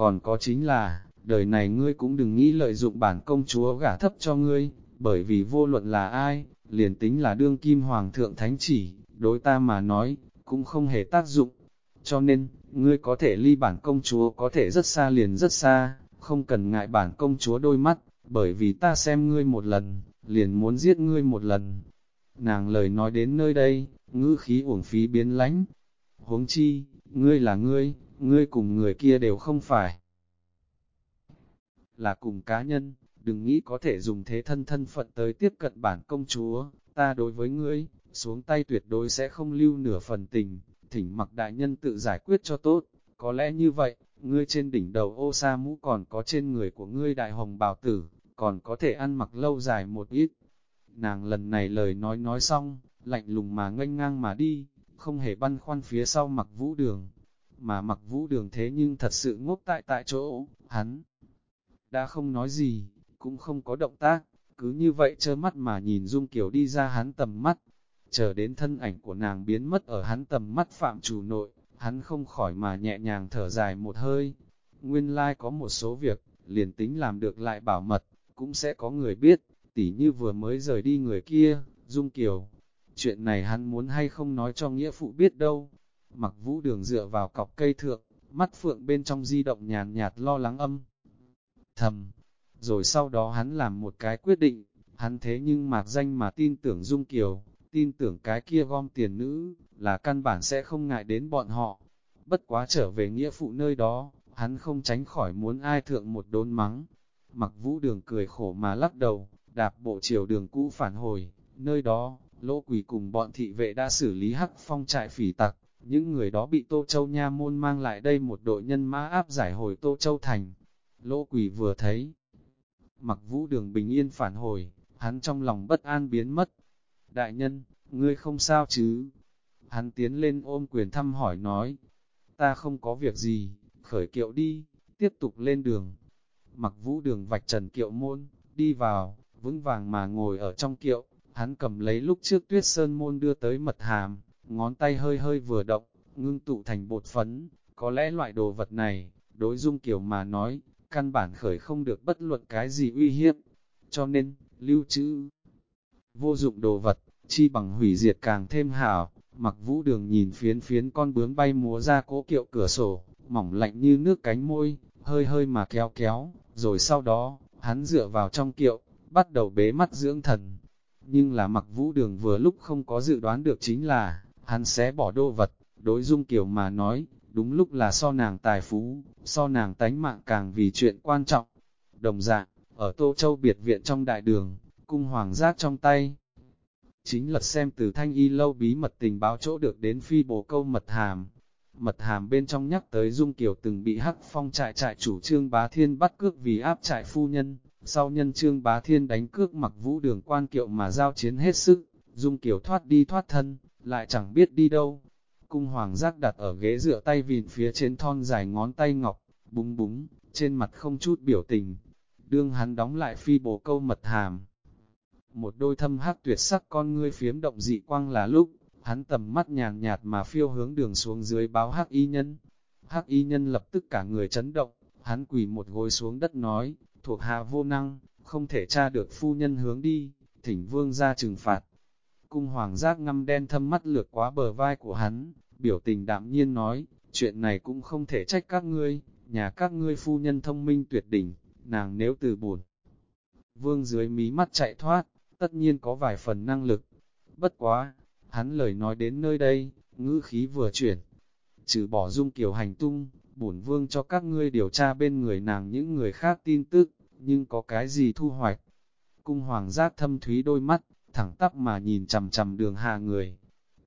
Còn có chính là, đời này ngươi cũng đừng nghĩ lợi dụng bản công chúa gả thấp cho ngươi, bởi vì vô luận là ai, liền tính là đương kim hoàng thượng thánh chỉ, đối ta mà nói, cũng không hề tác dụng. Cho nên, ngươi có thể ly bản công chúa có thể rất xa liền rất xa, không cần ngại bản công chúa đôi mắt, bởi vì ta xem ngươi một lần, liền muốn giết ngươi một lần. Nàng lời nói đến nơi đây, ngữ khí uổng phí biến lánh. Huống chi, ngươi là ngươi, ngươi cùng người kia đều không phải. Là cùng cá nhân, đừng nghĩ có thể dùng thế thân thân phận tới tiếp cận bản công chúa, ta đối với ngươi, xuống tay tuyệt đối sẽ không lưu nửa phần tình, thỉnh mặc đại nhân tự giải quyết cho tốt, có lẽ như vậy, ngươi trên đỉnh đầu ô sa mũ còn có trên người của ngươi đại hồng bào tử, còn có thể ăn mặc lâu dài một ít. Nàng lần này lời nói nói xong, lạnh lùng mà nganh ngang mà đi, không hề băn khoăn phía sau mặc vũ đường. Mà mặc vũ đường thế nhưng thật sự ngốc tại tại chỗ, hắn đã không nói gì, cũng không có động tác, cứ như vậy trơ mắt mà nhìn Dung Kiều đi ra hắn tầm mắt, chờ đến thân ảnh của nàng biến mất ở hắn tầm mắt phạm chủ nội, hắn không khỏi mà nhẹ nhàng thở dài một hơi. Nguyên lai like có một số việc, liền tính làm được lại bảo mật, cũng sẽ có người biết, tỉ như vừa mới rời đi người kia, Dung Kiều. Chuyện này hắn muốn hay không nói cho nghĩa phụ biết đâu. Mặc vũ đường dựa vào cọc cây thượng, mắt phượng bên trong di động nhàn nhạt lo lắng âm. Thầm, rồi sau đó hắn làm một cái quyết định, hắn thế nhưng mạc danh mà tin tưởng Dung Kiều, tin tưởng cái kia gom tiền nữ, là căn bản sẽ không ngại đến bọn họ. Bất quá trở về nghĩa phụ nơi đó, hắn không tránh khỏi muốn ai thượng một đốn mắng. Mặc vũ đường cười khổ mà lắc đầu, đạp bộ chiều đường cũ phản hồi, nơi đó, lỗ quỷ cùng bọn thị vệ đã xử lý hắc phong trại phỉ tặc, những người đó bị Tô Châu Nha Môn mang lại đây một đội nhân mã áp giải hồi Tô Châu Thành. Lỗ quỷ vừa thấy, mặc vũ đường bình yên phản hồi, hắn trong lòng bất an biến mất. Đại nhân, ngươi không sao chứ? Hắn tiến lên ôm quyền thăm hỏi nói, ta không có việc gì, khởi kiệu đi, tiếp tục lên đường. Mặc vũ đường vạch trần kiệu môn, đi vào, vững vàng mà ngồi ở trong kiệu, hắn cầm lấy lúc trước tuyết sơn môn đưa tới mật hàm, ngón tay hơi hơi vừa động, ngưng tụ thành bột phấn, có lẽ loại đồ vật này, đối dung kiểu mà nói, căn bản khởi không được bất luận cái gì uy hiếp, cho nên, lưu trữ vô dụng đồ vật, chi bằng hủy diệt càng thêm hảo, mặc vũ đường nhìn phiến phiến con bướm bay múa ra cố kiệu cửa sổ, mỏng lạnh như nước cánh môi, hơi hơi mà kéo kéo, rồi sau đó, hắn dựa vào trong kiệu, bắt đầu bế mắt dưỡng thần. Nhưng là mặc vũ đường vừa lúc không có dự đoán được chính là, hắn sẽ bỏ đô vật, đối dung kiểu mà nói, đúng lúc là so nàng tài phú, so nàng tánh mạng càng vì chuyện quan trọng. Đồng dạng, ở Tô Châu biệt viện trong đại đường, cung hoàng giác trong tay. Chính lật xem từ thanh y lâu bí mật tình báo chỗ được đến phi bồ câu mật hàm. Mật hàm bên trong nhắc tới Dung Kiều từng bị hắc phong trại trại chủ trương bá thiên bắt cước vì áp trại phu nhân, sau nhân trương bá thiên đánh cước mặc vũ đường quan kiệu mà giao chiến hết sức, Dung Kiều thoát đi thoát thân, lại chẳng biết đi đâu. Cung hoàng giác đặt ở ghế dựa tay vịn phía trên thon dài ngón tay ngọc, búng búng, trên mặt không chút biểu tình. Đương hắn đóng lại phi bồ câu mật hàm. Một đôi thâm hắc tuyệt sắc con ngươi phiếm động dị quang là lúc, hắn tầm mắt nhàn nhạt mà phiêu hướng đường xuống dưới báo hắc y nhân. Hắc y nhân lập tức cả người chấn động, hắn quỳ một gối xuống đất nói, thuộc hạ vô năng, không thể tra được phu nhân hướng đi, thỉnh vương ra trừng phạt. Cung hoàng giác ngăm đen thâm mắt lược quá bờ vai của hắn, biểu tình đạm nhiên nói, chuyện này cũng không thể trách các ngươi, nhà các ngươi phu nhân thông minh tuyệt đỉnh, nàng nếu từ buồn. Vương dưới mí mắt chạy thoát, tất nhiên có vài phần năng lực. Bất quá, hắn lời nói đến nơi đây, ngữ khí vừa chuyển. Trừ bỏ dung kiểu hành tung, bổn vương cho các ngươi điều tra bên người nàng những người khác tin tức, nhưng có cái gì thu hoạch. Cung hoàng giác thâm thúy đôi mắt, thẳng tắp mà nhìn chầm chầm đường hà người.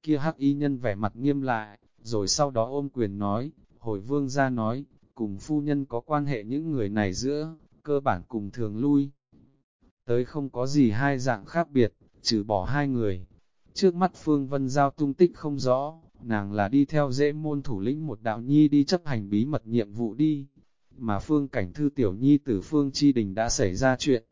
Kia hắc y nhân vẻ mặt nghiêm lại, rồi sau đó ôm quyền nói, hồi vương ra nói, cùng phu nhân có quan hệ những người này giữa, cơ bản cùng thường lui. Tới không có gì hai dạng khác biệt, trừ bỏ hai người. Trước mắt Phương Vân Giao tung tích không rõ, nàng là đi theo dễ môn thủ lĩnh một đạo nhi đi chấp hành bí mật nhiệm vụ đi. Mà Phương Cảnh Thư Tiểu Nhi từ Phương Chi Đình đã xảy ra chuyện.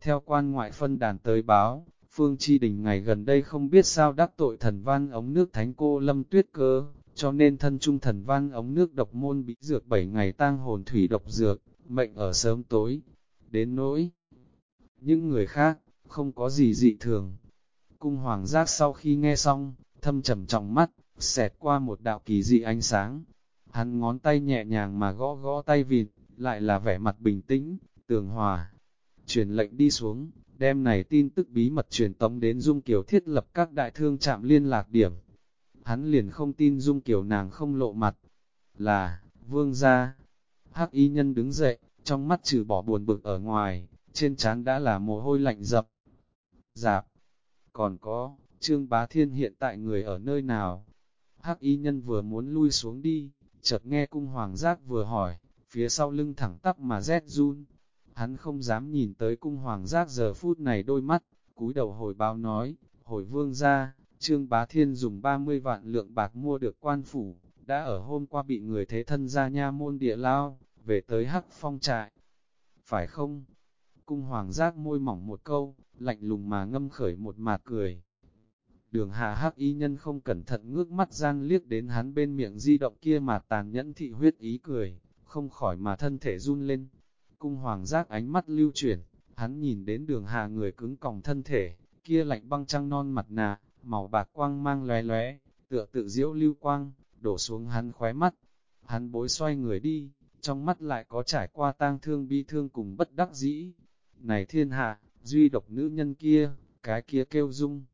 Theo quan ngoại phân đàn tới báo, Phương Chi Đình ngày gần đây không biết sao đắc tội thần văn ống nước thánh cô Lâm Tuyết Cơ, cho nên thân trung thần văn ống nước độc môn bị dược 7 ngày tang hồn thủy độc dược, mệnh ở sớm tối, đến nỗi. Những người khác, không có gì dị thường. Cung hoàng giác sau khi nghe xong, thâm trầm trọng mắt, xẹt qua một đạo kỳ dị ánh sáng. Hắn ngón tay nhẹ nhàng mà gõ gõ tay vịt, lại là vẻ mặt bình tĩnh, tường hòa. Truyền lệnh đi xuống, đem này tin tức bí mật truyền tống đến Dung Kiều thiết lập các đại thương trạm liên lạc điểm. Hắn liền không tin Dung Kiều nàng không lộ mặt. Là, vương gia. Hắc y nhân đứng dậy, trong mắt trừ bỏ buồn bực ở ngoài, trên trán đã là mồ hôi lạnh dập. dạp còn có, Trương Bá Thiên hiện tại người ở nơi nào? Hắc y nhân vừa muốn lui xuống đi, chợt nghe cung hoàng giác vừa hỏi, phía sau lưng thẳng tắp mà rét run. Hắn không dám nhìn tới cung hoàng giác giờ phút này đôi mắt, cúi đầu hồi báo nói, hồi vương ra, Trương Bá Thiên dùng 30 vạn lượng bạc mua được quan phủ, đã ở hôm qua bị người thế thân ra nha môn địa lao, về tới hắc phong trại. Phải không? Cung hoàng giác môi mỏng một câu, lạnh lùng mà ngâm khởi một mạt cười. Đường hà hắc y nhân không cẩn thận ngước mắt gian liếc đến hắn bên miệng di động kia mà tàn nhẫn thị huyết ý cười, không khỏi mà thân thể run lên. Cung hoàng giác ánh mắt lưu chuyển, hắn nhìn đến đường hà người cứng còng thân thể, kia lạnh băng trăng non mặt nạ, màu bạc quang mang lóe lóe, tựa tự diễu lưu quang, đổ xuống hắn khóe mắt. Hắn bối xoay người đi, trong mắt lại có trải qua tang thương bi thương cùng bất đắc dĩ. Này thiên hạ, duy độc nữ nhân kia, cái kia kêu dung.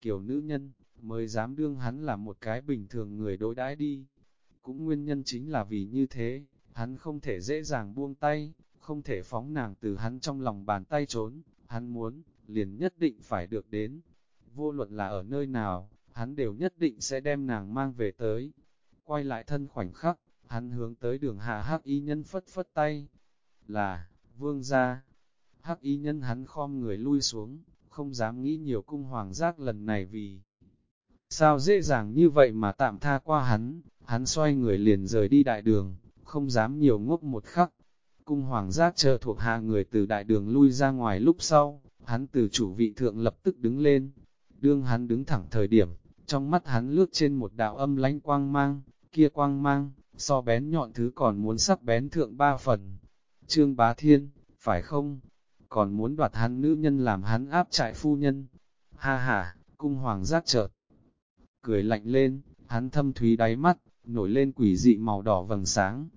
Kiểu nữ nhân, mới dám đương hắn là một cái bình thường người đối đãi đi. Cũng nguyên nhân chính là vì như thế, hắn không thể dễ dàng buông tay, không thể phóng nàng từ hắn trong lòng bàn tay trốn, hắn muốn, liền nhất định phải được đến. Vô luận là ở nơi nào, hắn đều nhất định sẽ đem nàng mang về tới. Quay lại thân khoảnh khắc, hắn hướng tới đường hạ hắc y nhân phất phất tay. Là, vương gia. Hắc y nhân hắn khom người lui xuống, không dám nghĩ nhiều cung hoàng giác lần này vì sao dễ dàng như vậy mà tạm tha qua hắn, hắn xoay người liền rời đi đại đường, không dám nhiều ngốc một khắc. Cung hoàng giác chờ thuộc hạ người từ đại đường lui ra ngoài lúc sau, hắn từ chủ vị thượng lập tức đứng lên. Đương hắn đứng thẳng thời điểm, trong mắt hắn lướt trên một đạo âm lánh quang mang, kia quang mang, so bén nhọn thứ còn muốn sắc bén thượng ba phần. Trương Bá Thiên, phải không? Còn muốn đoạt hắn nữ nhân làm hắn áp trại phu nhân. Ha ha, cung hoàng giác chợt. Cười lạnh lên, hắn thâm thúy đáy mắt, nổi lên quỷ dị màu đỏ vầng sáng.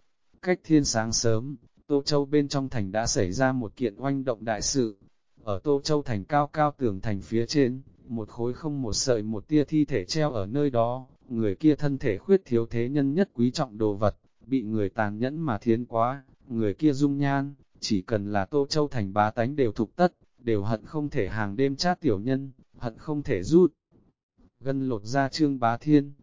Cách thiên sáng sớm, Tô Châu bên trong thành đã xảy ra một kiện oanh động đại sự. Ở Tô Châu thành cao cao tường thành phía trên, một khối không một sợi một tia thi thể treo ở nơi đó, người kia thân thể khuyết thiếu thế nhân nhất quý trọng đồ vật, bị người tàn nhẫn mà thiến quá, người kia dung nhan, chỉ cần là Tô Châu thành bá tánh đều thục tất, đều hận không thể hàng đêm chát tiểu nhân, hận không thể rút. Gân lột ra trương bá thiên,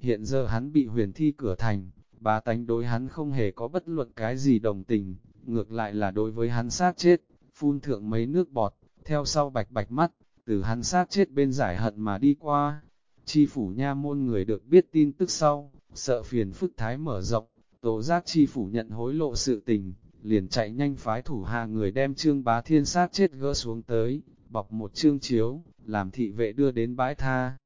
hiện giờ hắn bị huyền thi cửa thành, bá tánh đối hắn không hề có bất luận cái gì đồng tình, ngược lại là đối với hắn sát chết, phun thượng mấy nước bọt, theo sau bạch bạch mắt, từ hắn sát chết bên giải hận mà đi qua. Chi phủ nha môn người được biết tin tức sau, sợ phiền phức thái mở rộng, tố giác chi phủ nhận hối lộ sự tình, liền chạy nhanh phái thủ hạ người đem trương bá thiên sát chết gỡ xuống tới, bọc một trương chiếu, làm thị vệ đưa đến bãi tha.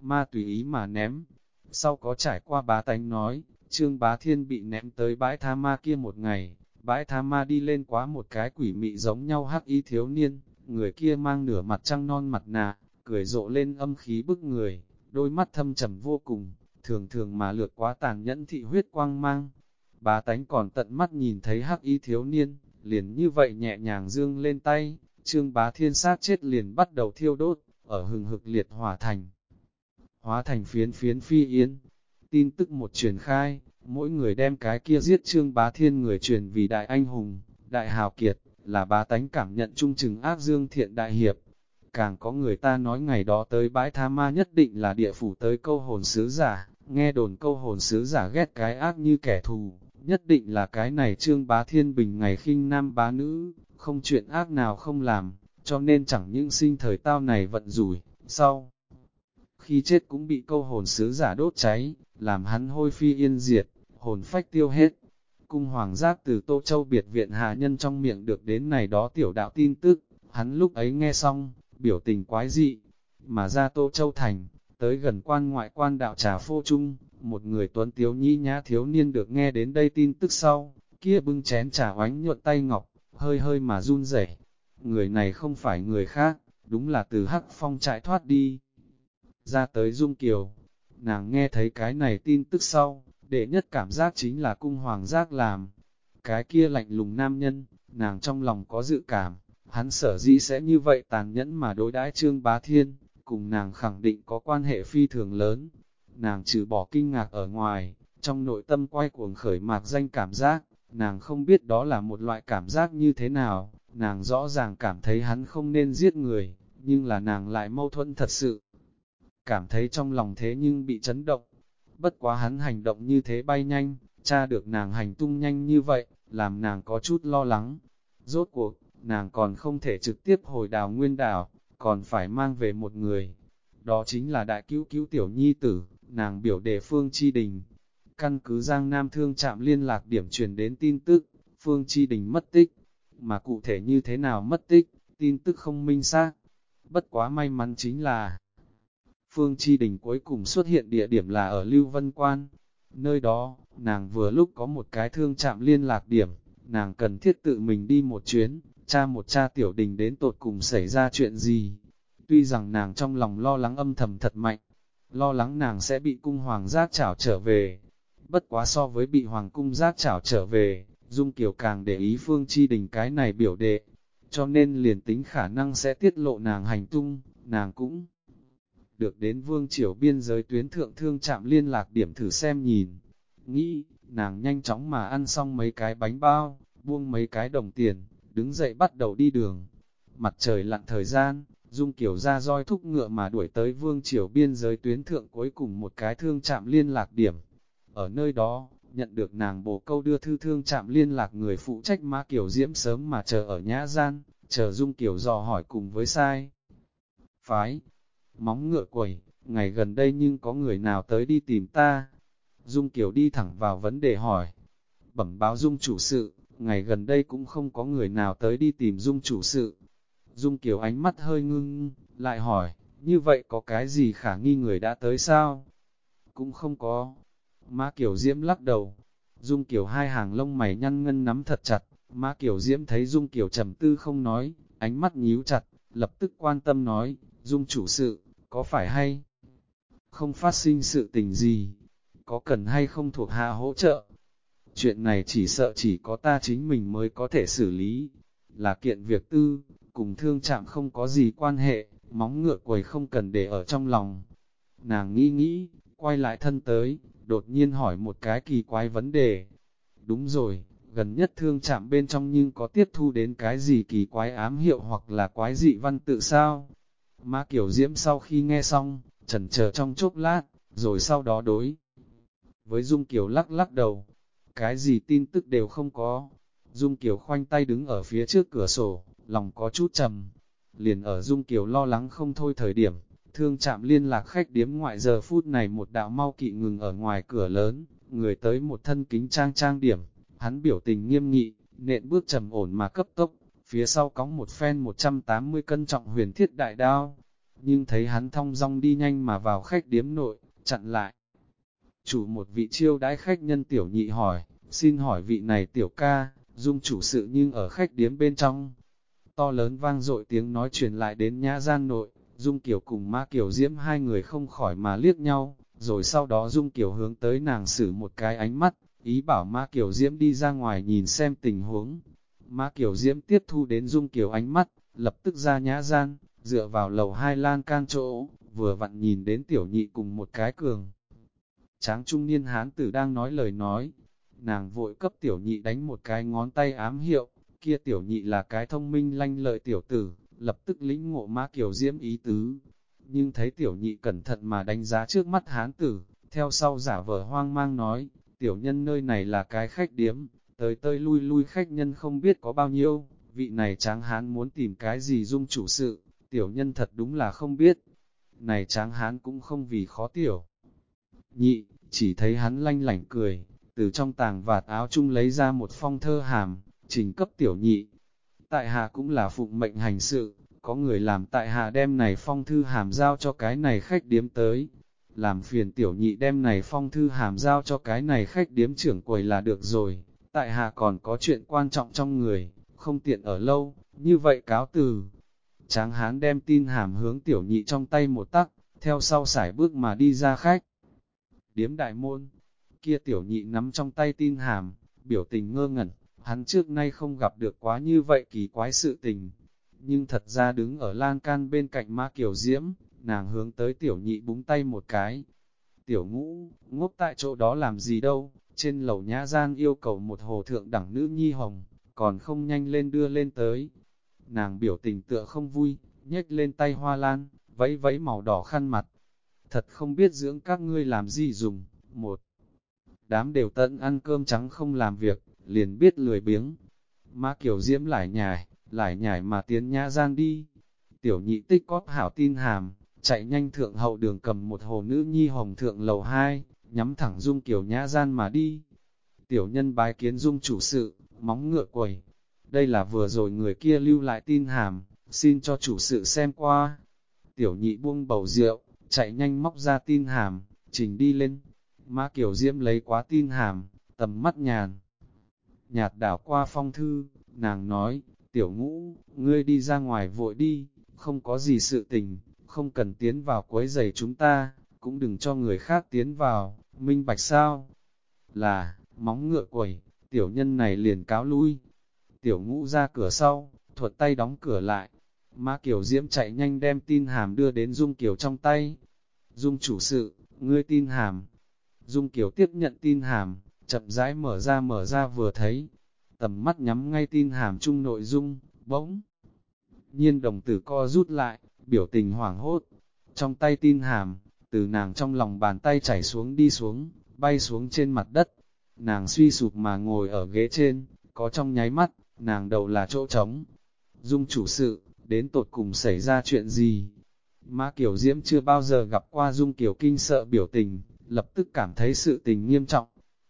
Ma tùy ý mà ném, sau có trải qua bá tánh nói, trương bá thiên bị ném tới bãi tha ma kia một ngày, bãi tha ma đi lên quá một cái quỷ mị giống nhau hắc y thiếu niên, người kia mang nửa mặt trăng non mặt nạ, cười rộ lên âm khí bức người, đôi mắt thâm trầm vô cùng, thường thường mà lượt quá tàn nhẫn thị huyết quang mang. Bá tánh còn tận mắt nhìn thấy hắc y thiếu niên, liền như vậy nhẹ nhàng dương lên tay, trương bá thiên sát chết liền bắt đầu thiêu đốt, ở hừng hực liệt hỏa thành. Hóa thành phiến phiến phi yến tin tức một truyền khai, mỗi người đem cái kia giết trương bá thiên người truyền vì đại anh hùng, đại hào kiệt, là bá tánh cảm nhận trung trừng ác dương thiện đại hiệp. Càng có người ta nói ngày đó tới bãi tha ma nhất định là địa phủ tới câu hồn sứ giả, nghe đồn câu hồn sứ giả ghét cái ác như kẻ thù, nhất định là cái này trương bá thiên bình ngày khinh nam bá nữ, không chuyện ác nào không làm, cho nên chẳng những sinh thời tao này vận rủi, sau. Khi chết cũng bị câu hồn sứ giả đốt cháy, làm hắn hôi phi yên diệt, hồn phách tiêu hết. Cung hoàng giác từ Tô Châu biệt viện hạ nhân trong miệng được đến này đó tiểu đạo tin tức, hắn lúc ấy nghe xong, biểu tình quái dị, mà ra Tô Châu thành, tới gần quan ngoại quan đạo trà phô trung, Một người tuấn tiếu nhi nhã thiếu niên được nghe đến đây tin tức sau, kia bưng chén trà oánh nhuận tay ngọc, hơi hơi mà run rẩy. Người này không phải người khác, đúng là từ hắc phong trại thoát đi. Ra tới Dung Kiều, nàng nghe thấy cái này tin tức sau, đệ nhất cảm giác chính là cung hoàng giác làm. Cái kia lạnh lùng nam nhân, nàng trong lòng có dự cảm, hắn sở dĩ sẽ như vậy tàn nhẫn mà đối đãi trương bá thiên, cùng nàng khẳng định có quan hệ phi thường lớn. Nàng trừ bỏ kinh ngạc ở ngoài, trong nội tâm quay cuồng khởi mạc danh cảm giác, nàng không biết đó là một loại cảm giác như thế nào, nàng rõ ràng cảm thấy hắn không nên giết người, nhưng là nàng lại mâu thuẫn thật sự. Cảm thấy trong lòng thế nhưng bị chấn động, bất quá hắn hành động như thế bay nhanh, cha được nàng hành tung nhanh như vậy, làm nàng có chút lo lắng. Rốt cuộc, nàng còn không thể trực tiếp hồi đào nguyên đảo, còn phải mang về một người. Đó chính là đại cứu cứu tiểu nhi tử, nàng biểu đề Phương Chi Đình. Căn cứ Giang Nam Thương chạm liên lạc điểm truyền đến tin tức, Phương Chi Đình mất tích. Mà cụ thể như thế nào mất tích, tin tức không minh xác. Bất quá may mắn chính là, Phương Chi Đình cuối cùng xuất hiện địa điểm là ở Lưu Vân Quan. Nơi đó, nàng vừa lúc có một cái thương chạm liên lạc điểm, nàng cần thiết tự mình đi một chuyến, cha một cha tiểu đình đến tột cùng xảy ra chuyện gì. Tuy rằng nàng trong lòng lo lắng âm thầm thật mạnh, lo lắng nàng sẽ bị cung hoàng giác chảo trở về. Bất quá so với bị hoàng cung giác chảo trở về, Dung Kiều càng để ý Phương Chi Đình cái này biểu đệ, cho nên liền tính khả năng sẽ tiết lộ nàng hành tung, nàng cũng được đến vương triều biên giới tuyến thượng thương chạm liên lạc điểm thử xem nhìn. Nghĩ, nàng nhanh chóng mà ăn xong mấy cái bánh bao, buông mấy cái đồng tiền, đứng dậy bắt đầu đi đường. Mặt trời lặn thời gian, Dung Kiều ra roi thúc ngựa mà đuổi tới vương triều biên giới tuyến thượng cuối cùng một cái thương chạm liên lạc điểm. Ở nơi đó, nhận được nàng bồ câu đưa thư thương chạm liên lạc người phụ trách Mã Kiều Diễm sớm mà chờ ở nhã gian, chờ Dung Kiều dò hỏi cùng với sai. Phái, móng ngựa quẩy, ngày gần đây nhưng có người nào tới đi tìm ta? Dung Kiều đi thẳng vào vấn đề hỏi. Bẩm báo Dung chủ sự, ngày gần đây cũng không có người nào tới đi tìm Dung chủ sự. Dung Kiều ánh mắt hơi ngưng, lại hỏi, như vậy có cái gì khả nghi người đã tới sao? Cũng không có. Má Kiều Diễm lắc đầu. Dung Kiều hai hàng lông mày nhăn ngân nắm thật chặt. Má Kiều Diễm thấy Dung Kiều trầm tư không nói, ánh mắt nhíu chặt, lập tức quan tâm nói, Dung chủ sự, có phải hay? Không phát sinh sự tình gì? Có cần hay không thuộc hạ hỗ trợ? Chuyện này chỉ sợ chỉ có ta chính mình mới có thể xử lý. Là kiện việc tư, cùng thương chạm không có gì quan hệ, móng ngựa quầy không cần để ở trong lòng. Nàng nghĩ nghĩ, quay lại thân tới, đột nhiên hỏi một cái kỳ quái vấn đề. Đúng rồi, gần nhất thương chạm bên trong nhưng có tiếp thu đến cái gì kỳ quái ám hiệu hoặc là quái dị văn tự sao? Má Kiều Diễm sau khi nghe xong, trần chờ trong chốc lát, rồi sau đó đối. Với Dung Kiều lắc lắc đầu, cái gì tin tức đều không có. Dung Kiều khoanh tay đứng ở phía trước cửa sổ, lòng có chút trầm. Liền ở Dung Kiều lo lắng không thôi thời điểm, thương chạm liên lạc khách điếm ngoại giờ phút này một đạo mau kỵ ngừng ở ngoài cửa lớn, người tới một thân kính trang trang điểm, hắn biểu tình nghiêm nghị, nện bước trầm ổn mà cấp tốc, phía sau cóng một phen 180 cân trọng huyền thiết đại đao, nhưng thấy hắn thong dong đi nhanh mà vào khách điếm nội, chặn lại. Chủ một vị chiêu đãi khách nhân tiểu nhị hỏi, xin hỏi vị này tiểu ca, dung chủ sự nhưng ở khách điếm bên trong. To lớn vang dội tiếng nói truyền lại đến nhã gian nội, Dung Kiều cùng Ma Kiều Diễm hai người không khỏi mà liếc nhau, rồi sau đó Dung Kiều hướng tới nàng xử một cái ánh mắt, ý bảo Ma Kiều Diễm đi ra ngoài nhìn xem tình huống, Mã Kiều Diễm tiếp thu đến Dung Kiều ánh mắt, lập tức ra nhã gian, dựa vào lầu hai lan can chỗ, vừa vặn nhìn đến tiểu nhị cùng một cái cường. Tráng trung niên hán tử đang nói lời nói, nàng vội cấp tiểu nhị đánh một cái ngón tay ám hiệu, kia tiểu nhị là cái thông minh lanh lợi tiểu tử, lập tức lĩnh ngộ Mã Kiều Diễm ý tứ. Nhưng thấy tiểu nhị cẩn thận mà đánh giá trước mắt hán tử, theo sau giả vờ hoang mang nói, tiểu nhân nơi này là cái khách điếm, tới tơi lui lui khách nhân không biết có bao nhiêu, vị này tráng hán muốn tìm cái gì dung chủ sự, tiểu nhân thật đúng là không biết. Này tráng hán cũng không vì khó tiểu. Nhị, chỉ thấy hắn lanh lảnh cười, từ trong tàng vạt áo chung lấy ra một phong thơ hàm, trình cấp tiểu nhị. Tại hạ cũng là phụng mệnh hành sự, có người làm tại hạ đem này phong thư hàm giao cho cái này khách điếm tới. làm phiền tiểu nhị đem này phong thư hàm giao cho cái này khách điếm trưởng quầy là được rồi, tại hạ còn có chuyện quan trọng trong người, không tiện ở lâu, như vậy cáo từ. Tráng hán đem tin hàm hướng tiểu nhị trong tay một tắc, theo sau sải bước mà đi ra khách. Điếm đại môn, kia tiểu nhị nắm trong tay tin hàm, biểu tình ngơ ngẩn, hắn trước nay không gặp được quá như vậy kỳ quái sự tình. Nhưng thật ra đứng ở lan can bên cạnh ma kiều diễm, nàng hướng tới tiểu nhị búng tay một cái. Tiểu ngũ, ngốc tại chỗ đó làm gì đâu, trên lầu nhã gian yêu cầu một hồ thượng đẳng nữ nhi hồng, còn không nhanh lên đưa lên tới. Nàng biểu tình tựa không vui, nhếch lên tay hoa lan, vẫy vẫy màu đỏ khăn mặt. Thật không biết dưỡng các ngươi làm gì dùng, một. Đám đều tận ăn cơm trắng không làm việc, liền biết lười biếng. Má kiểu diễm lại nhài, lại nhài mà tiến nhã gian đi. Tiểu nhị tích cóp hảo tin hàm, chạy nhanh thượng hậu đường cầm một hồ nữ nhi hồng thượng lầu hai nhắm thẳng dung kiểu nhã gian mà đi. Tiểu nhân bái kiến dung chủ sự, móng ngựa quẩy Đây là vừa rồi người kia lưu lại tin hàm, xin cho chủ sự xem qua. Tiểu nhị buông bầu rượu, chạy nhanh móc ra tin hàm, trình đi lên. Mã Kiều Diễm lấy quá tin hàm, tầm mắt nhàn. Nhạt đảo qua phong thư, nàng nói, tiểu ngũ, ngươi đi ra ngoài vội đi, không có gì sự tình, không cần tiến vào quấy giày chúng ta, cũng đừng cho người khác tiến vào, minh bạch sao? Là, móng ngựa quẩy, tiểu nhân này liền cáo lui. Tiểu ngũ ra cửa sau, thuật tay đóng cửa lại. Mã Kiều Diễm chạy nhanh đem tin hàm đưa đến Dung Kiều trong tay. Dung chủ sự, ngươi tin hàm. Dung Kiều tiếp nhận tin hàm, chậm rãi mở ra mở ra vừa thấy. Tầm mắt nhắm ngay tin hàm chung nội dung, bỗng. Nhiên đồng tử co rút lại, biểu tình hoảng hốt. Trong tay tin hàm, từ nàng trong lòng bàn tay chảy xuống đi xuống, bay xuống trên mặt đất. Nàng suy sụp mà ngồi ở ghế trên, có trong nháy mắt, nàng đầu là chỗ trống. Dung chủ sự, đến tột cùng xảy ra chuyện gì? Mã Kiều Diễm chưa bao giờ gặp qua Dung Kiều kinh sợ biểu tình, lập tức cảm thấy sự tình nghiêm trọng.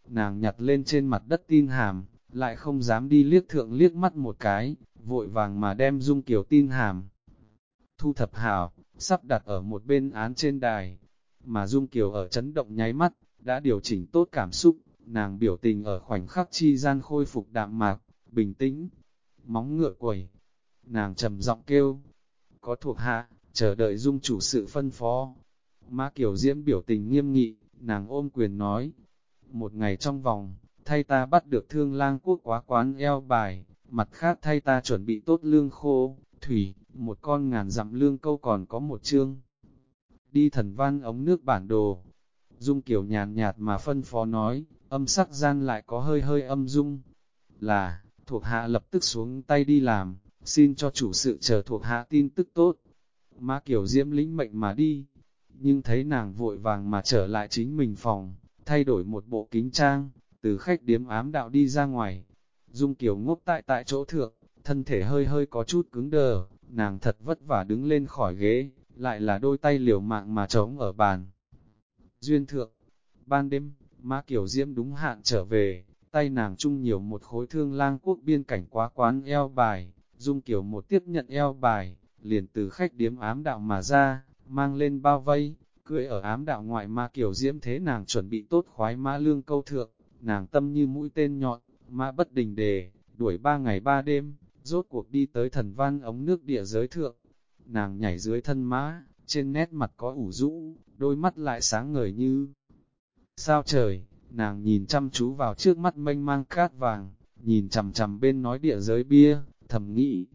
Nàng nhặt lên trên mặt đất tin hàm, lại không dám đi liếc thượng liếc mắt một cái, vội vàng mà đem Dung Kiều tin hàm. Thu thập hảo, sắp đặt ở một bên án trên đài, mà Dung Kiều ở chấn động nháy mắt, đã điều chỉnh tốt cảm xúc, nàng biểu tình ở khoảnh khắc chi gian khôi phục đạm mạc, bình tĩnh, móng ngựa quẩy. Nàng trầm giọng kêu, có thuộc hạ, chờ đợi Dung chủ sự phân phó. Mã Kiều Diễm biểu tình nghiêm nghị, nàng ôm quyền nói, một ngày trong vòng, thay ta bắt được thương lang quốc quá quán eo bài, mặt khác thay ta chuẩn bị tốt lương khô, thủy, một con ngàn dặm lương câu còn có một chương. Đi thần văn ống nước bản đồ, Dung kiểu nhàn nhạt mà phân phó nói, âm sắc gian lại có hơi hơi âm dung, là, thuộc hạ lập tức xuống tay đi làm, xin cho chủ sự chờ thuộc hạ tin tức tốt. Mã kiểu Diễm lĩnh mệnh mà đi, nhưng thấy nàng vội vàng mà trở lại chính mình phòng, thay đổi một bộ kính trang, từ khách điếm ám đạo đi ra ngoài. Dung kiểu ngốc tại tại chỗ thượng, thân thể hơi hơi có chút cứng đờ, nàng thật vất vả đứng lên khỏi ghế, lại là đôi tay liều mạng mà trống ở bàn. Duyên thượng, ban đêm, Mã Kiều Diễm đúng hạn trở về, tay nàng chung nhiều một khối thương lang quốc biên cảnh quá quán eo bài, Dung Kiều một tiếp nhận eo bài, liền từ khách điếm ám đạo mà ra, mang lên bao vây, cưỡi ở ám đạo ngoại ma kiều diễm thế nàng chuẩn bị tốt khoái mã lương câu thượng, nàng tâm như mũi tên nhọn, mã bất đình đề, đuổi ba ngày ba đêm, rốt cuộc đi tới thần văn ống nước địa giới thượng. Nàng nhảy dưới thân mã, trên nét mặt có ủ rũ, đôi mắt lại sáng ngời như sao trời, nàng nhìn chăm chú vào trước mắt mênh mang cát vàng, nhìn chằm chằm bên nói địa giới bia, thầm nghĩ,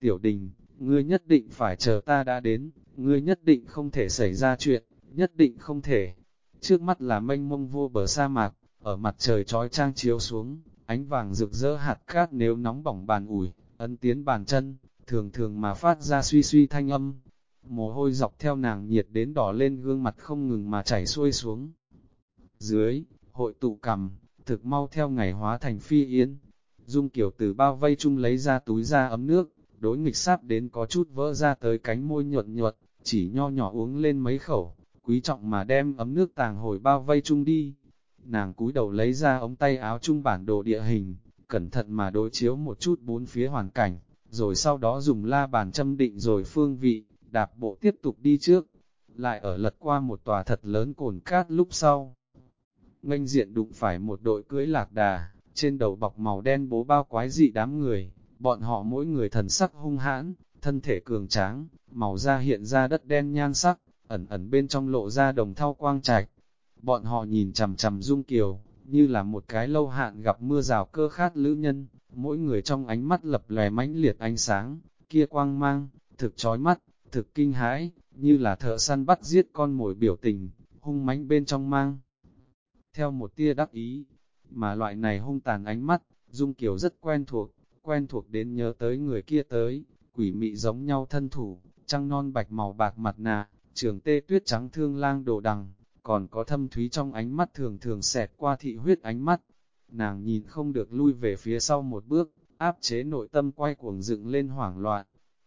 tiểu đình, ngươi nhất định phải chờ ta đã đến, ngươi nhất định không thể xảy ra chuyện, nhất định không thể. Trước mắt là mênh mông vô bờ sa mạc, ở mặt trời trói trang chiếu xuống, ánh vàng rực rỡ hạt cát nếu nóng bỏng bàn ủi, ấn tiến bàn chân, thường thường mà phát ra suy suy thanh âm. Mồ hôi dọc theo nàng nhiệt đến đỏ lên gương mặt không ngừng mà chảy xuôi xuống. Dưới, hội tụ cầm, thực mau theo ngày hóa thành phi yến. Dung kiểu từ bao vây chung lấy ra túi ra ấm nước, đối nghịch sáp đến có chút vỡ ra tới cánh môi nhuận nhuận, chỉ nho nhỏ uống lên mấy khẩu, quý trọng mà đem ấm nước tàng hồi bao vây chung đi. Nàng cúi đầu lấy ra ống tay áo chung bản đồ địa hình, cẩn thận mà đối chiếu một chút bốn phía hoàn cảnh, rồi sau đó dùng la bàn châm định rồi phương vị, đạp bộ tiếp tục đi trước. lại ở lật qua một tòa thật lớn cồn cát lúc sau. Nganh diện đụng phải một đội cưới lạc đà, trên đầu bọc màu đen bố bao quái dị đám người, bọn họ mỗi người thần sắc hung hãn, thân thể cường tráng, màu da hiện ra đất đen nhan sắc, ẩn ẩn bên trong lộ ra đồng thau quang trạch. Bọn họ nhìn chằm chằm Dung Kiều, như là một cái lâu hạn gặp mưa rào cơ khát lữ nhân, mỗi người trong ánh mắt lập lòe mãnh liệt ánh sáng, kia quang mang, thực chói mắt, thực kinh hãi, như là thợ săn bắt giết con mồi biểu tình, hung mãnh bên trong mang. Theo một tia đắc ý, mà loại này hung tàn ánh mắt, Dung Kiều rất quen thuộc, quen thuộc đến nhớ tới người kia tới, quỷ mị giống nhau thân thủ, trăng non bạch màu bạc mặt nạ, trường tê tuyết trắng thương lang đồ đằng, còn có thâm thúy trong ánh mắt thường thường xẹt qua thị huyết ánh mắt. Nàng nhìn không được lui về phía sau một bước, áp chế nội tâm quay cuồng dựng lên hoảng loạn.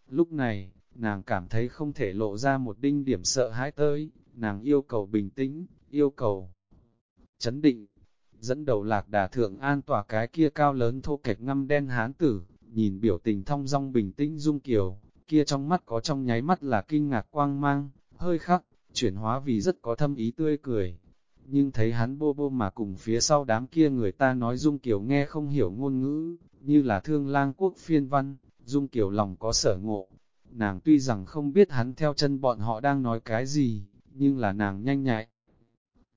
Lúc này, nàng cảm thấy không thể lộ ra một đinh điểm sợ hãi tới, nàng yêu cầu bình tĩnh, yêu cầu chấn định. Dẫn đầu lạc đà thượng an tỏa cái kia cao lớn thô kệch ngăm đen hán tử, nhìn biểu tình thong dong bình tĩnh dung kiều, kia trong mắt có trong nháy mắt là kinh ngạc quang mang, hơi khắc, chuyển hóa vì rất có thâm ý tươi cười. Nhưng thấy hắn bô bô mà cùng phía sau đám kia người ta nói Dung Kiều nghe không hiểu ngôn ngữ, như là thương lang quốc phiên văn, Dung Kiều lòng có sở ngộ. Nàng tuy rằng không biết hắn theo chân bọn họ đang nói cái gì, nhưng là nàng nhanh nhạy.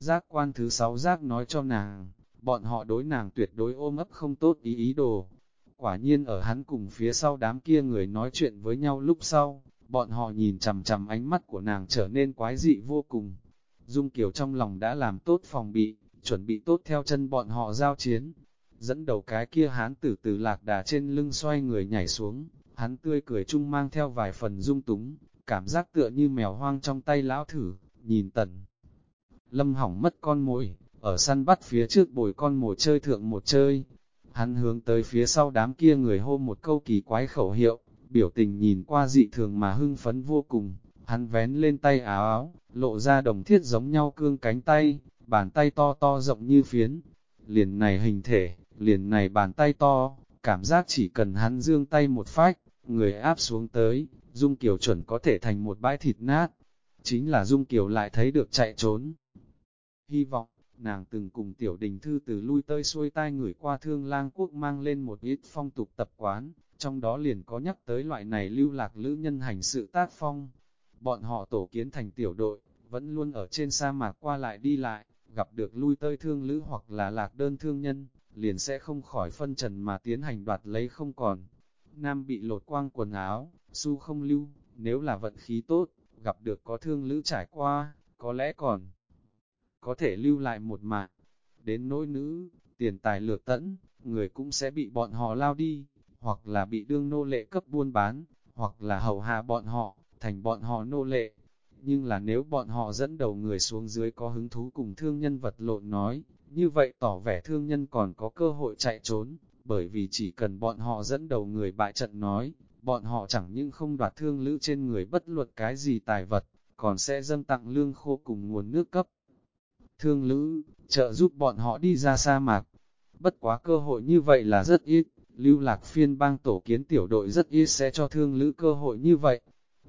Giác quan thứ sáu giác nói cho nàng, bọn họ đối nàng tuyệt đối ôm ấp không tốt ý ý đồ. Quả nhiên ở hắn cùng phía sau đám kia người nói chuyện với nhau lúc sau, bọn họ nhìn chằm chằm ánh mắt của nàng trở nên quái dị vô cùng. Dung Kiều trong lòng đã làm tốt phòng bị, chuẩn bị tốt theo chân bọn họ giao chiến. Dẫn đầu cái kia hán tử từ lạc đà trên lưng xoay người nhảy xuống, hắn tươi cười chung mang theo vài phần dung túng, cảm giác tựa như mèo hoang trong tay lão thử, nhìn tần. Lâm hỏng mất con mồi, ở săn bắt phía trước bồi con mồi chơi thượng một chơi. Hắn hướng tới phía sau đám kia người hô một câu kỳ quái khẩu hiệu, biểu tình nhìn qua dị thường mà hưng phấn vô cùng, hắn vén lên tay áo áo, lộ ra đồng thiết giống nhau cương cánh tay, bàn tay to to rộng như phiến, liền này hình thể, liền này bàn tay to, cảm giác chỉ cần hắn dương tay một phách, người áp xuống tới, Dung Kiều chuẩn có thể thành một bãi thịt nát, chính là Dung Kiều lại thấy được chạy trốn. Hy vọng, nàng từng cùng tiểu đình thư từ lui tơi xuôi tai người qua thương lang quốc mang lên một ít phong tục tập quán, trong đó liền có nhắc tới loại này lưu lạc lữ nhân hành sự tác phong. Bọn họ tổ kiến thành tiểu đội, vẫn luôn ở trên sa mạc qua lại đi lại, gặp được lui tơi thương lữ hoặc là lạc đơn thương nhân, liền sẽ không khỏi phân trần mà tiến hành đoạt lấy không còn. Nam bị lột quang quần áo, su không lưu, nếu là vận khí tốt, gặp được có thương lữ trải qua, có lẽ còn có thể lưu lại một mạng. Đến nỗi nữ, tiền tài lược tẫn, người cũng sẽ bị bọn họ lao đi hoặc là bị đương nô lệ cấp buôn bán, hoặc là hầu hạ bọn họ, thành bọn họ nô lệ. Nhưng là nếu bọn họ dẫn đầu người xuống dưới có hứng thú cùng thương nhân vật lộn nói, như vậy tỏ vẻ thương nhân còn có cơ hội chạy trốn, bởi vì chỉ cần bọn họ dẫn đầu người bại trận nói, bọn họ chẳng những không đoạt thương lữ trên người bất luật cái gì tài vật, còn sẽ dâng tặng lương khô cùng nguồn nước cấp. Thương lữ, trợ giúp bọn họ đi ra sa mạc. Bất quá cơ hội như vậy là rất ít, lưu lạc phiên bang tổ kiến tiểu đội rất ít sẽ cho thương lữ cơ hội như vậy.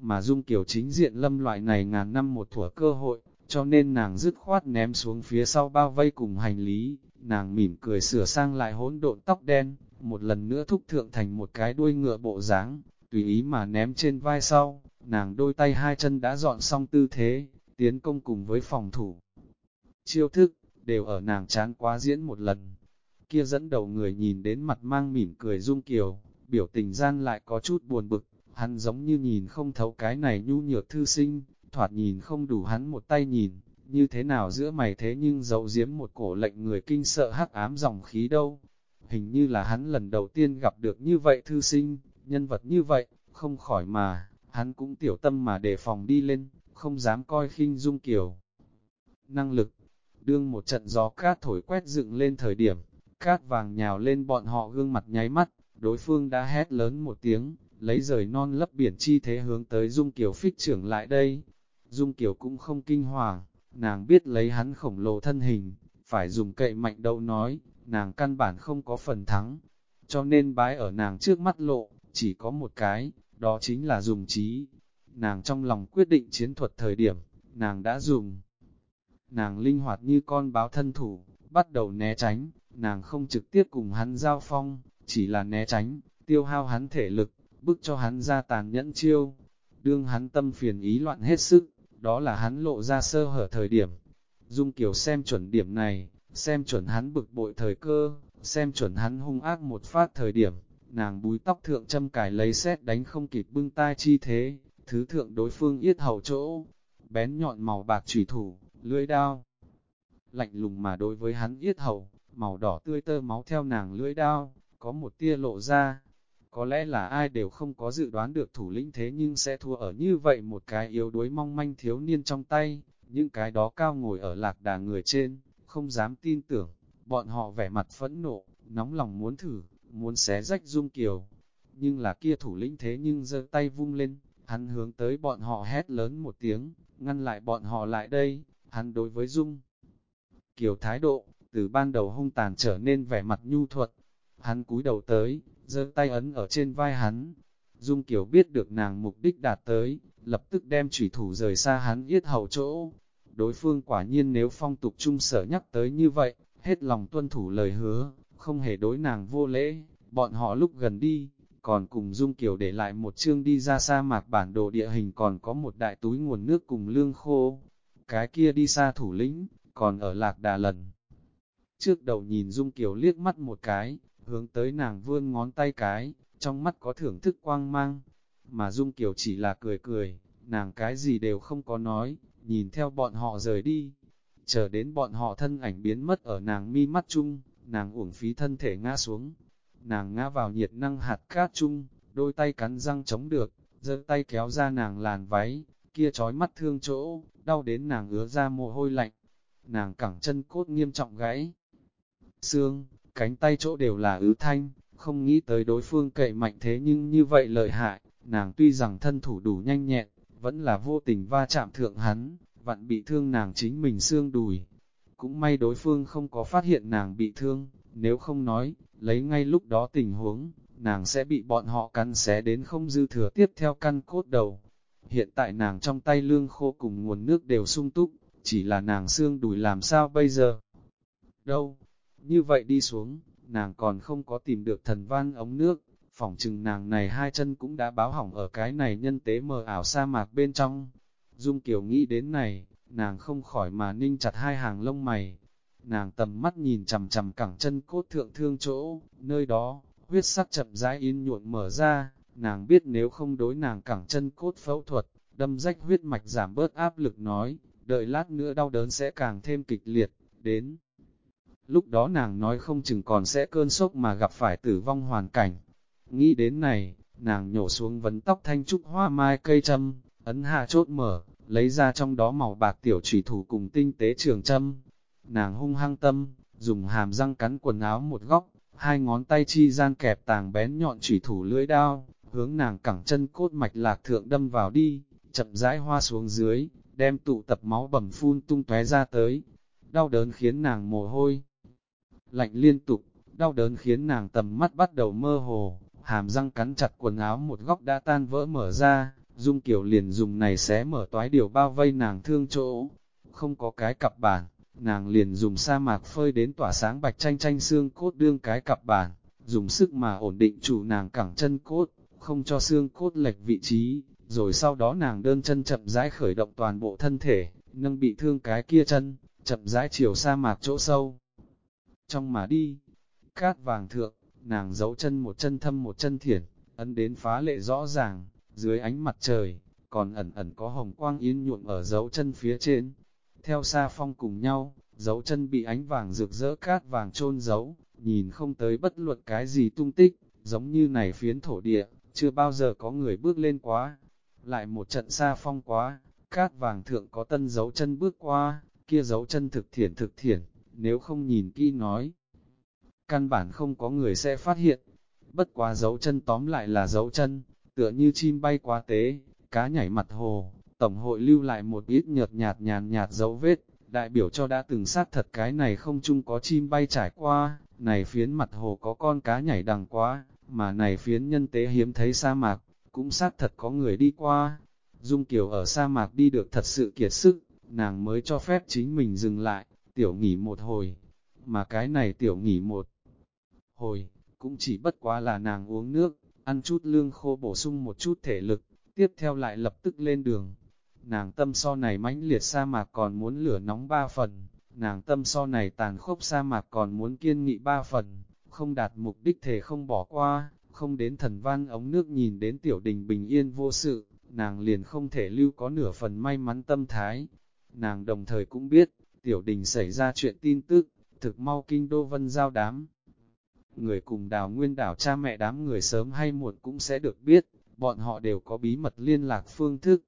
Mà Dung Kiều chính diện lâm loại này ngàn năm một thủa cơ hội, cho nên nàng dứt khoát ném xuống phía sau bao vây cùng hành lý, nàng mỉm cười sửa sang lại hỗn độn tóc đen, một lần nữa thúc thượng thành một cái đuôi ngựa bộ dáng, tùy ý mà ném trên vai sau, nàng đôi tay hai chân đã dọn xong tư thế, tiến công cùng với phòng thủ. Chiêu thức, đều ở nàng chán quá diễn một lần, kia dẫn đầu người nhìn đến mặt mang mỉm cười dung kiều, biểu tình gian lại có chút buồn bực, hắn giống như nhìn không thấu cái này nhu nhược thư sinh, thoạt nhìn không đủ hắn một tay nhìn, như thế nào giữa mày thế nhưng giấu giếm một cổ lệnh người kinh sợ hắc ám dòng khí đâu. Hình như là hắn lần đầu tiên gặp được như vậy thư sinh, nhân vật như vậy, không khỏi mà, hắn cũng tiểu tâm mà đề phòng đi lên, không dám coi khinh dung kiều. Năng lực, đương một trận gió cát thổi quét dựng lên thời điểm, Cát vàng nhào lên bọn họ gương mặt nháy mắt, đối phương đã hét lớn một tiếng, lấy rời non lấp biển chi thế hướng tới Dung Kiều phích trưởng lại đây. Dung Kiều cũng không kinh hoàng, nàng biết lấy hắn khổng lồ thân hình, phải dùng cậy mạnh đầu nói, nàng căn bản không có phần thắng. Cho nên bái ở nàng trước mắt lộ, chỉ có một cái, đó chính là dùng trí. Nàng trong lòng quyết định chiến thuật thời điểm, nàng đã dùng. Nàng linh hoạt như con báo thân thủ, bắt đầu né tránh, nàng không trực tiếp cùng hắn giao phong, chỉ là né tránh, tiêu hao hắn thể lực, bức cho hắn ra tàn nhẫn chiêu. Đương hắn tâm phiền ý loạn hết sức, đó là hắn lộ ra sơ hở thời điểm. Dung Kiều xem chuẩn điểm này, xem chuẩn hắn bực bội thời cơ, xem chuẩn hắn hung ác một phát thời điểm, nàng búi tóc thượng châm cài lấy xét đánh không kịp bưng tai chi thế, thứ thượng đối phương yết hầu chỗ, bén nhọn màu bạc trùy thủ, lưỡi đao. Lạnh lùng mà đối với hắn yết hầu, màu đỏ tươi tơ máu theo nàng lưỡi đao, có một tia lộ ra. Có lẽ là ai đều không có dự đoán được thủ lĩnh thế nhưng sẽ thua ở như vậy một cái yếu đuối mong manh thiếu niên trong tay, những cái đó cao ngồi ở lạc đà người trên, không dám tin tưởng, bọn họ vẻ mặt phẫn nộ, nóng lòng muốn thử, muốn xé rách dung kiều. Nhưng là kia thủ lĩnh thế nhưng giơ tay vung lên, hắn hướng tới bọn họ hét lớn một tiếng, ngăn lại bọn họ lại đây, hắn đối với dung. Kiều thái độ, từ ban đầu hung tàn trở nên vẻ mặt nhu thuật, hắn cúi đầu tới, giơ tay ấn ở trên vai hắn. Dung Kiều biết được nàng mục đích đạt tới, lập tức đem chủy thủ rời xa hắn yết hầu chỗ. Đối phương quả nhiên nếu phong tục trung sở nhắc tới như vậy, hết lòng tuân thủ lời hứa, không hề đối nàng vô lễ, bọn họ lúc gần đi, còn cùng Dung Kiều để lại một chương đi ra sa mạc bản đồ địa hình còn có một đại túi nguồn nước cùng lương khô. Cái kia đi xa thủ lĩnh, còn ở lạc đà lần. Trước đầu nhìn Dung Kiều liếc mắt một cái, hướng tới nàng vươn ngón tay cái, trong mắt có thưởng thức quang mang. Mà Dung Kiều chỉ là cười cười, nàng cái gì đều không có nói, nhìn theo bọn họ rời đi. Chờ đến bọn họ thân ảnh biến mất ở nàng mi mắt chung, nàng uổng phí thân thể ngã xuống. Nàng ngã vào nhiệt năng hạt cát chung, đôi tay cắn răng chống được, giơ tay kéo ra nàng làn váy, kia trói mắt thương chỗ, đau đến nàng ứa ra mồ hôi lạnh. Nàng cẳng chân cốt nghiêm trọng gãy. Xương, cánh tay chỗ đều là ứ thanh, không nghĩ tới đối phương cậy mạnh thế nhưng như vậy lợi hại, nàng tuy rằng thân thủ đủ nhanh nhẹn, vẫn là vô tình va chạm thượng hắn, vặn bị thương nàng chính mình xương đùi. Cũng may đối phương không có phát hiện nàng bị thương, nếu không nói, lấy ngay lúc đó tình huống, nàng sẽ bị bọn họ cắn xé đến không dư thừa tiếp theo căn cốt đầu. Hiện tại nàng trong tay lương khô cùng nguồn nước đều sung túc, chỉ là nàng xương đùi làm sao bây giờ? Đâu? Như vậy đi xuống, nàng còn không có tìm được thần văn ống nước, phỏng chừng nàng này hai chân cũng đã báo hỏng ở cái này nhân tế mờ ảo sa mạc bên trong. Dung Kiều nghĩ đến này, nàng không khỏi mà ninh chặt hai hàng lông mày. Nàng tầm mắt nhìn chầm chầm cẳng chân cốt thượng thương chỗ, nơi đó, huyết sắc chậm rãi in nhuộn mở ra, nàng biết nếu không đối nàng cẳng chân cốt phẫu thuật, đâm rách huyết mạch giảm bớt áp lực nói, đợi lát nữa đau đớn sẽ càng thêm kịch liệt, đến. Lúc đó nàng nói không chừng còn sẽ cơn sốc mà gặp phải tử vong hoàn cảnh. Nghĩ đến này, nàng nhổ xuống vấn tóc thanh trúc hoa mai cây châm, ấn hạ chốt mở, lấy ra trong đó màu bạc tiểu trùy thủ cùng tinh tế trường châm. Nàng hung hăng tâm, dùng hàm răng cắn quần áo một góc, hai ngón tay chi gian kẹp tàng bén nhọn trùy thủ lưỡi đao, hướng nàng cẳng chân cốt mạch lạc thượng đâm vào đi, chậm rãi hoa xuống dưới, đem tụ tập máu bầm phun tung tóe ra tới. Đau đớn khiến nàng mồ hôi lạnh liên tục, đau đớn khiến nàng tầm mắt bắt đầu mơ hồ, hàm răng cắn chặt quần áo một góc đã tan vỡ mở ra, Dung Kiều liền dùng này xé mở toái điều bao vây nàng thương chỗ, không có cái cặp bản, nàng liền dùng sa mạc phơi đến tỏa sáng bạch tranh tranh xương cốt đương cái cặp bản, dùng sức mà ổn định chủ nàng cẳng chân cốt, không cho xương cốt lệch vị trí, rồi sau đó nàng đơn chân chậm rãi khởi động toàn bộ thân thể, nâng bị thương cái kia chân, chậm rãi chiều sa mạc chỗ sâu trong mà đi. Cát vàng thượng, nàng giấu chân một chân thâm một chân thiển, ấn đến phá lệ rõ ràng, dưới ánh mặt trời, còn ẩn ẩn có hồng quang yên nhuộm ở dấu chân phía trên. Theo xa phong cùng nhau, dấu chân bị ánh vàng rực rỡ cát vàng trôn giấu, nhìn không tới bất luận cái gì tung tích, giống như này phiến thổ địa, chưa bao giờ có người bước lên quá. Lại một trận xa phong quá, cát vàng thượng có tân dấu chân bước qua, kia dấu chân thực thiển thực thiển, nếu không nhìn kỹ nói. Căn bản không có người sẽ phát hiện, bất quá dấu chân tóm lại là dấu chân, tựa như chim bay quá tế, cá nhảy mặt hồ, tổng hội lưu lại một ít nhợt nhạt nhàn nhạt dấu vết, đại biểu cho đã từng sát thật cái này không chung có chim bay trải qua, này phiến mặt hồ có con cá nhảy đằng quá, mà này phiến nhân tế hiếm thấy sa mạc, cũng sát thật có người đi qua. Dung Kiều ở sa mạc đi được thật sự kiệt sức, nàng mới cho phép chính mình dừng lại, tiểu nghỉ một hồi. Mà cái này tiểu nghỉ một hồi, cũng chỉ bất quá là nàng uống nước, ăn chút lương khô bổ sung một chút thể lực, tiếp theo lại lập tức lên đường. Nàng tâm so này mãnh liệt sa mạc còn muốn lửa nóng ba phần, nàng tâm so này tàn khốc sa mạc còn muốn kiên nghị ba phần, không đạt mục đích thể không bỏ qua, không đến thần văn ống nước nhìn đến tiểu đình bình yên vô sự, nàng liền không thể lưu có nửa phần may mắn tâm thái. Nàng đồng thời cũng biết, tiểu đình xảy ra chuyện tin tức, thực mau kinh đô vân giao đám. Người cùng đào nguyên đảo cha mẹ đám người sớm hay muộn cũng sẽ được biết, bọn họ đều có bí mật liên lạc phương thức.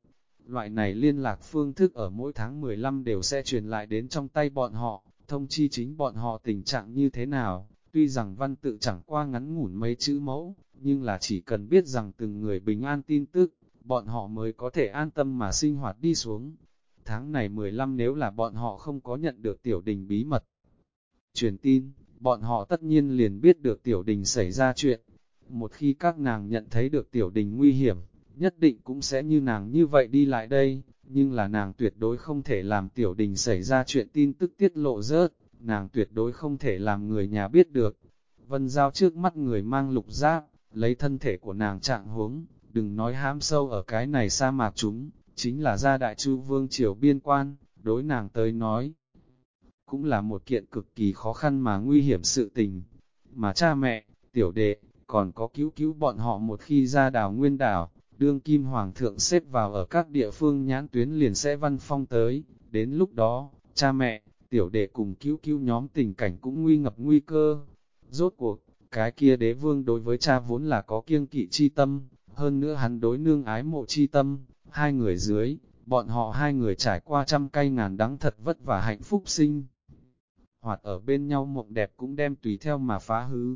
Loại này liên lạc phương thức ở mỗi tháng 15 đều sẽ truyền lại đến trong tay bọn họ, thông chi chính bọn họ tình trạng như thế nào. Tuy rằng văn tự chẳng qua ngắn ngủn mấy chữ mẫu, nhưng là chỉ cần biết rằng từng người bình an tin tức, bọn họ mới có thể an tâm mà sinh hoạt đi xuống. Tháng này 15 nếu là bọn họ không có nhận được tiểu đình bí mật. Truyền tin, bọn họ tất nhiên liền biết được tiểu đình xảy ra chuyện. Một khi các nàng nhận thấy được tiểu đình nguy hiểm, nhất định cũng sẽ như nàng như vậy đi lại đây, nhưng là nàng tuyệt đối không thể làm tiểu đình xảy ra chuyện tin tức tiết lộ rớt, nàng tuyệt đối không thể làm người nhà biết được. Vân giao trước mắt người mang lục giáp, lấy thân thể của nàng trạng huống, đừng nói hám sâu ở cái này sa mạc chúng, chính là gia đại chu vương triều biên quan, đối nàng tới nói. Cũng là một kiện cực kỳ khó khăn mà nguy hiểm sự tình, mà cha mẹ, tiểu đệ, còn có cứu cứu bọn họ một khi ra đảo nguyên đảo, đương kim hoàng thượng xếp vào ở các địa phương nhãn tuyến liền sẽ văn phong tới, đến lúc đó, cha mẹ, tiểu đệ cùng cứu cứu nhóm tình cảnh cũng nguy ngập nguy cơ. Rốt cuộc, cái kia đế vương đối với cha vốn là có kiêng kỵ chi tâm, hơn nữa hắn đối nương ái mộ chi tâm, hai người dưới, bọn họ hai người trải qua trăm cây ngàn đắng thật vất vả hạnh phúc sinh. Hoạt ở bên nhau mộng đẹp cũng đem tùy theo mà phá hư,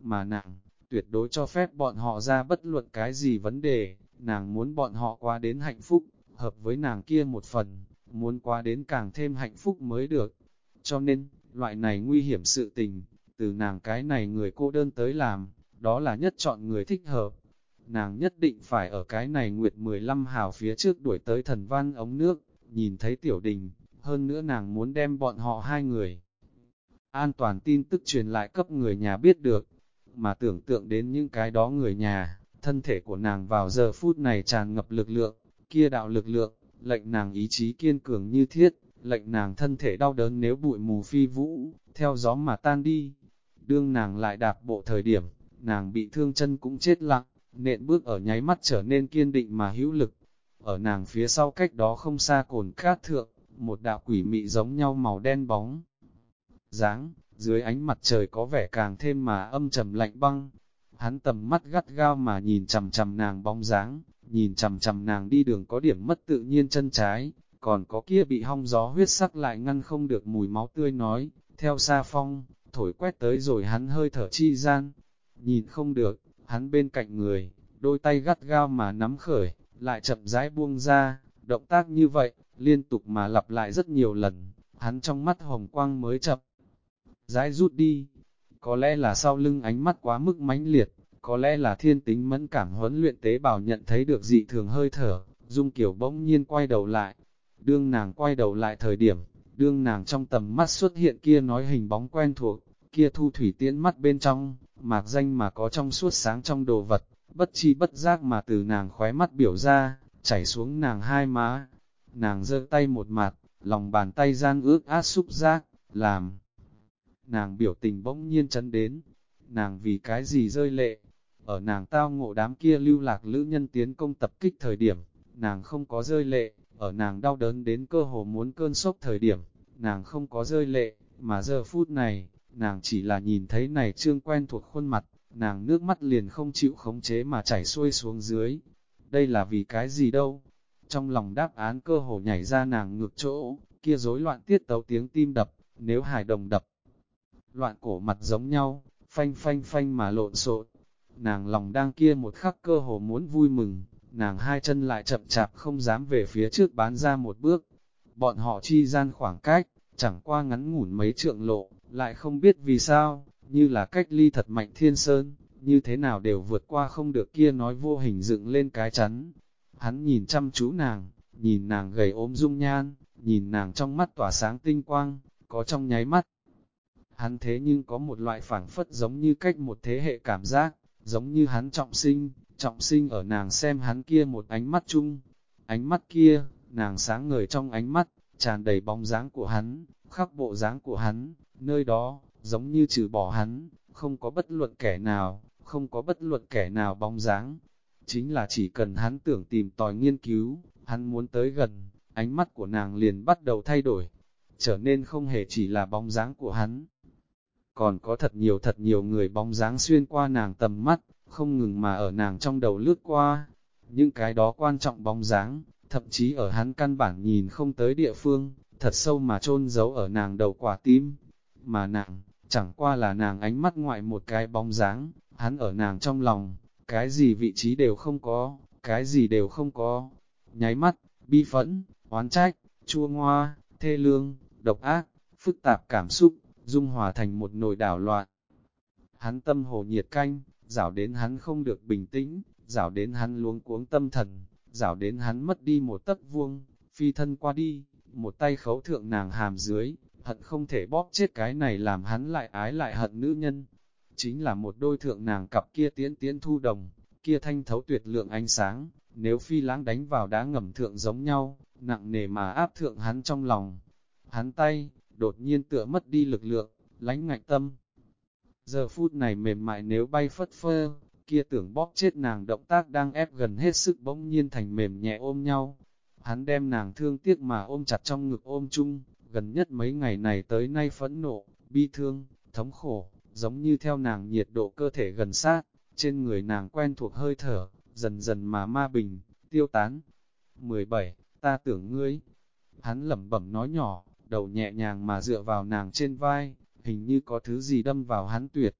mà nàng, tuyệt đối cho phép bọn họ ra bất luận cái gì vấn đề, nàng muốn bọn họ qua đến hạnh phúc, hợp với nàng kia một phần, muốn qua đến càng thêm hạnh phúc mới được. Cho nên, loại này nguy hiểm sự tình, từ nàng cái này người cô đơn tới làm, đó là nhất chọn người thích hợp. Nàng nhất định phải ở cái này nguyệt 15 hào phía trước đuổi tới thần văn ống nước, nhìn thấy tiểu đình, hơn nữa nàng muốn đem bọn họ hai người. An toàn tin tức truyền lại cấp người nhà biết được, mà tưởng tượng đến những cái đó người nhà, thân thể của nàng vào giờ phút này tràn ngập lực lượng, kia đạo lực lượng, lệnh nàng ý chí kiên cường như thiết, lệnh nàng thân thể đau đớn nếu bụi mù phi vũ, theo gió mà tan đi. Đương nàng lại đạp bộ thời điểm, nàng bị thương chân cũng chết lặng, nện bước ở nháy mắt trở nên kiên định mà hữu lực. Ở nàng phía sau cách đó không xa cồn cát thượng, một đạo quỷ mị giống nhau màu đen bóng. dáng dưới ánh mặt trời có vẻ càng thêm mà âm trầm lạnh băng. Hắn tầm mắt gắt gao mà nhìn chầm chầm nàng bóng dáng, nhìn chầm chầm nàng đi đường có điểm mất tự nhiên chân trái, còn có kia bị hong gió huyết sắc lại ngăn không được mùi máu tươi nói, theo xa phong, thổi quét tới rồi hắn hơi thở chi gian, nhìn không được, hắn bên cạnh người, đôi tay gắt gao mà nắm khởi, lại chậm rãi buông ra, động tác như vậy, liên tục mà lặp lại rất nhiều lần, hắn trong mắt hồng quang mới chậm, rãi rút đi, có lẽ là sau lưng ánh mắt quá mức mãnh liệt, có lẽ là thiên tính mẫn cảm huấn luyện tế bào nhận thấy được dị thường hơi thở, Dung Kiều bỗng nhiên quay đầu lại, đương nàng quay đầu lại thời điểm, đương nàng trong tầm mắt xuất hiện kia nói hình bóng quen thuộc, kia thu thủy tiễn mắt bên trong, mạc danh mà có trong suốt sáng trong đồ vật, bất chi bất giác mà từ nàng khóe mắt biểu ra, chảy xuống nàng hai má. Nàng giơ tay một mặt, lòng bàn tay gian ước át xúc giác, làm. Nàng biểu tình bỗng nhiên chấn đến, nàng vì cái gì rơi lệ, ở nàng tao ngộ đám kia lưu lạc lữ nhân tiến công tập kích thời điểm, nàng không có rơi lệ, ở nàng đau đớn đến cơ hồ muốn cơn sốc thời điểm, nàng không có rơi lệ, mà giờ phút này, nàng chỉ là nhìn thấy này trương quen thuộc khuôn mặt, nàng nước mắt liền không chịu khống chế mà chảy xuôi xuống dưới. Đây là vì cái gì đâu? Trong lòng đáp án cơ hồ nhảy ra nàng ngược chỗ, kia rối loạn tiết tấu tiếng tim đập, nếu hài đồng đập. Loạn cổ mặt giống nhau, phanh phanh phanh mà lộn xộn. Nàng lòng đang kia một khắc cơ hồ muốn vui mừng, nàng hai chân lại chậm chạp không dám về phía trước bán ra một bước. Bọn họ chi gian khoảng cách, chẳng qua ngắn ngủn mấy trượng lộ, lại không biết vì sao, như là cách ly thật mạnh thiên sơn, như thế nào đều vượt qua không được kia nói vô hình dựng lên cái chắn. Hắn nhìn chăm chú nàng, nhìn nàng gầy ốm dung nhan, nhìn nàng trong mắt tỏa sáng tinh quang, có trong nháy mắt. Hắn thế nhưng có một loại phảng phất giống như cách một thế hệ cảm giác, giống như hắn trọng sinh, trọng sinh ở nàng xem hắn kia một ánh mắt chung. Ánh mắt kia, nàng sáng ngời trong ánh mắt, tràn đầy bóng dáng của hắn, khắc bộ dáng của hắn, nơi đó, giống như trừ bỏ hắn, không có bất luận kẻ nào, không có bất luận kẻ nào bóng dáng. Chính là chỉ cần hắn tưởng tìm tòi nghiên cứu, hắn muốn tới gần, ánh mắt của nàng liền bắt đầu thay đổi, trở nên không hề chỉ là bóng dáng của hắn. Còn có thật nhiều thật nhiều người bóng dáng xuyên qua nàng tầm mắt, không ngừng mà ở nàng trong đầu lướt qua. Những cái đó quan trọng bóng dáng, thậm chí ở hắn căn bản nhìn không tới địa phương, thật sâu mà chôn giấu ở nàng đầu quả tim. Mà nàng, chẳng qua là nàng ánh mắt ngoại một cái bóng dáng, hắn ở nàng trong lòng, cái gì vị trí đều không có, cái gì đều không có. Nháy mắt, bi phẫn, oán trách, chua ngoa, thê lương, độc ác, phức tạp cảm xúc, dung hòa thành một nồi đảo loạn. Hắn tâm hồ nhiệt canh, rảo đến hắn không được bình tĩnh, rảo đến hắn luống cuống tâm thần, rảo đến hắn mất đi một tấc vuông, phi thân qua đi, một tay khấu thượng nàng hàm dưới, hận không thể bóp chết cái này làm hắn lại ái lại hận nữ nhân. Chính là một đôi thượng nàng cặp kia tiến tiến thu đồng, kia thanh thấu tuyệt lượng ánh sáng, nếu phi lãng đánh vào đá ngầm thượng giống nhau, nặng nề mà áp thượng hắn trong lòng. Hắn tay, đột nhiên tựa mất đi lực lượng, lánh ngạnh tâm. Giờ phút này mềm mại nếu bay phất phơ, kia tưởng bóp chết nàng động tác đang ép gần hết sức bỗng nhiên thành mềm nhẹ ôm nhau. Hắn đem nàng thương tiếc mà ôm chặt trong ngực ôm chung, gần nhất mấy ngày này tới nay phẫn nộ, bi thương, thống khổ, giống như theo nàng nhiệt độ cơ thể gần sát, trên người nàng quen thuộc hơi thở, dần dần mà ma bình, tiêu tán. 17. Ta tưởng ngươi, hắn lẩm bẩm nói nhỏ, đầu nhẹ nhàng mà dựa vào nàng trên vai, hình như có thứ gì đâm vào hắn tuyệt.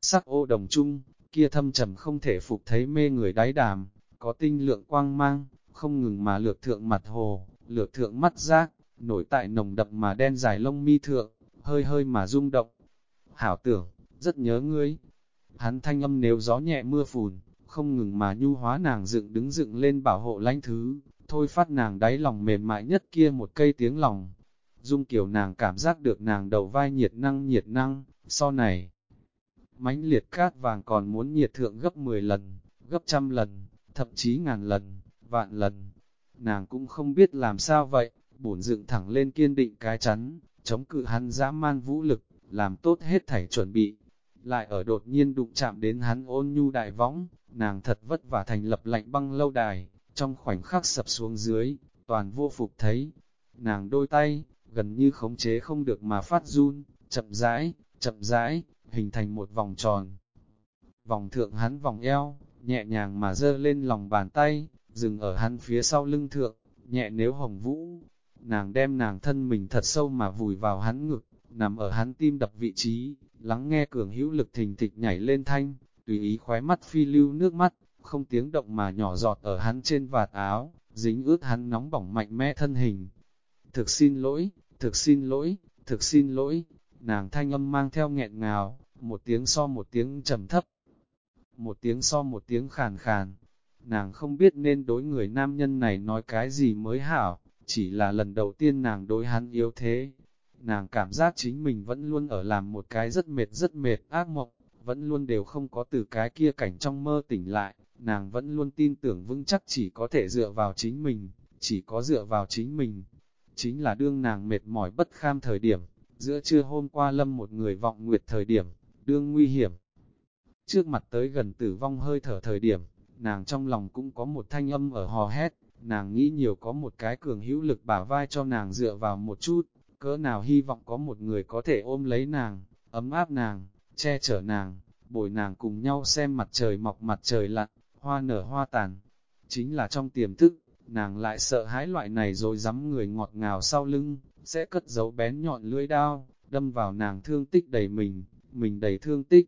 Sắc ô đồng chung, kia thâm trầm không thể phục thấy mê người đáy đàm, có tinh lượng quang mang, không ngừng mà lược thượng mặt hồ, lược thượng mắt giác, nổi tại nồng đậm mà đen dài lông mi thượng, hơi hơi mà rung động. Hảo tưởng, rất nhớ ngươi. Hắn thanh âm nếu gió nhẹ mưa phùn, không ngừng mà nhu hóa nàng dựng đứng dựng lên bảo hộ lãnh thứ, thôi phát nàng đáy lòng mềm mại nhất kia một cây tiếng lòng. Dung kiểu nàng cảm giác được nàng đầu vai nhiệt năng nhiệt năng, so này. mãnh liệt cát vàng còn muốn nhiệt thượng gấp 10 lần, gấp trăm lần, thậm chí ngàn lần, vạn lần. Nàng cũng không biết làm sao vậy, bổn dựng thẳng lên kiên định cái chắn, chống cự hắn dã man vũ lực, làm tốt hết thảy chuẩn bị. Lại ở đột nhiên đụng chạm đến hắn ôn nhu đại võng, nàng thật vất vả thành lập lạnh băng lâu đài, trong khoảnh khắc sập xuống dưới, toàn vô phục thấy. Nàng đôi tay, gần như khống chế không được mà phát run, chậm rãi, chậm rãi, hình thành một vòng tròn. Vòng thượng hắn vòng eo, nhẹ nhàng mà dơ lên lòng bàn tay, dừng ở hắn phía sau lưng thượng, nhẹ nếu hồng vũ. Nàng đem nàng thân mình thật sâu mà vùi vào hắn ngực, nằm ở hắn tim đập vị trí, lắng nghe cường hữu lực thình thịch nhảy lên thanh, tùy ý khóe mắt phi lưu nước mắt, không tiếng động mà nhỏ giọt ở hắn trên vạt áo, dính ướt hắn nóng bỏng mạnh mẽ thân hình. Thực xin lỗi, thực xin lỗi, thực xin lỗi, nàng thanh âm mang theo nghẹn ngào, một tiếng so một tiếng trầm thấp, một tiếng so một tiếng khàn khàn. Nàng không biết nên đối người nam nhân này nói cái gì mới hảo, chỉ là lần đầu tiên nàng đối hắn yếu thế. Nàng cảm giác chính mình vẫn luôn ở làm một cái rất mệt rất mệt ác mộng, vẫn luôn đều không có từ cái kia cảnh trong mơ tỉnh lại, nàng vẫn luôn tin tưởng vững chắc chỉ có thể dựa vào chính mình, chỉ có dựa vào chính mình. Chính là đương nàng mệt mỏi bất kham thời điểm, giữa trưa hôm qua lâm một người vọng nguyệt thời điểm, đương nguy hiểm. Trước mặt tới gần tử vong hơi thở thời điểm, nàng trong lòng cũng có một thanh âm ở hò hét, nàng nghĩ nhiều có một cái cường hữu lực bả vai cho nàng dựa vào một chút, cỡ nào hy vọng có một người có thể ôm lấy nàng, ấm áp nàng, che chở nàng, bồi nàng cùng nhau xem mặt trời mọc mặt trời lặn, hoa nở hoa tàn. Chính là trong tiềm thức, nàng lại sợ hãi loại này rồi dám người ngọt ngào sau lưng, sẽ cất giấu bén nhọn lưỡi đao, đâm vào nàng thương tích đầy mình, mình đầy thương tích.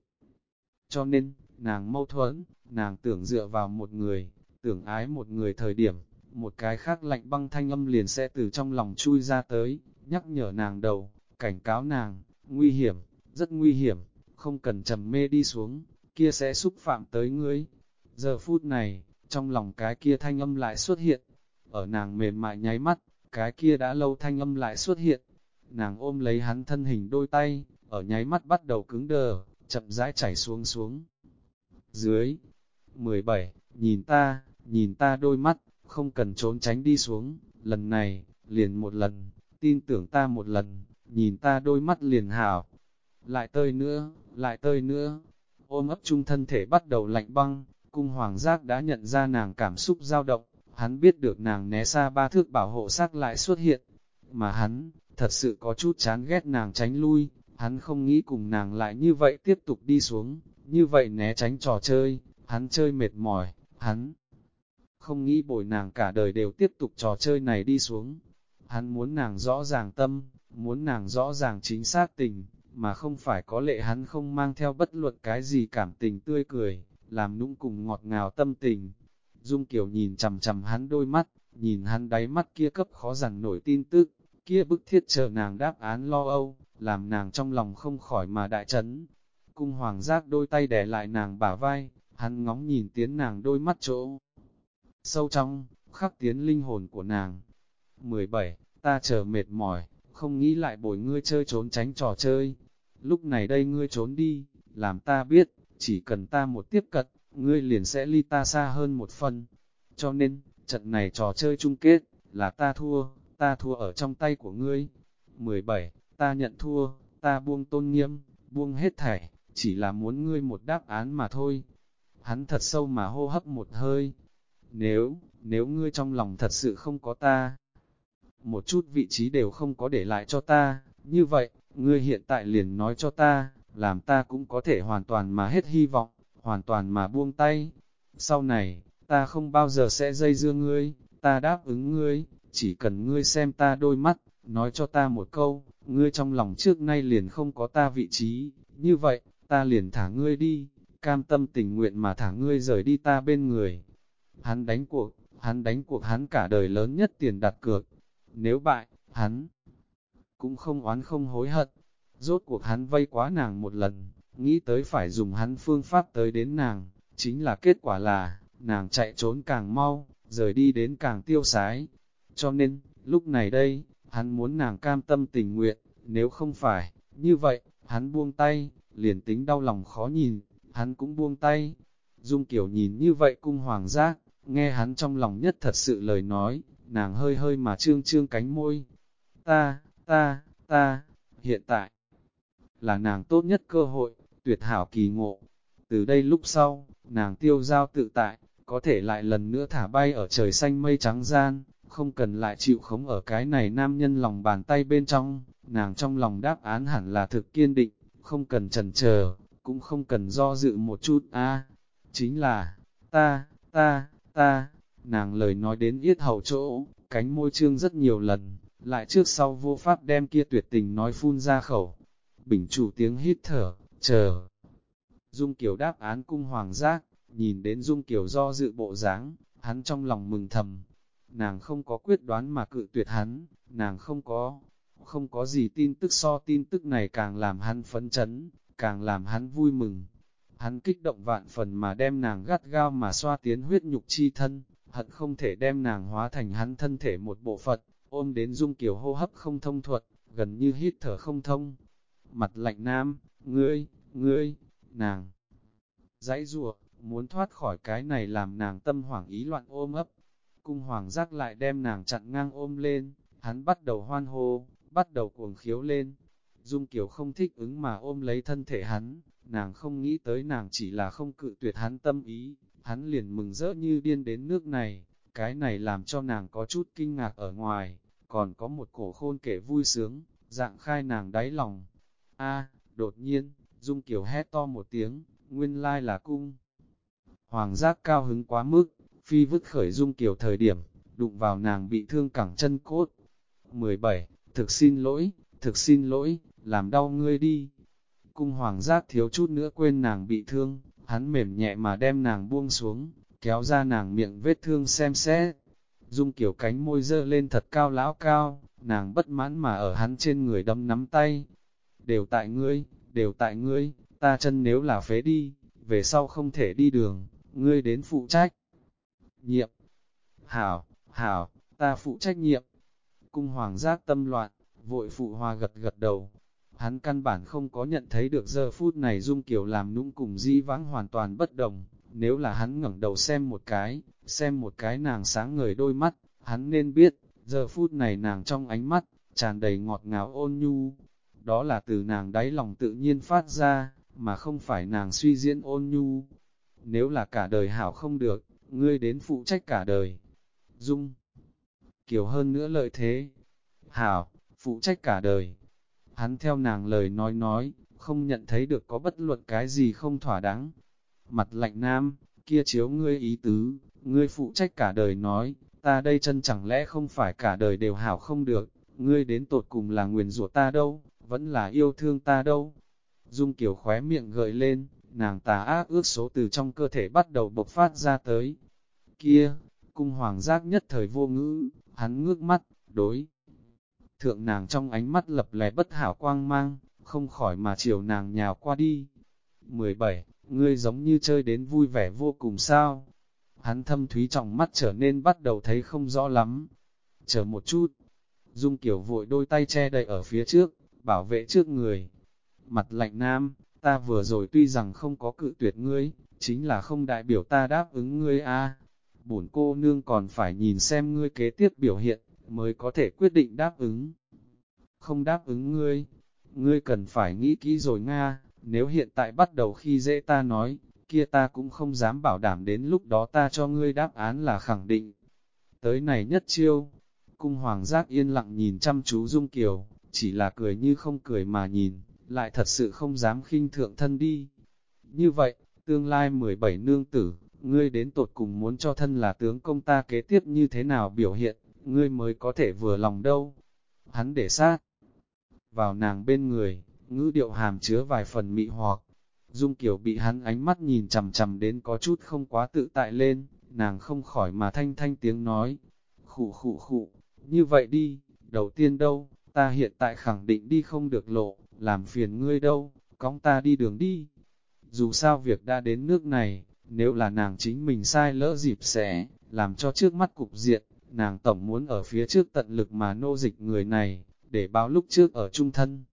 Cho nên, nàng mâu thuẫn, nàng tưởng dựa vào một người, tưởng ái một người thời điểm, một cái khác lạnh băng thanh âm liền sẽ từ trong lòng chui ra tới, nhắc nhở nàng đầu, cảnh cáo nàng, nguy hiểm, rất nguy hiểm, không cần trầm mê đi xuống, kia sẽ xúc phạm tới ngươi. Giờ phút này, trong lòng cái kia thanh âm lại xuất hiện. Ở nàng mềm mại nháy mắt, cái kia đã lâu thanh âm lại xuất hiện. Nàng ôm lấy hắn thân hình đôi tay, ở nháy mắt bắt đầu cứng đờ, chậm rãi chảy xuống xuống. Dưới 17, nhìn ta, nhìn ta đôi mắt, không cần trốn tránh đi xuống, lần này, liền một lần, tin tưởng ta một lần, nhìn ta đôi mắt liền hảo. Lại tơi nữa, lại tơi nữa, ôm ấp chung thân thể bắt đầu lạnh băng, cung hoàng giác đã nhận ra nàng cảm xúc dao động, hắn biết được nàng né xa ba thước bảo hộ sắc lại xuất hiện, mà hắn, thật sự có chút chán ghét nàng tránh lui, hắn không nghĩ cùng nàng lại như vậy tiếp tục đi xuống, như vậy né tránh trò chơi, hắn chơi mệt mỏi, hắn không nghĩ bồi nàng cả đời đều tiếp tục trò chơi này đi xuống. Hắn muốn nàng rõ ràng tâm, muốn nàng rõ ràng chính xác tình, mà không phải có lệ hắn không mang theo bất luận cái gì cảm tình tươi cười, làm nũng cùng ngọt ngào tâm tình. Dung Kiều nhìn chầm chầm hắn đôi mắt, nhìn hắn đáy mắt kia cấp khó rằng nổi tin tức, kia bức thiết chờ nàng đáp án lo âu, làm nàng trong lòng không khỏi mà đại chấn. Cung hoàng giác đôi tay đè lại nàng bả vai, hắn ngóng nhìn tiến nàng đôi mắt chỗ. Sâu trong, khắc tiến linh hồn của nàng. 17. Ta chờ mệt mỏi, không nghĩ lại bồi ngươi chơi trốn tránh trò chơi. Lúc này đây ngươi trốn đi, làm ta biết, chỉ cần ta một tiếp cận, ngươi liền sẽ ly ta xa hơn một phần. Cho nên, trận này trò chơi chung kết, là ta thua, ta thua ở trong tay của ngươi. 17. Ta nhận thua, ta buông tôn nghiêm, buông hết thảy, chỉ là muốn ngươi một đáp án mà thôi. Hắn thật sâu mà hô hấp một hơi. Nếu, nếu ngươi trong lòng thật sự không có ta, một chút vị trí đều không có để lại cho ta, như vậy, ngươi hiện tại liền nói cho ta, làm ta cũng có thể hoàn toàn mà hết hy vọng, hoàn toàn mà buông tay. Sau này, ta không bao giờ sẽ dây dưa ngươi, ta đáp ứng ngươi, chỉ cần ngươi xem ta đôi mắt, nói cho ta một câu, ngươi trong lòng trước nay liền không có ta vị trí, như vậy, ta liền thả ngươi đi, cam tâm tình nguyện mà thả ngươi rời đi ta bên người. Hắn đánh cuộc, hắn đánh cuộc hắn cả đời lớn nhất tiền đặt cược, nếu bại, hắn cũng không oán không hối hận. Rốt cuộc hắn vây quá nàng một lần, nghĩ tới phải dùng hắn phương pháp tới đến nàng, chính là kết quả là, nàng chạy trốn càng mau, rời đi đến càng tiêu sái. Cho nên, lúc này đây, hắn muốn nàng cam tâm tình nguyện, nếu không phải, như vậy, hắn buông tay, liền tính đau lòng khó nhìn, hắn cũng buông tay. Dung Kiều nhìn như vậy cung hoàng giác, nghe hắn trong lòng nhất thật sự lời nói, nàng hơi hơi mà trương trương cánh môi. Ta, ta, ta, hiện tại, là nàng tốt nhất cơ hội, tuyệt hảo kỳ ngộ. Từ đây lúc sau, nàng tiêu giao tự tại, có thể lại lần nữa thả bay ở trời xanh mây trắng gian, không cần lại chịu khống ở cái này nam nhân lòng bàn tay bên trong, nàng trong lòng đáp án hẳn là thực kiên định, không cần chần chờ, cũng không cần do dự một chút a chính là, ta, ta, ta, nàng lời nói đến yết hầu chỗ, cánh môi trương rất nhiều lần, lại trước sau vô pháp đem kia tuyệt tình nói phun ra khẩu. Bình chủ tiếng hít thở, chờ. Dung Kiều đáp án cung hoàng giác, nhìn đến Dung Kiều do dự bộ dáng, hắn trong lòng mừng thầm. Nàng không có quyết đoán mà cự tuyệt hắn, nàng không có, không có gì tin tức so tin tức này càng làm hắn phấn chấn, càng làm hắn vui mừng. Hắn kích động vạn phần mà đem nàng gắt gao mà xoa tiến huyết nhục chi thân, hận không thể đem nàng hóa thành hắn thân thể một bộ phận, ôm đến dung kiều hô hấp không thông thuật, gần như hít thở không thông. Mặt lạnh nam, ngươi, ngươi, nàng, dãy rùa, muốn thoát khỏi cái này làm nàng tâm hoảng ý loạn ôm ấp. Cung hoàng giác lại đem nàng chặn ngang ôm lên, hắn bắt đầu hoan hô, bắt đầu cuồng khiếu lên. Dung Kiều không thích ứng mà ôm lấy thân thể hắn, nàng không nghĩ tới nàng chỉ là không cự tuyệt hắn tâm ý, hắn liền mừng rỡ như điên đến nước này, cái này làm cho nàng có chút kinh ngạc ở ngoài, còn có một cổ khôn kể vui sướng, dạng khai nàng đáy lòng. A, đột nhiên, Dung Kiều hét to một tiếng, nguyên lai là cung. Hoàng giác cao hứng quá mức, phi vứt khởi Dung Kiều thời điểm, đụng vào nàng bị thương cẳng chân cốt. 17. Thực xin lỗi, thực xin lỗi, làm đau ngươi đi. Cung hoàng giác thiếu chút nữa quên nàng bị thương, hắn mềm nhẹ mà đem nàng buông xuống, kéo ra nàng miệng vết thương xem xét. Dung kiểu cánh môi dơ lên thật cao lão cao, nàng bất mãn mà ở hắn trên người đâm nắm tay. Đều tại ngươi, đều tại ngươi, ta chân nếu là phế đi, về sau không thể đi đường, ngươi đến phụ trách. nhiệm. Hảo, hảo, ta phụ trách nhiệm. Cung hoàng giác tâm loạn, vội phụ hoa gật gật đầu. Hắn căn bản không có nhận thấy được giờ phút này Dung Kiều làm nũng cùng di vãng hoàn toàn bất đồng. Nếu là hắn ngẩng đầu xem một cái, xem một cái nàng sáng ngời đôi mắt, hắn nên biết, giờ phút này nàng trong ánh mắt, tràn đầy ngọt ngào ôn nhu. Đó là từ nàng đáy lòng tự nhiên phát ra, mà không phải nàng suy diễn ôn nhu. Nếu là cả đời hảo không được, ngươi đến phụ trách cả đời. Dung kiểu hơn nữa lợi thế. Hảo, phụ trách cả đời. Hắn theo nàng lời nói nói, không nhận thấy được có bất luận cái gì không thỏa đáng. Mặt lạnh nam, kia chiếu ngươi ý tứ, ngươi phụ trách cả đời nói, ta đây chân chẳng lẽ không phải cả đời đều hảo không được, ngươi đến tột cùng là nguyền rủa ta đâu, vẫn là yêu thương ta đâu. Dung Kiều khóe miệng gợi lên, nàng tà ác ước số từ trong cơ thể bắt đầu bộc phát ra tới. Kia, cung hoàng giác nhất thời vô ngữ, hắn ngước mắt, đối. Thượng nàng trong ánh mắt lập lè bất hảo quang mang, không khỏi mà chiều nàng nhào qua đi. 17. Ngươi giống như chơi đến vui vẻ vô cùng sao? Hắn thâm thúy trọng mắt trở nên bắt đầu thấy không rõ lắm. Chờ một chút. Dung kiểu vội đôi tay che đầy ở phía trước, bảo vệ trước người. Mặt lạnh nam, ta vừa rồi tuy rằng không có cự tuyệt ngươi, chính là không đại biểu ta đáp ứng ngươi a. Bổn cô nương còn phải nhìn xem ngươi kế tiếp biểu hiện, mới có thể quyết định đáp ứng. Không đáp ứng ngươi, ngươi cần phải nghĩ kỹ rồi Nga, nếu hiện tại bắt đầu khi dễ ta nói, kia ta cũng không dám bảo đảm đến lúc đó ta cho ngươi đáp án là khẳng định. Tới này nhất chiêu, cung hoàng giác yên lặng nhìn chăm chú Dung Kiều, chỉ là cười như không cười mà nhìn, lại thật sự không dám khinh thượng thân đi. Như vậy, tương lai 17 nương tử, ngươi đến tột cùng muốn cho thân là tướng công ta kế tiếp như thế nào biểu hiện, ngươi mới có thể vừa lòng đâu. Hắn để sát vào nàng bên người, ngữ điệu hàm chứa vài phần mị hoặc. Dung Kiều bị hắn ánh mắt nhìn chầm chầm đến có chút không quá tự tại lên, nàng không khỏi mà thanh thanh tiếng nói. Khụ khụ khụ, như vậy đi, đầu tiên đâu, ta hiện tại khẳng định đi không được lộ, làm phiền ngươi đâu, cóng ta đi đường đi. Dù sao việc đã đến nước này, nếu là nàng chính mình sai lỡ dịp sẽ, làm cho trước mắt cục diện, nàng tổng muốn ở phía trước tận lực mà nô dịch người này, để báo lúc trước ở trung thân.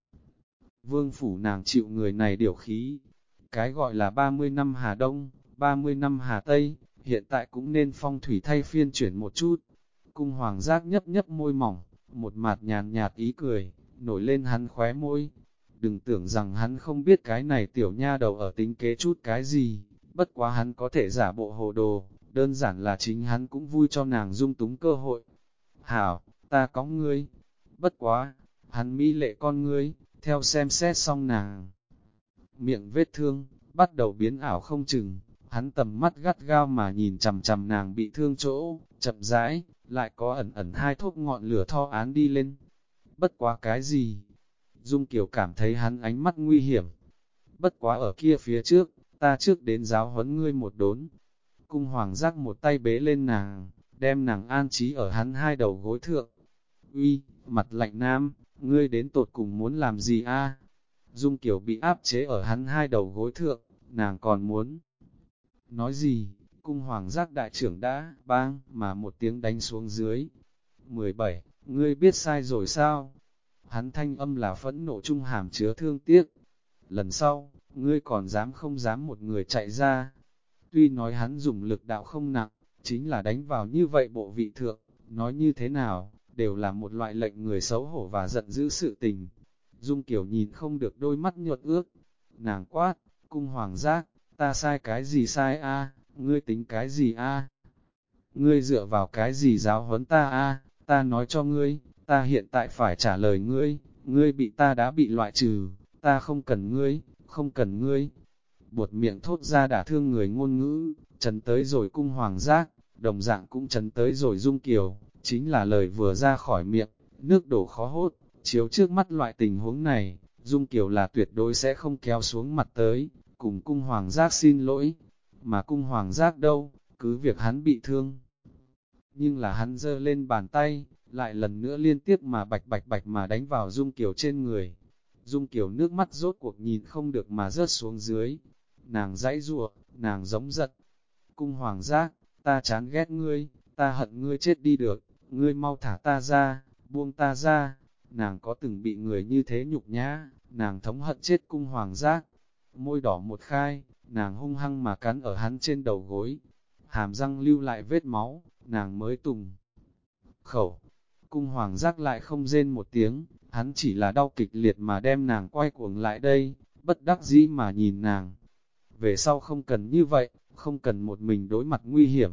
Vương phủ nàng chịu người này điều khí, cái gọi là 30 năm Hà Đông, 30 năm Hà Tây, hiện tại cũng nên phong thủy thay phiên chuyển một chút. Cung hoàng giác nhấp nhấp môi mỏng, một mặt nhàn nhạt ý cười, nổi lên hắn khóe môi. Đừng tưởng rằng hắn không biết cái này tiểu nha đầu ở tính kế chút cái gì, bất quá hắn có thể giả bộ hồ đồ, đơn giản là chính hắn cũng vui cho nàng dung túng cơ hội. Hảo, ta có ngươi, bất quá, hắn mỹ lệ con ngươi, theo xem xét xong nàng. Miệng vết thương, bắt đầu biến ảo không chừng, hắn tầm mắt gắt gao mà nhìn chầm chầm nàng bị thương chỗ, chậm rãi, lại có ẩn ẩn hai thốt ngọn lửa tho án đi lên. Bất quá cái gì? Dung Kiều cảm thấy hắn ánh mắt nguy hiểm. Bất quá ở kia phía trước, ta trước đến giáo huấn ngươi một đốn. Cung hoàng giác một tay bế lên nàng, đem nàng an trí ở hắn hai đầu gối thượng. Uy, mặt lạnh nam, ngươi đến tột cùng muốn làm gì a? Dung Kiều bị áp chế ở hắn hai đầu gối thượng, nàng còn muốn. Nói gì, cung hoàng giác đại trưởng đã, bang, mà một tiếng đánh xuống dưới. 17. Ngươi biết sai rồi sao? Hắn thanh âm là phẫn nộ trung hàm chứa thương tiếc. Lần sau, ngươi còn dám không dám một người chạy ra. Tuy nói hắn dùng lực đạo không nặng, chính là đánh vào như vậy bộ vị thượng, nói như thế nào, đều là một loại lệnh người xấu hổ và giận dữ sự tình. Dung Kiều nhìn không được đôi mắt nhuận ước, nàng quát, cung hoàng giác, ta sai cái gì sai a? Ngươi tính cái gì a? Ngươi dựa vào cái gì giáo huấn ta a? Ta nói cho ngươi, ta hiện tại phải trả lời ngươi, ngươi bị ta đã bị loại trừ, ta không cần ngươi, không cần ngươi. Buột miệng thốt ra đả thương người ngôn ngữ, chấn tới rồi cung hoàng giác, đồng dạng cũng chấn tới rồi dung kiều, chính là lời vừa ra khỏi miệng, nước đổ khó hốt, chiếu trước mắt loại tình huống này, dung kiều là tuyệt đối sẽ không kéo xuống mặt tới, cùng cung hoàng giác xin lỗi, mà cung hoàng giác đâu, cứ việc hắn bị thương. Nhưng là hắn giơ lên bàn tay, lại lần nữa liên tiếp mà bạch bạch bạch mà đánh vào Dung Kiều trên người. Dung Kiều nước mắt rốt cuộc nhìn không được mà rớt xuống dưới. Nàng dãy rủa, nàng giống giật. Cung hoàng giác, ta chán ghét ngươi, ta hận ngươi chết đi được, ngươi mau thả ta ra, buông ta ra, nàng có từng bị người như thế nhục nhã, nàng thống hận chết cung hoàng giác, môi đỏ một khai, nàng hung hăng mà cắn ở hắn trên đầu gối, hàm răng lưu lại vết máu, nàng mới tùng. Khẩu, cung hoàng giác lại không rên một tiếng, hắn chỉ là đau kịch liệt mà đem nàng quay cuồng lại đây, bất đắc dĩ mà nhìn nàng. Về sau không cần như vậy, không cần một mình đối mặt nguy hiểm.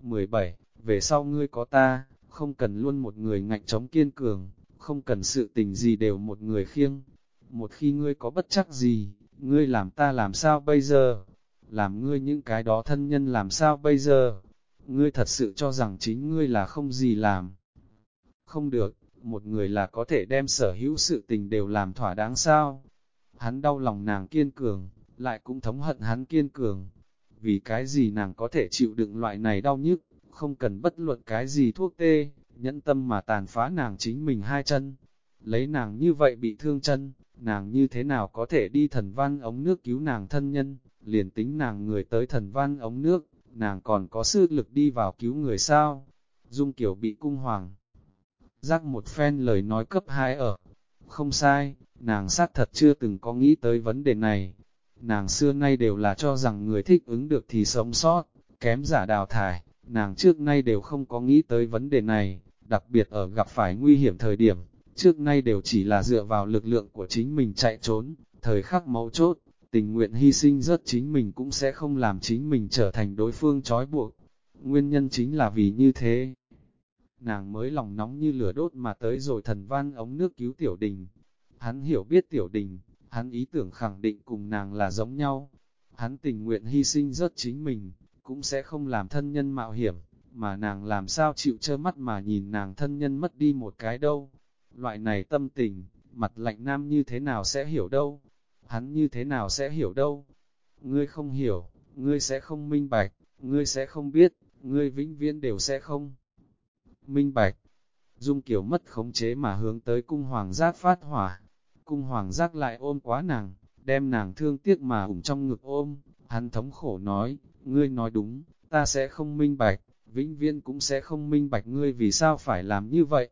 17. Về sau ngươi có ta, không cần luôn một người ngạnh chống kiên cường, không cần sự tình gì đều một người khiêng. Một khi ngươi có bất chắc gì, ngươi làm ta làm sao bây giờ? Làm ngươi những cái đó thân nhân làm sao bây giờ? Ngươi thật sự cho rằng chính ngươi là không gì làm. Không được, một người là có thể đem sở hữu sự tình đều làm thỏa đáng sao? Hắn đau lòng nàng kiên cường, lại cũng thống hận hắn kiên cường. Vì cái gì nàng có thể chịu đựng loại này đau nhức, không cần bất luận cái gì thuốc tê, nhẫn tâm mà tàn phá nàng chính mình hai chân. Lấy nàng như vậy bị thương chân, nàng như thế nào có thể đi thần văn ống nước cứu nàng thân nhân, liền tính nàng người tới thần văn ống nước, nàng còn có sức lực đi vào cứu người sao. Dung Kiều bị cung hoàng. Giác một phen lời nói cấp hai ở. Không sai, nàng xác thật chưa từng có nghĩ tới vấn đề này. Nàng xưa nay đều là cho rằng người thích ứng được thì sống sót, kém giả đào thải. Nàng trước nay đều không có nghĩ tới vấn đề này, đặc biệt ở gặp phải nguy hiểm thời điểm, trước nay đều chỉ là dựa vào lực lượng của chính mình chạy trốn, thời khắc mấu chốt, tình nguyện hy sinh rất chính mình cũng sẽ không làm chính mình trở thành đối phương trói buộc. Nguyên nhân chính là vì như thế. Nàng mới lòng nóng như lửa đốt mà tới rồi thần văn ống nước cứu tiểu đình. Hắn hiểu biết tiểu đình, hắn ý tưởng khẳng định cùng nàng là giống nhau. Hắn tình nguyện hy sinh rất chính mình, cũng sẽ không làm thân nhân mạo hiểm, mà nàng làm sao chịu trơ mắt mà nhìn nàng thân nhân mất đi một cái đâu. Loại này tâm tình, mặt lạnh nam như thế nào sẽ hiểu đâu, hắn như thế nào sẽ hiểu đâu. Ngươi không hiểu, ngươi sẽ không minh bạch, ngươi sẽ không biết, ngươi vĩnh viễn đều sẽ không minh bạch. Dung Kiều mất khống chế mà hướng tới cung hoàng giác phát hỏa. Cung hoàng giác lại ôm quá nàng, đem nàng thương tiếc mà ủng trong ngực ôm. Hắn thống khổ nói, ngươi nói đúng, ta sẽ không minh bạch, vĩnh viễn cũng sẽ không minh bạch ngươi vì sao phải làm như vậy.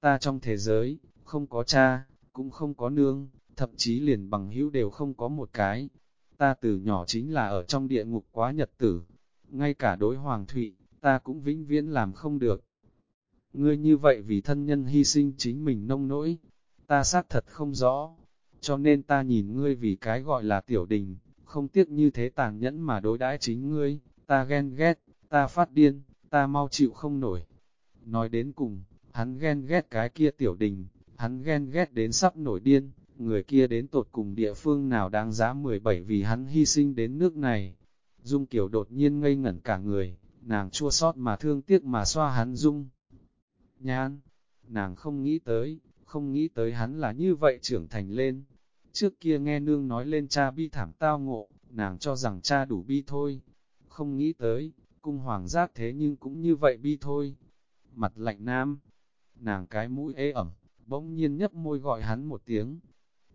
Ta trong thế giới, không có cha, cũng không có nương, thậm chí liền bằng hữu đều không có một cái. Ta từ nhỏ chính là ở trong địa ngục quá nhật tử. Ngay cả đối hoàng thụy, ta cũng vĩnh viễn làm không được. Ngươi như vậy vì thân nhân hy sinh chính mình nông nỗi, ta xác thật không rõ. Cho nên ta nhìn ngươi vì cái gọi là tiểu đình, không tiếc như thế tàn nhẫn mà đối đãi chính ngươi, ta ghen ghét, ta phát điên, ta mau chịu không nổi. Nói đến cùng, hắn ghen ghét cái kia tiểu đình, hắn ghen ghét đến sắp nổi điên, người kia đến tột cùng địa phương nào đáng giá 17 vì hắn hy sinh đến nước này. Dung Kiều đột nhiên ngây ngẩn cả người, nàng chua sót mà thương tiếc mà xoa hắn Dung. Nhan, nàng không nghĩ tới, không nghĩ tới hắn là như vậy trưởng thành lên. Trước kia nghe nương nói lên cha bi thảm tao ngộ, nàng cho rằng cha đủ bi thôi. Không nghĩ tới, cung hoàng giác thế nhưng cũng như vậy bi thôi. Mặt lạnh nam, nàng cái mũi ê ẩm, bỗng nhiên nhấp môi gọi hắn một tiếng.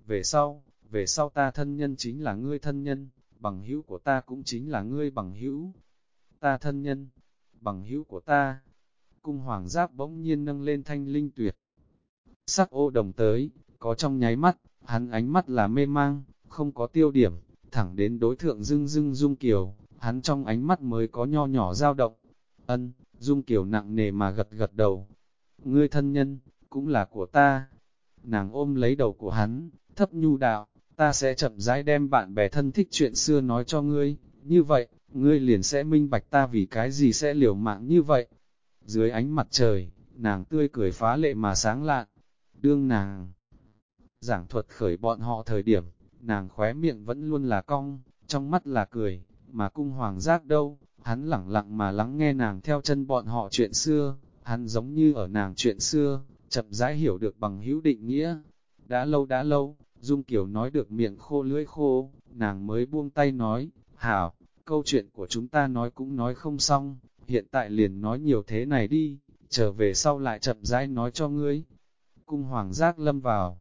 Về sau, về sau ta thân nhân chính là ngươi thân nhân, bằng hữu của ta cũng chính là ngươi bằng hữu. Ta thân nhân, bằng hữu của ta. Cung hoàng giác bỗng nhiên nâng lên thanh linh tuyệt. Sắc ô đồng tới, có trong nháy mắt, hắn ánh mắt là mê mang, không có tiêu điểm, thẳng đến đối thượng dưng dưng dung kiều, hắn trong ánh mắt mới có nho nhỏ dao động. Ân, dung kiều nặng nề mà gật gật đầu. Ngươi thân nhân, cũng là của ta. Nàng ôm lấy đầu của hắn, thấp nhu đạo, ta sẽ chậm rãi đem bạn bè thân thích chuyện xưa nói cho ngươi, như vậy, ngươi liền sẽ minh bạch ta vì cái gì sẽ liều mạng như vậy. Dưới ánh mặt trời, nàng tươi cười phá lệ mà sáng lạn, đương nàng giảng thuật khởi bọn họ thời điểm, nàng khóe miệng vẫn luôn là cong, trong mắt là cười, mà cung hoàng giác đâu, hắn lẳng lặng mà lắng nghe nàng theo chân bọn họ chuyện xưa, hắn giống như ở nàng chuyện xưa, chậm rãi hiểu được bằng hữu định nghĩa. Đã lâu đã lâu, Dung Kiều nói được miệng khô lưỡi khô, nàng mới buông tay nói, hảo, câu chuyện của chúng ta nói cũng nói không xong, hiện tại liền nói nhiều thế này đi, trở về sau lại chậm rãi nói cho ngươi. Cung hoàng giác lâm vào,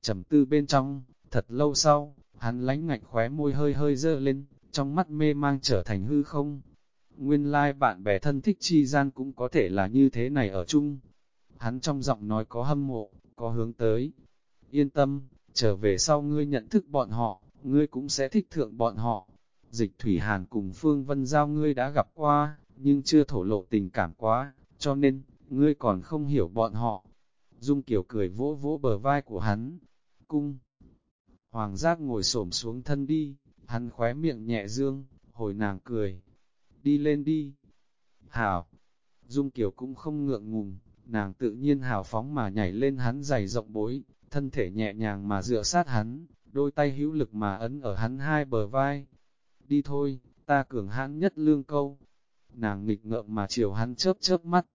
trầm tư bên trong, thật lâu sau, hắn lánh ngạnh khóe môi hơi hơi dơ lên, trong mắt mê mang trở thành hư không. nguyên lai like bạn bè thân thích chi gian cũng có thể là như thế này ở chung. Hắn trong giọng nói có hâm mộ, có hướng tới. Yên tâm, trở về sau ngươi nhận thức bọn họ, ngươi cũng sẽ thích thượng bọn họ. Dịch Thủy Hàn cùng Phương Vân Giao ngươi đã gặp qua, nhưng chưa thổ lộ tình cảm quá, cho nên, ngươi còn không hiểu bọn họ. Dung Kiều cười vỗ vỗ bờ vai của hắn, cung. Hoàng giác ngồi xổm xuống thân đi, hắn khóe miệng nhẹ dương, hồi nàng cười. Đi lên đi. Hảo. Dung Kiều cũng không ngượng ngùng, nàng tự nhiên hào phóng mà nhảy lên hắn dày rộng bối, thân thể nhẹ nhàng mà dựa sát hắn, đôi tay hữu lực mà ấn ở hắn hai bờ vai. Đi thôi, ta cường hãn nhất lương câu. Nàng nghịch ngợm mà chiều hắn chớp chớp mắt.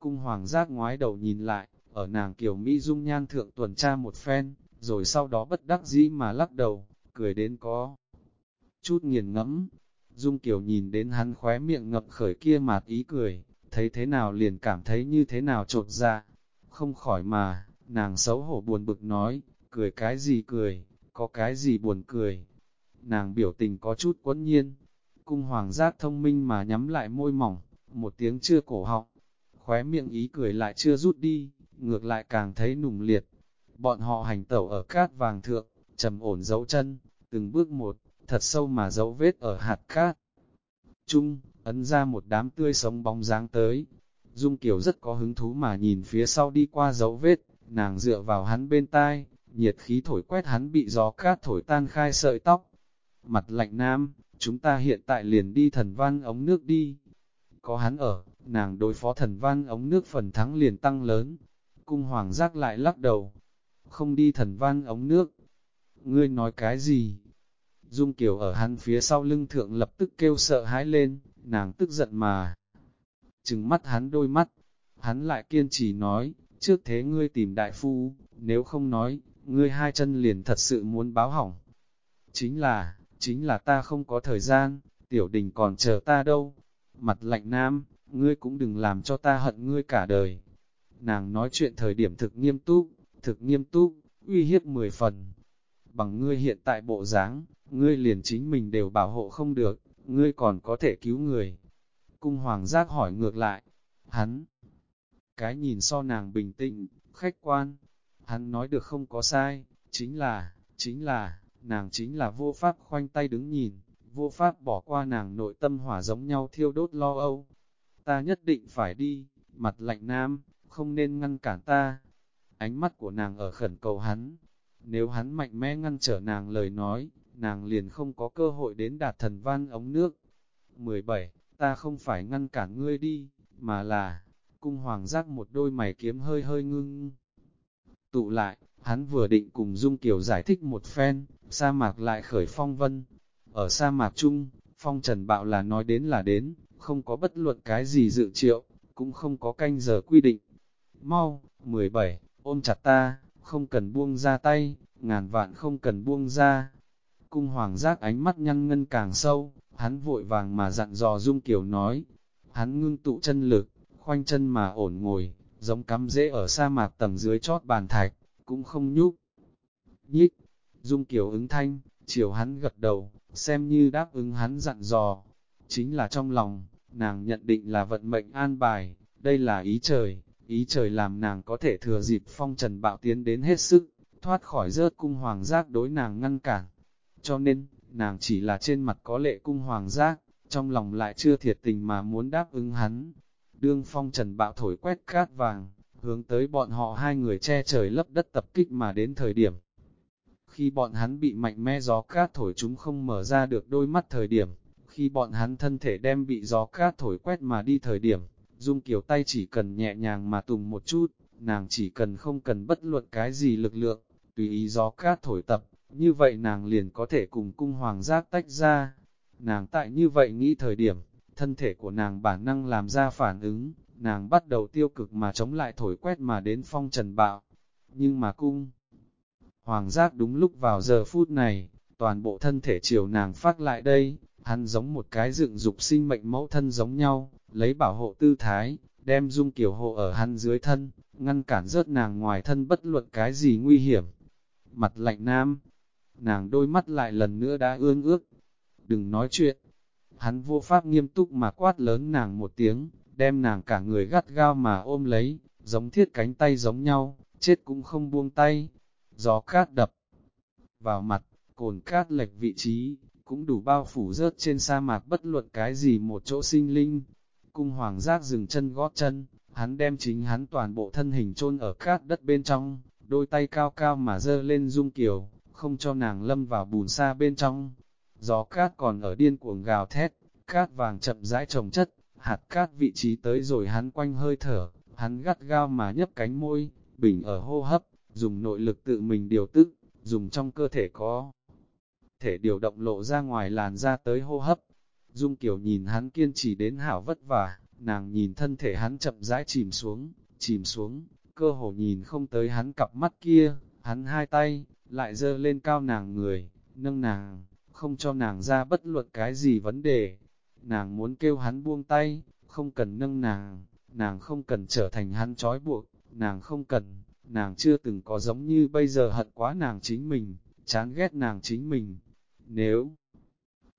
Cung hoàng giác ngoái đầu nhìn lại, ở nàng kiểu Mỹ dung nhan thượng tuần tra một phen, rồi sau đó bất đắc dĩ mà lắc đầu, cười đến có. Chút nghiền ngẫm, Dung Kiều nhìn đến hắn khóe miệng ngập khởi kia mạt ý cười, thấy thế nào liền cảm thấy như thế nào trột ra, không khỏi mà, nàng xấu hổ buồn bực nói, cười cái gì cười, có cái gì buồn cười. Nàng biểu tình có chút quẫn nhiên, cung hoàng giác thông minh mà nhắm lại môi mỏng, một tiếng chưa cổ họng, khóe miệng ý cười lại chưa rút đi, ngược lại càng thấy nùng liệt. Bọn họ hành tẩu ở cát vàng thượng, trầm ổn dấu chân, từng bước một, thật sâu mà dấu vết ở hạt cát. Trung, ấn ra một đám tươi sống bóng dáng tới. Dung Kiều rất có hứng thú mà nhìn phía sau đi qua dấu vết, nàng dựa vào hắn bên tai, nhiệt khí thổi quét hắn bị gió cát thổi tan khai sợi tóc. Mặt lạnh nam, chúng ta hiện tại liền đi thần văn ống nước đi. Có hắn ở, nàng đối phó thần văn ống nước phần thắng liền tăng lớn. Cung hoàng giác lại lắc đầu. Không đi thần văn ống nước. Ngươi nói cái gì? Dung Kiều ở hắn phía sau lưng thượng lập tức kêu sợ hãi lên, nàng tức giận mà. Trừng mắt hắn đôi mắt, hắn lại kiên trì nói, trước thế ngươi tìm đại phu, nếu không nói, ngươi hai chân liền thật sự muốn báo hỏng. Chính là, chính là ta không có thời gian, tiểu đình còn chờ ta đâu. Mặt lạnh nam, ngươi cũng đừng làm cho ta hận ngươi cả đời. Nàng nói chuyện thời điểm thực nghiêm túc, thực nghiêm túc, uy hiếp mười phần. Bằng ngươi hiện tại bộ dáng, ngươi liền chính mình đều bảo hộ không được, ngươi còn có thể cứu người. Cung hoàng giác hỏi ngược lại, hắn, cái nhìn so nàng bình tĩnh, khách quan, hắn nói được không có sai, chính là, chính là, nàng chính là vô pháp khoanh tay đứng nhìn, vô pháp bỏ qua nàng nội tâm hỏa giống nhau thiêu đốt lo âu. Ta nhất định phải đi, mặt lạnh nam, không nên ngăn cản ta. Ánh mắt của nàng ở khẩn cầu hắn, nếu hắn mạnh mẽ ngăn trở nàng lời nói, nàng liền không có cơ hội đến đạt thần văn ống nước. 17. Ta không phải ngăn cản ngươi đi, mà là, cung hoàng giác một đôi mày kiếm hơi hơi ngưng. Tụ lại, hắn vừa định cùng Dung Kiều giải thích một phen, sa mạc lại khởi phong vân. Ở sa mạc chung, phong trần bạo là nói đến là đến, không có bất luận cái gì dự triệu, cũng không có canh giờ quy định. Mau, 17, ôm chặt ta, không cần buông ra tay, ngàn vạn không cần buông ra. Cung hoàng giác ánh mắt nhăn ngân càng sâu, hắn vội vàng mà dặn dò Dung Kiều nói. Hắn ngưng tụ chân lực, khoanh chân mà ổn ngồi, giống cắm rễ ở sa mạc tầng dưới chót bàn thạch, cũng không nhúc. Nhích, Dung Kiều ứng thanh, chiều hắn gật đầu, xem như đáp ứng hắn dặn dò. Chính là trong lòng, nàng nhận định là vận mệnh an bài, đây là ý trời, ý trời làm nàng có thể thừa dịp phong trần bạo tiến đến hết sức, thoát khỏi rớt cung hoàng giác đối nàng ngăn cản. Cho nên, nàng chỉ là trên mặt có lệ cung hoàng giác, trong lòng lại chưa thiệt tình mà muốn đáp ứng hắn. Đương phong trần bạo thổi quét cát vàng, hướng tới bọn họ hai người che trời lấp đất tập kích mà đến thời điểm. Khi bọn hắn bị mạnh mẽ gió cát thổi chúng không mở ra được đôi mắt thời điểm, khi bọn hắn thân thể đem bị gió cát thổi quét mà đi thời điểm, Dung Kiều tay chỉ cần nhẹ nhàng mà tùng một chút, nàng chỉ cần không cần bất luận cái gì lực lượng, tùy ý gió cát thổi tập, như vậy nàng liền có thể cùng cung hoàng giác tách ra. Nàng tại như vậy nghĩ thời điểm, thân thể của nàng bản năng làm ra phản ứng, nàng bắt đầu tiêu cực mà chống lại thổi quét mà đến phong trần bạo. Nhưng mà cung, hoàng giác đúng lúc vào giờ phút này, toàn bộ thân thể chiều nàng phát lại đây, hắn giống một cái dựng dục sinh mệnh mẫu thân giống nhau, lấy bảo hộ tư thái, đem dung kiểu hộ ở hắn dưới thân, ngăn cản rớt nàng ngoài thân bất luận cái gì nguy hiểm. Mặt lạnh nam, nàng đôi mắt lại lần nữa đã ương ước. Đừng nói chuyện. hắn vô pháp nghiêm túc mà quát lớn nàng một tiếng, đem nàng cả người gắt gao mà ôm lấy, giống thiết cánh tay giống nhau, chết cũng không buông tay. Gió cát đập vào mặt, cồn cát lệch vị trí, cũng đủ bao phủ rớt trên sa mạc bất luận cái gì một chỗ sinh linh. Cung hoàng giác dừng chân gót chân, hắn đem chính hắn toàn bộ thân hình chôn ở cát đất bên trong, đôi tay cao cao mà dơ lên dung kiều, không cho nàng lâm vào bùn xa bên trong. Gió cát còn ở điên cuồng gào thét, cát vàng chậm rãi trồng chất, hạt cát vị trí tới rồi hắn quanh hơi thở, hắn gắt gao mà nhấp cánh môi, bình ở hô hấp, dùng nội lực tự mình điều tức, dùng trong cơ thể có thể điều động lộ ra ngoài làn ra tới hô hấp. Dung Kiều nhìn hắn kiên trì đến hảo vất vả, nàng nhìn thân thể hắn chậm rãi chìm xuống, chìm xuống, cơ hồ nhìn không tới hắn cặp mắt kia, hắn hai tay, lại dơ lên cao nàng người, nâng nàng, không cho nàng ra bất luận cái gì vấn đề. Nàng muốn kêu hắn buông tay, không cần nâng nàng, nàng không cần trở thành hắn trói buộc, nàng không cần, nàng chưa từng có giống như bây giờ hận quá nàng chính mình, chán ghét nàng chính mình. Nếu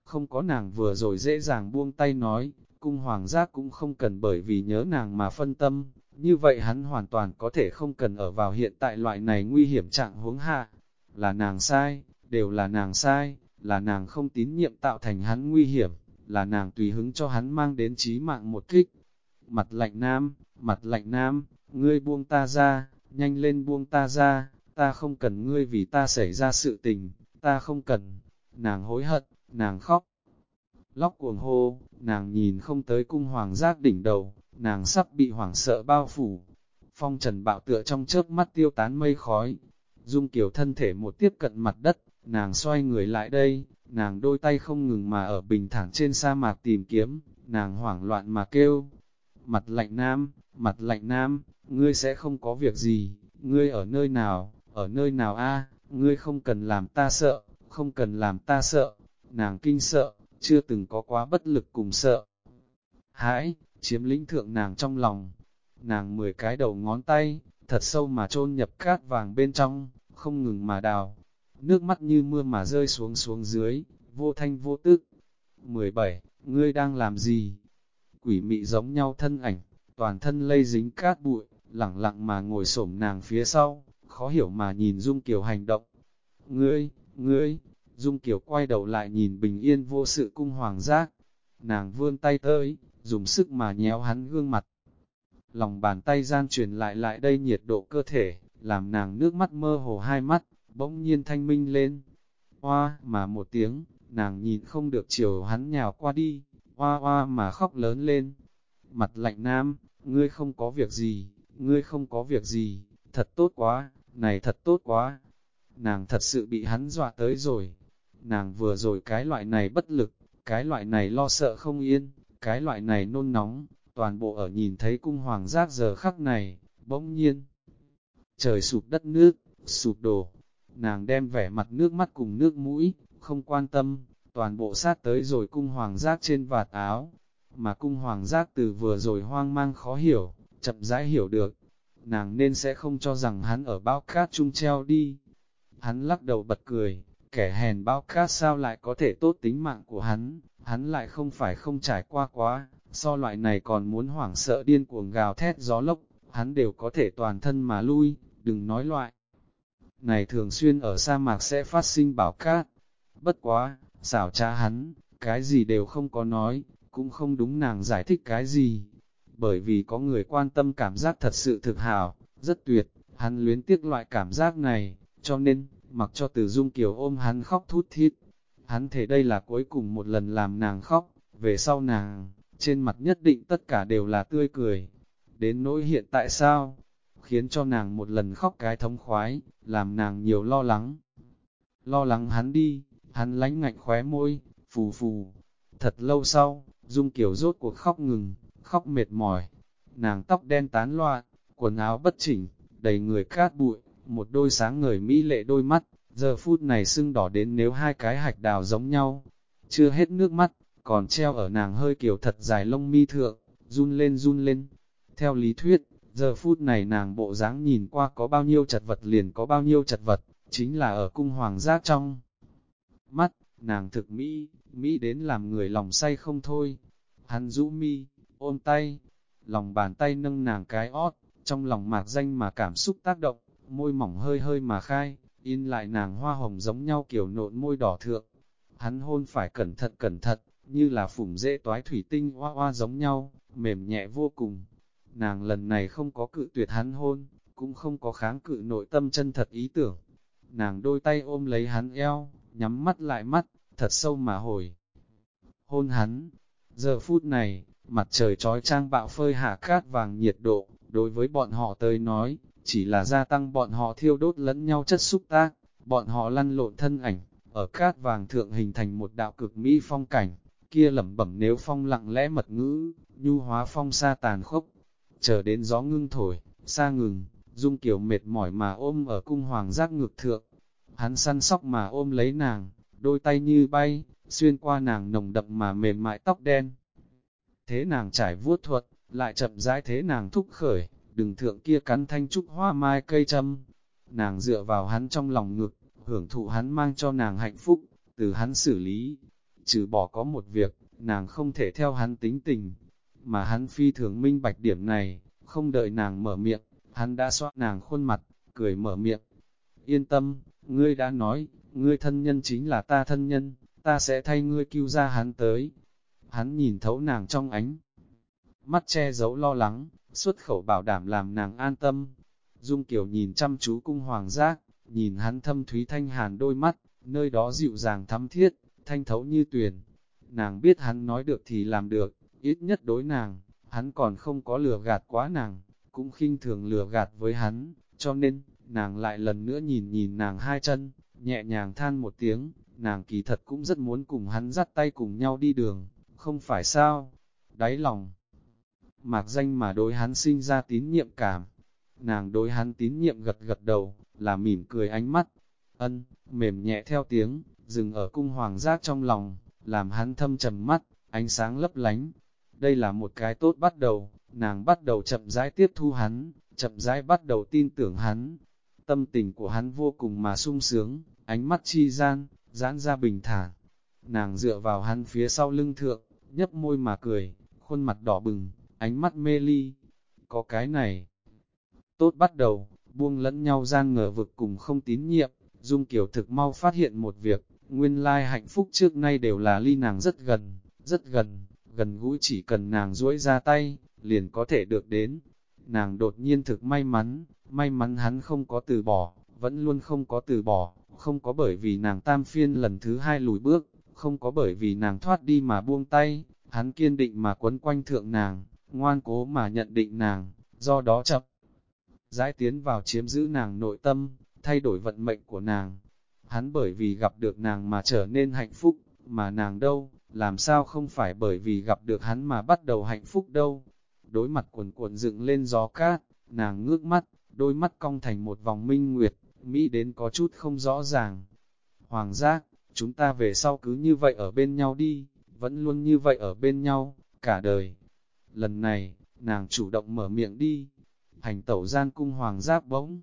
không có nàng vừa rồi dễ dàng buông tay nói, cung hoàng giác cũng không cần bởi vì nhớ nàng mà phân tâm, như vậy hắn hoàn toàn có thể không cần ở vào hiện tại loại này nguy hiểm trạng huống hạ. Là nàng sai, đều là nàng sai, là nàng không tín nhiệm tạo thành hắn nguy hiểm, là nàng tùy hứng cho hắn mang đến chí mạng một kích. Mặt lạnh nam, mặt lạnh nam, ngươi buông ta ra, nhanh lên buông ta ra, ta không cần ngươi vì ta xảy ra sự tình, ta không cần. Nàng hối hận, nàng khóc. Lóc cuồng hô, nàng nhìn không tới cung hoàng giác đỉnh đầu, nàng sắp bị hoảng sợ bao phủ. Phong trần bạo tựa trong chớp mắt tiêu tán mây khói. Dung kiểu thân thể một tiếp cận mặt đất, nàng xoay người lại đây, nàng đôi tay không ngừng mà ở bình thẳng trên sa mạc tìm kiếm, nàng hoảng loạn mà kêu. Mặt lạnh nam, mặt lạnh nam, ngươi sẽ không có việc gì, ngươi ở nơi nào, ở nơi nào a ngươi không cần làm ta sợ, không cần làm ta sợ, nàng kinh sợ, chưa từng có quá bất lực cùng sợ. Hãi, chiếm lĩnh thượng nàng trong lòng, nàng mười cái đầu ngón tay, thật sâu mà chôn nhập cát vàng bên trong, không ngừng mà đào, nước mắt như mưa mà rơi xuống xuống dưới, vô thanh vô tức. 17. Ngươi đang làm gì? Quỷ mị giống nhau thân ảnh, toàn thân lây dính cát bụi, lẳng lặng mà ngồi xổm nàng phía sau, khó hiểu mà nhìn Dung Kiều hành động. Ngươi, ngươi, Dung Kiều quay đầu lại nhìn bình yên vô sự cung hoàng giác. Nàng vươn tay tới, dùng sức mà nhéo hắn gương mặt. Lòng bàn tay gian truyền lại lại đây nhiệt độ cơ thể, làm nàng nước mắt mơ hồ hai mắt, bỗng nhiên thanh minh lên. Hoa, mà một tiếng, nàng nhìn không được chiều hắn nhào qua đi, hoa hoa mà khóc lớn lên. Mặt lạnh nam, ngươi không có việc gì, ngươi không có việc gì, thật tốt quá, này thật tốt quá. Nàng thật sự bị hắn dọa tới rồi. Nàng vừa rồi cái loại này bất lực, cái loại này lo sợ không yên, cái loại này nôn nóng, toàn bộ ở nhìn thấy cung hoàng giác giờ khắc này, bỗng nhiên. Trời sụp đất nước, sụp đổ, nàng đem vẻ mặt nước mắt cùng nước mũi, không quan tâm, toàn bộ sát tới rồi cung hoàng giác trên vạt áo, mà cung hoàng giác từ vừa rồi hoang mang khó hiểu, chậm rãi hiểu được, nàng nên sẽ không cho rằng hắn ở bao cát chung treo đi. Hắn lắc đầu bật cười, kẻ hèn bao cát sao lại có thể tốt tính mạng của hắn, hắn lại không phải không trải qua quá, so loại này còn muốn hoảng sợ điên cuồng gào thét gió lốc, hắn đều có thể toàn thân mà lui, đừng nói loại. Này thường xuyên ở sa mạc sẽ phát sinh bảo cát, bất quá, xảo cha hắn, cái gì đều không có nói, cũng không đúng nàng giải thích cái gì, bởi vì có người quan tâm cảm giác thật sự thực hảo, rất tuyệt, hắn luyến tiếc loại cảm giác này, cho nên, mặc cho từ dung kiều ôm hắn khóc thút thít, hắn thể đây là cuối cùng một lần làm nàng khóc, về sau nàng, trên mặt nhất định tất cả đều là tươi cười, đến nỗi hiện tại sao, khiến cho nàng một lần khóc cái thống khoái, làm nàng nhiều lo lắng. Lo lắng hắn đi, hắn lánh ngạnh khóe môi, phù phù. Thật lâu sau, Dung Kiều rốt cuộc khóc ngừng, khóc mệt mỏi. Nàng tóc đen tán loạn, quần áo bất chỉnh, đầy người cát bụi, một đôi sáng ngời mỹ lệ đôi mắt, giờ phút này sưng đỏ đến nếu hai cái hạch đào giống nhau. Chưa hết nước mắt, còn treo ở nàng hơi kiểu thật dài lông mi thượng, run lên run lên. Theo lý thuyết, giờ phút này nàng bộ dáng nhìn qua có bao nhiêu chật vật liền có bao nhiêu chật vật, chính là ở cung hoàng giác trong. Mắt, nàng thực Mỹ, Mỹ đến làm người lòng say không thôi. Hắn rũ mi, ôm tay, lòng bàn tay nâng nàng cái ót, trong lòng mạc danh mà cảm xúc tác động, môi mỏng hơi hơi mà khai, in lại nàng hoa hồng giống nhau kiểu nộn môi đỏ thượng. Hắn hôn phải cẩn thận cẩn thận, như là phủng dễ toái thủy tinh hoa hoa giống nhau, mềm nhẹ vô cùng. Nàng lần này không có cự tuyệt hắn hôn, cũng không có kháng cự nội tâm chân thật ý tưởng. Nàng đôi tay ôm lấy hắn eo, nhắm mắt lại mắt, thật sâu mà hồi. Hôn hắn, giờ phút này, mặt trời trói trang bạo phơi hạ cát vàng nhiệt độ, đối với bọn họ tới nói, chỉ là gia tăng bọn họ thiêu đốt lẫn nhau chất xúc tác, bọn họ lăn lộn thân ảnh, ở cát vàng thượng hình thành một đạo cực mỹ phong cảnh, kia lẩm bẩm nếu phong lặng lẽ mật ngữ, nhu hóa phong sa tàn khốc, chờ đến gió ngưng thổi, xa ngừng, dung kiểu mệt mỏi mà ôm ở cung hoàng giác ngược thượng, hắn săn sóc mà ôm lấy nàng, đôi tay như bay, xuyên qua nàng nồng đậm mà mềm mại tóc đen. Thế nàng trải vuốt thuật, lại chậm rãi thế nàng thúc khởi, đừng thượng kia cắn thanh trúc hoa mai cây châm. Nàng dựa vào hắn trong lòng ngực, hưởng thụ hắn mang cho nàng hạnh phúc, từ hắn xử lý. Trừ bỏ có một việc, nàng không thể theo hắn tính tình, mà hắn phi thường minh bạch điểm này, không đợi nàng mở miệng, hắn đã xoa nàng khuôn mặt, cười mở miệng. Yên tâm, ngươi đã nói, ngươi thân nhân chính là ta thân nhân, ta sẽ thay ngươi cứu ra hắn tới. Hắn nhìn thấu nàng trong ánh, mắt che giấu lo lắng, xuất khẩu bảo đảm làm nàng an tâm. Dung Kiều nhìn chăm chú cung hoàng giác, nhìn hắn thâm thúy thanh hàn đôi mắt, nơi đó dịu dàng thắm thiết, thanh thấu như tuyền. Nàng biết hắn nói được thì làm được, ít nhất đối nàng, hắn còn không có lừa gạt quá nàng, cũng khinh thường lừa gạt với hắn, cho nên, nàng lại lần nữa nhìn nhìn nàng hai chân, nhẹ nhàng than một tiếng, nàng kỳ thật cũng rất muốn cùng hắn dắt tay cùng nhau đi đường, không phải sao, đáy lòng. Mạc danh mà đối hắn sinh ra tín nhiệm cảm, nàng đối hắn tín nhiệm gật gật đầu, là mỉm cười ánh mắt, ân, mềm nhẹ theo tiếng, dừng ở cung hoàng giác trong lòng, làm hắn thâm trầm mắt, ánh sáng lấp lánh. Đây là một cái tốt bắt đầu, nàng bắt đầu chậm rãi tiếp thu hắn, chậm rãi bắt đầu tin tưởng hắn. Tâm tình của hắn vô cùng mà sung sướng, ánh mắt chi gian, giãn ra bình thản. Nàng dựa vào hắn phía sau lưng thượng, nhấp môi mà cười, khuôn mặt đỏ bừng, ánh mắt mê ly. Có cái này. Tốt bắt đầu, buông lẫn nhau gian ngờ vực cùng không tín nhiệm, Dung Kiều thực mau phát hiện một việc, nguyên lai hạnh phúc trước nay đều là ly nàng rất gần, rất gần, gần gũi chỉ cần nàng duỗi ra tay, liền có thể được đến. Nàng đột nhiên thực may mắn, may mắn hắn không có từ bỏ, vẫn luôn không có từ bỏ, không có bởi vì nàng tam phiên lần thứ hai lùi bước, không có bởi vì nàng thoát đi mà buông tay, hắn kiên định mà quấn quanh thượng nàng, ngoan cố mà nhận định nàng, do đó chậm. Giải tiến vào chiếm giữ nàng nội tâm, thay đổi vận mệnh của nàng. Hắn bởi vì gặp được nàng mà trở nên hạnh phúc, mà nàng đâu, làm sao không phải bởi vì gặp được hắn mà bắt đầu hạnh phúc đâu. Đối mặt cuồn cuộn dựng lên gió cát, nàng ngước mắt, đôi mắt cong thành một vòng minh nguyệt, Mỹ đến có chút không rõ ràng. Hoàng giác, chúng ta về sau cứ như vậy ở bên nhau đi, vẫn luôn như vậy ở bên nhau, cả đời. Lần này, nàng chủ động mở miệng đi, hành tẩu gian cung hoàng giác bỗng.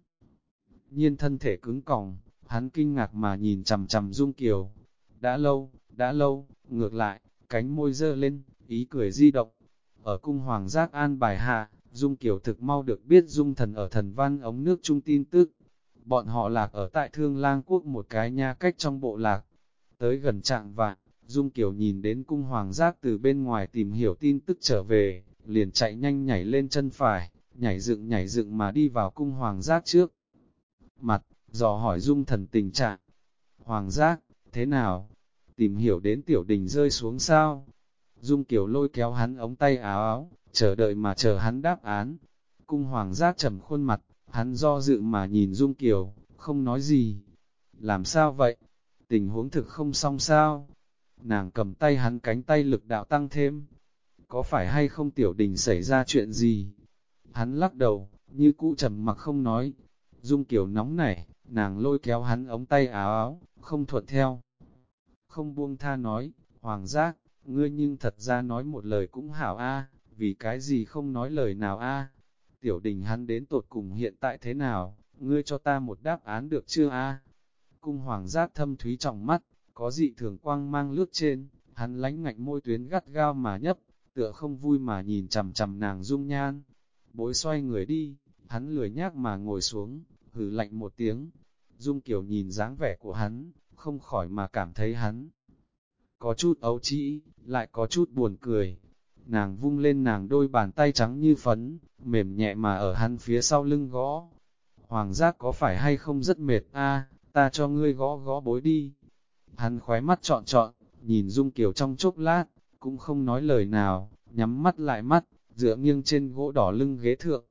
Nhiên thân thể cứng còng, hắn kinh ngạc mà nhìn chầm chầm Dung Kiều. Đã lâu, đã lâu, ngược lại, cánh môi dơ lên, ý cười di động. Ở cung hoàng giác an bài hạ, Dung Kiều thực mau được biết Dung thần ở thần văn ống nước trung tin tức. Bọn họ lạc ở tại Thương Lang Quốc một cái nha cách trong bộ lạc. Tới gần trạng vạn, Dung Kiều nhìn đến cung hoàng giác từ bên ngoài tìm hiểu tin tức trở về, liền chạy nhanh nhảy lên chân phải, nhảy dựng nhảy dựng mà đi vào cung hoàng giác trước. Mặt, dò hỏi Dung thần tình trạng. Hoàng giác, thế nào? Tìm hiểu đến tiểu đình rơi xuống sao? Dung Kiều lôi kéo hắn ống tay áo áo, chờ đợi mà chờ hắn đáp án. Cung hoàng giác trầm khuôn mặt, hắn do dự mà nhìn Dung Kiều, không nói gì. Làm sao vậy? Tình huống thực không xong sao? Nàng cầm tay hắn cánh tay lực đạo tăng thêm. Có phải hay không tiểu đình xảy ra chuyện gì? Hắn lắc đầu, như cũ trầm mặc không nói. Dung kiểu nóng nảy, nàng lôi kéo hắn ống tay áo áo, không thuận theo. Không buông tha nói, hoàng giác, ngươi nhưng thật ra nói một lời cũng hảo a, vì cái gì không nói lời nào a? Tiểu đình hắn đến tột cùng hiện tại thế nào, ngươi cho ta một đáp án được chưa a? Cung hoàng giác thâm thúy trọng mắt, có dị thường quang mang lướt trên, hắn lánh ngạnh môi tuyến gắt gao mà nhấp, tựa không vui mà nhìn chằm chằm nàng dung nhan. Bối xoay người đi, hắn lười nhác mà ngồi xuống, hừ lạnh một tiếng. Dung Kiều nhìn dáng vẻ của hắn, không khỏi mà cảm thấy hắn. Có chút ấu trĩ, lại có chút buồn cười. Nàng vung lên nàng đôi bàn tay trắng như phấn, mềm nhẹ mà ở hắn phía sau lưng gõ. Hoàng giác có phải hay không rất mệt a ta cho ngươi gõ gõ bối đi. Hắn khóe mắt trọn trọn, nhìn Dung Kiều trong chốc lát, cũng không nói lời nào, nhắm mắt lại mắt, dựa nghiêng trên gỗ đỏ lưng ghế thượng.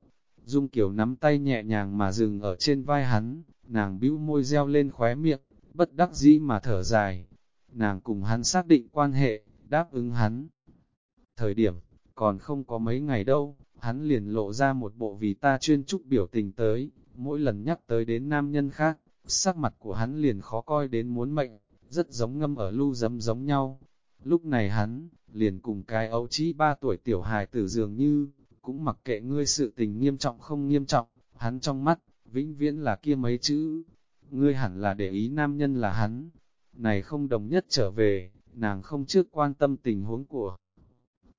Dung Kiều nắm tay nhẹ nhàng mà dừng ở trên vai hắn, nàng bĩu môi reo lên khóe miệng, bất đắc dĩ mà thở dài. Nàng cùng hắn xác định quan hệ, đáp ứng hắn. Thời điểm, còn không có mấy ngày đâu, hắn liền lộ ra một bộ vì ta chuyên trúc biểu tình tới, mỗi lần nhắc tới đến nam nhân khác, sắc mặt của hắn liền khó coi đến muốn mệnh, rất giống ngâm ở lưu dấm giống nhau. Lúc này hắn, liền cùng cái ấu trí ba tuổi tiểu hài tử dường như, cũng mặc kệ ngươi sự tình nghiêm trọng không nghiêm trọng, hắn trong mắt, vĩnh viễn là kia mấy chữ. Ngươi hẳn là để ý nam nhân là hắn. Này không đồng nhất trở về, nàng không trước quan tâm tình huống của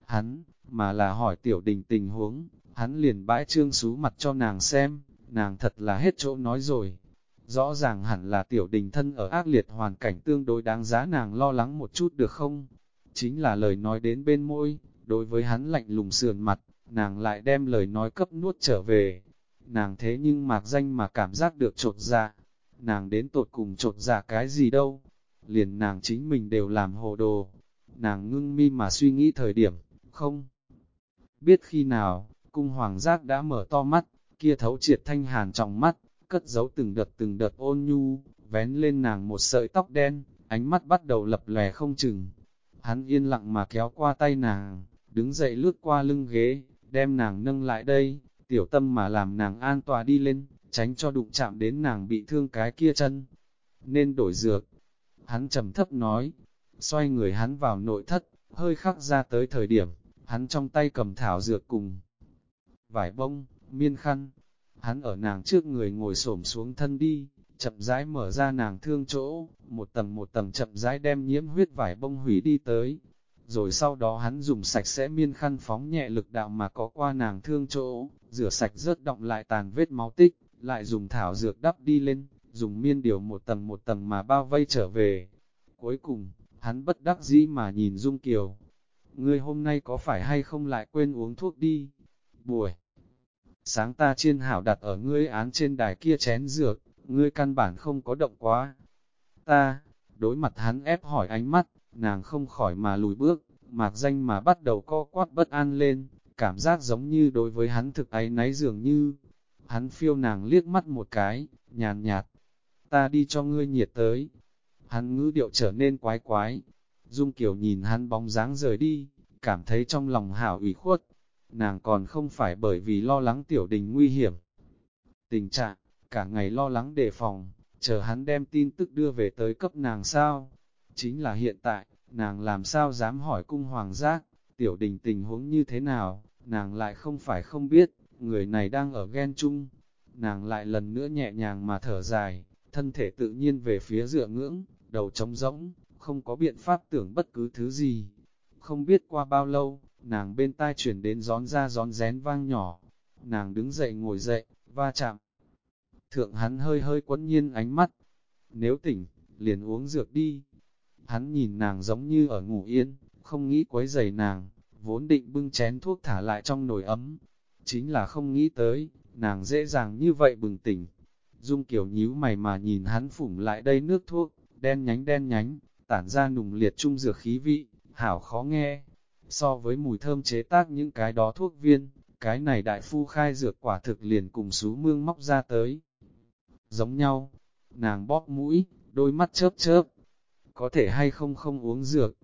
hắn, mà là hỏi tiểu đình tình huống, hắn liền bãi trương xú mặt cho nàng xem, nàng thật là hết chỗ nói rồi. Rõ ràng hẳn là tiểu đình thân ở ác liệt hoàn cảnh tương đối đáng giá nàng lo lắng một chút được không? Chính là lời nói đến bên môi, đối với hắn lạnh lùng sườn mặt, nàng lại đem lời nói cấp nuốt trở về. Nàng thế nhưng mạc danh mà cảm giác được trột dạ. Nàng đến tột cùng trột dạ cái gì đâu. Liền nàng chính mình đều làm hồ đồ. Nàng ngưng mi mà suy nghĩ thời điểm, không. Biết khi nào, cung hoàng giác đã mở to mắt, kia thấu triệt thanh hàn trong mắt, cất giấu từng đợt từng đợt ôn nhu, vén lên nàng một sợi tóc đen, ánh mắt bắt đầu lập lè không chừng. Hắn yên lặng mà kéo qua tay nàng, đứng dậy lướt qua lưng ghế, đem nàng nâng lại đây, tiểu tâm mà làm nàng an tòa đi lên, tránh cho đụng chạm đến nàng bị thương cái kia chân. Nên đổi dược. Hắn trầm thấp nói, xoay người hắn vào nội thất, hơi khắc ra tới thời điểm, hắn trong tay cầm thảo dược cùng. Vải bông, miên khăn, hắn ở nàng trước người ngồi xổm xuống thân đi, chậm rãi mở ra nàng thương chỗ, một tầng một tầng chậm rãi đem nhiễm huyết vải bông hủy đi tới. Rồi sau đó hắn dùng sạch sẽ miên khăn phóng nhẹ lực đạo mà có qua nàng thương chỗ, rửa sạch rớt động lại tàn vết máu tích, lại dùng thảo dược đắp đi lên, dùng miên điều một tầng một tầng mà bao vây trở về. Cuối cùng, hắn bất đắc dĩ mà nhìn Dung Kiều. Ngươi hôm nay có phải hay không lại quên uống thuốc đi? Buổi sáng ta chiên hảo đặt ở ngươi án trên đài kia chén dược, ngươi căn bản không có động quá. Ta, đối mặt hắn ép hỏi ánh mắt, nàng không khỏi mà lùi bước, mạc danh mà bắt đầu co quát bất an lên, cảm giác giống như đối với hắn thực ấy náy dường như. Hắn phiêu nàng liếc mắt một cái, nhàn nhạt, ta đi cho ngươi nhiệt tới. Hắn ngữ điệu trở nên quái quái, Dung Kiều nhìn hắn bóng dáng rời đi, cảm thấy trong lòng hảo ủy khuất, nàng còn không phải bởi vì lo lắng tiểu đình nguy hiểm. Tình trạng, cả ngày lo lắng đề phòng, chờ hắn đem tin tức đưa về tới cấp nàng sao. Chính là hiện tại, nàng làm sao dám hỏi cung hoàng giác, tiểu đình tình huống như thế nào, nàng lại không phải không biết, người này đang ở ghen chung. Nàng lại lần nữa nhẹ nhàng mà thở dài, thân thể tự nhiên về phía dựa ngưỡng, đầu trống rỗng, không có biện pháp tưởng bất cứ thứ gì. Không biết qua bao lâu, nàng bên tai chuyển đến gión ra gión rén vang nhỏ. Nàng đứng dậy ngồi dậy, va chạm. Thượng hắn hơi hơi quấn nhiên ánh mắt. Nếu tỉnh, liền uống dược đi. Hắn nhìn nàng giống như ở ngủ yên, không nghĩ quấy giày nàng, vốn định bưng chén thuốc thả lại trong nồi ấm. Chính là không nghĩ tới, nàng dễ dàng như vậy bừng tỉnh. Dung kiểu nhíu mày mà nhìn hắn phủng lại đây nước thuốc, đen nhánh đen nhánh, tản ra nùng liệt trung dược khí vị, hảo khó nghe. So với mùi thơm chế tác những cái đó thuốc viên, cái này đại phu khai dược quả thực liền cùng sú mương móc ra tới. Giống nhau, nàng bóp mũi, đôi mắt chớp chớp, có thể hay không không uống dược.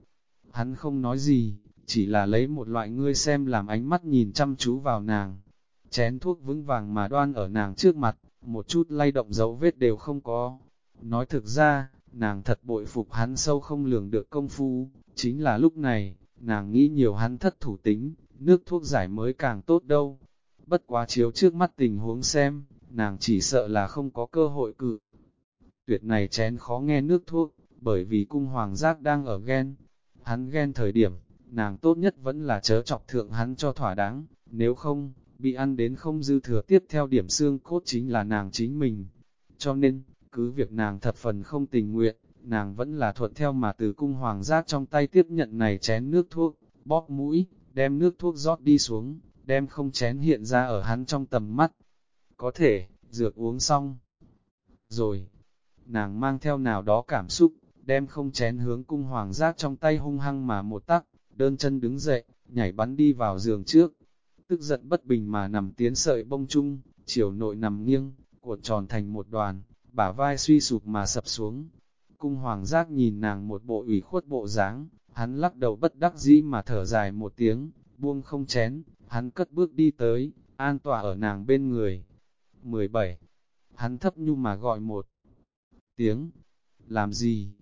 Hắn không nói gì, chỉ là lấy một loại ngươi xem làm ánh mắt nhìn chăm chú vào nàng. Chén thuốc vững vàng mà đoan ở nàng trước mặt, một chút lay động dấu vết đều không có. Nói thực ra, nàng thật bội phục hắn sâu không lường được công phu, chính là lúc này, nàng nghĩ nhiều hắn thất thủ tính, nước thuốc giải mới càng tốt đâu. Bất quá chiếu trước mắt tình huống xem, nàng chỉ sợ là không có cơ hội cự. Tuyệt này chén khó nghe nước thuốc, bởi vì cung hoàng giác đang ở ghen. Hắn ghen thời điểm, nàng tốt nhất vẫn là chớ chọc thượng hắn cho thỏa đáng, nếu không, bị ăn đến không dư thừa tiếp theo điểm xương cốt chính là nàng chính mình. Cho nên, cứ việc nàng thập phần không tình nguyện, nàng vẫn là thuận theo mà từ cung hoàng giác trong tay tiếp nhận này chén nước thuốc, bóp mũi, đem nước thuốc rót đi xuống, đem không chén hiện ra ở hắn trong tầm mắt. Có thể, dược uống xong. Rồi, nàng mang theo nào đó cảm xúc, đem không chén hướng cung hoàng giác trong tay hung hăng mà một tắc, đơn chân đứng dậy, nhảy bắn đi vào giường trước. Tức giận bất bình mà nằm tiến sợi bông chung, chiều nội nằm nghiêng, cuộn tròn thành một đoàn, bả vai suy sụp mà sập xuống. Cung hoàng giác nhìn nàng một bộ ủy khuất bộ dáng, hắn lắc đầu bất đắc dĩ mà thở dài một tiếng, buông không chén, hắn cất bước đi tới, an tỏa ở nàng bên người. 17. Hắn thấp nhu mà gọi một tiếng, làm gì?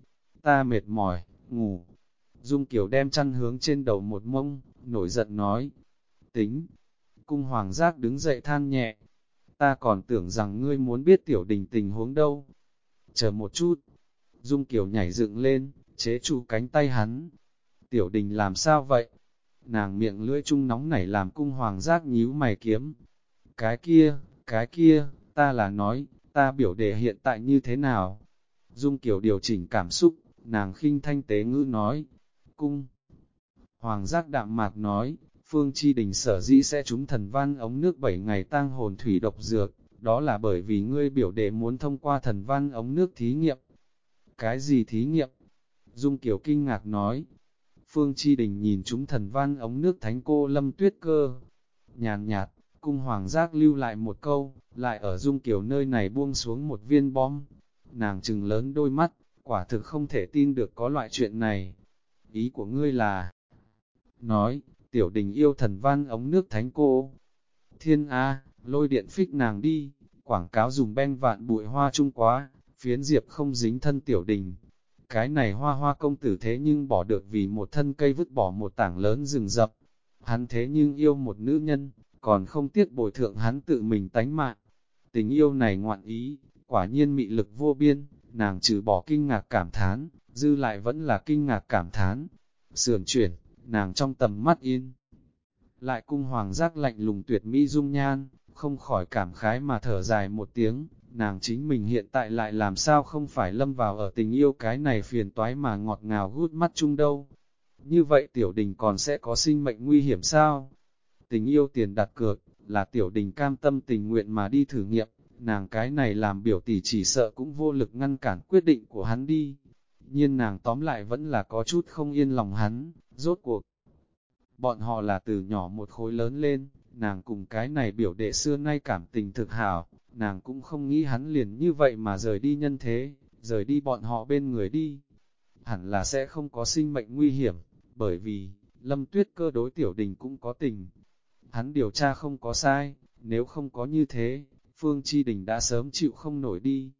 Ta mệt mỏi, ngủ. Dung Kiều đem chăn hướng trên đầu một mông, nổi giận nói. Tính. Cung hoàng giác đứng dậy than nhẹ. Ta còn tưởng rằng ngươi muốn biết tiểu đình tình huống đâu. Chờ một chút. Dung Kiều nhảy dựng lên, chế trụ cánh tay hắn. Tiểu đình làm sao vậy? Nàng miệng lưỡi chung nóng nảy làm cung hoàng giác nhíu mày kiếm. Cái kia, cái kia, ta là nói, ta biểu đề hiện tại như thế nào? Dung Kiều điều chỉnh cảm xúc, nàng khinh thanh tế ngữ nói, cung. Hoàng giác đạm mạc nói, Phương Chi Đình sở dĩ sẽ trúng thần văn ống nước 7 ngày tang hồn thủy độc dược, đó là bởi vì ngươi biểu đệ muốn thông qua thần văn ống nước thí nghiệm. Cái gì thí nghiệm? Dung Kiều kinh ngạc nói. Phương Chi Đình nhìn chúng thần văn ống nước thánh cô lâm tuyết cơ. Nhàn nhạt, cung hoàng giác lưu lại một câu, lại ở Dung Kiều nơi này buông xuống một viên bom. Nàng trừng lớn đôi mắt, quả thực không thể tin được có loại chuyện này. Ý của ngươi là... Nói, tiểu đình yêu thần văn ống nước thánh cô. Thiên A, lôi điện phích nàng đi, quảng cáo dùng beng vạn bụi hoa trung quá, phiến diệp không dính thân tiểu đình. Cái này hoa hoa công tử thế nhưng bỏ được vì một thân cây vứt bỏ một tảng lớn rừng rập. Hắn thế nhưng yêu một nữ nhân, còn không tiếc bồi thượng hắn tự mình tánh mạng. Tình yêu này ngoạn ý, quả nhiên mị lực vô biên, nàng trừ bỏ kinh ngạc cảm thán, dư lại vẫn là kinh ngạc cảm thán. Sườn chuyển, nàng trong tầm mắt yên. Lại cung hoàng giác lạnh lùng tuyệt mỹ dung nhan, không khỏi cảm khái mà thở dài một tiếng, nàng chính mình hiện tại lại làm sao không phải lâm vào ở tình yêu cái này phiền toái mà ngọt ngào gút mắt chung đâu. Như vậy tiểu đình còn sẽ có sinh mệnh nguy hiểm sao? Tình yêu tiền đặt cược, là tiểu đình cam tâm tình nguyện mà đi thử nghiệm, nàng cái này làm biểu tỷ chỉ sợ cũng vô lực ngăn cản quyết định của hắn đi. Nhiên nàng tóm lại vẫn là có chút không yên lòng hắn, rốt cuộc. Bọn họ là từ nhỏ một khối lớn lên, nàng cùng cái này biểu đệ xưa nay cảm tình thực hảo, nàng cũng không nghĩ hắn liền như vậy mà rời đi nhân thế, rời đi bọn họ bên người đi. Hẳn là sẽ không có sinh mệnh nguy hiểm, bởi vì, lâm tuyết cơ đối tiểu đình cũng có tình. Hắn điều tra không có sai, nếu không có như thế, Phương Chi Đình đã sớm chịu không nổi đi.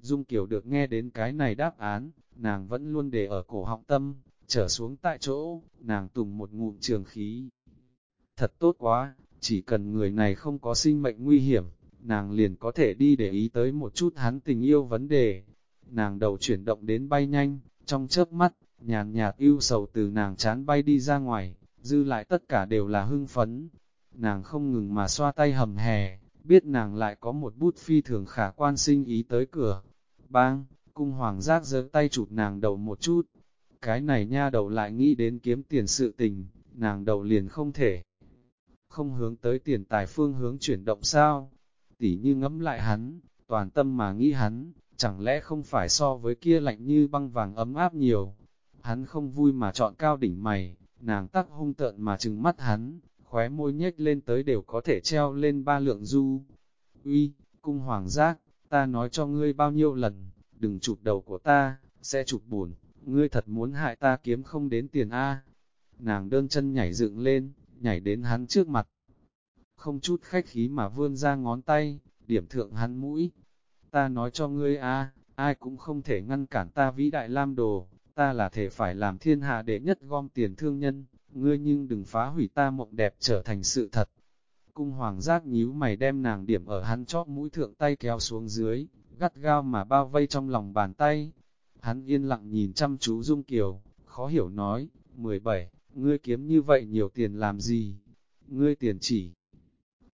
Dung Kiều được nghe đến cái này đáp án, nàng vẫn luôn để ở cổ họng tâm, trở xuống tại chỗ, nàng tùng một ngụm trường khí. Thật tốt quá, chỉ cần người này không có sinh mệnh nguy hiểm, nàng liền có thể đi để ý tới một chút hắn tình yêu vấn đề. Nàng đầu chuyển động đến bay nhanh, trong chớp mắt, nhàn nhạt yêu sầu từ nàng chán bay đi ra ngoài, dư lại tất cả đều là hưng phấn. Nàng không ngừng mà xoa tay hầm hè, biết nàng lại có một bút phi thường khả quan sinh ý tới cửa. Bang, cung hoàng giác giơ tay chụp nàng đầu một chút. Cái này nha đầu lại nghĩ đến kiếm tiền sự tình, nàng đầu liền không thể. Không hướng tới tiền tài phương hướng chuyển động sao? Tỉ như ngẫm lại hắn, toàn tâm mà nghĩ hắn, chẳng lẽ không phải so với kia lạnh như băng vàng ấm áp nhiều. Hắn không vui mà chọn cao đỉnh mày, nàng tắc hung tợn mà trừng mắt hắn, khóe môi nhếch lên tới đều có thể treo lên ba lượng du. Uy, cung hoàng giác, ta nói cho ngươi bao nhiêu lần, đừng chụp đầu của ta, sẽ chụp buồn, ngươi thật muốn hại ta kiếm không đến tiền A. Nàng đơn chân nhảy dựng lên, nhảy đến hắn trước mặt. Không chút khách khí mà vươn ra ngón tay, điểm thượng hắn mũi. Ta nói cho ngươi A, ai cũng không thể ngăn cản ta vĩ đại lam đồ, ta là thể phải làm thiên hạ đệ nhất gom tiền thương nhân ngươi nhưng đừng phá hủy ta mộng đẹp trở thành sự thật. Cung hoàng giác nhíu mày đem nàng điểm ở hắn chóp mũi thượng tay kéo xuống dưới, gắt gao mà bao vây trong lòng bàn tay. Hắn yên lặng nhìn chăm chú Dung Kiều, khó hiểu nói, 17, ngươi kiếm như vậy nhiều tiền làm gì? Ngươi tiền chỉ,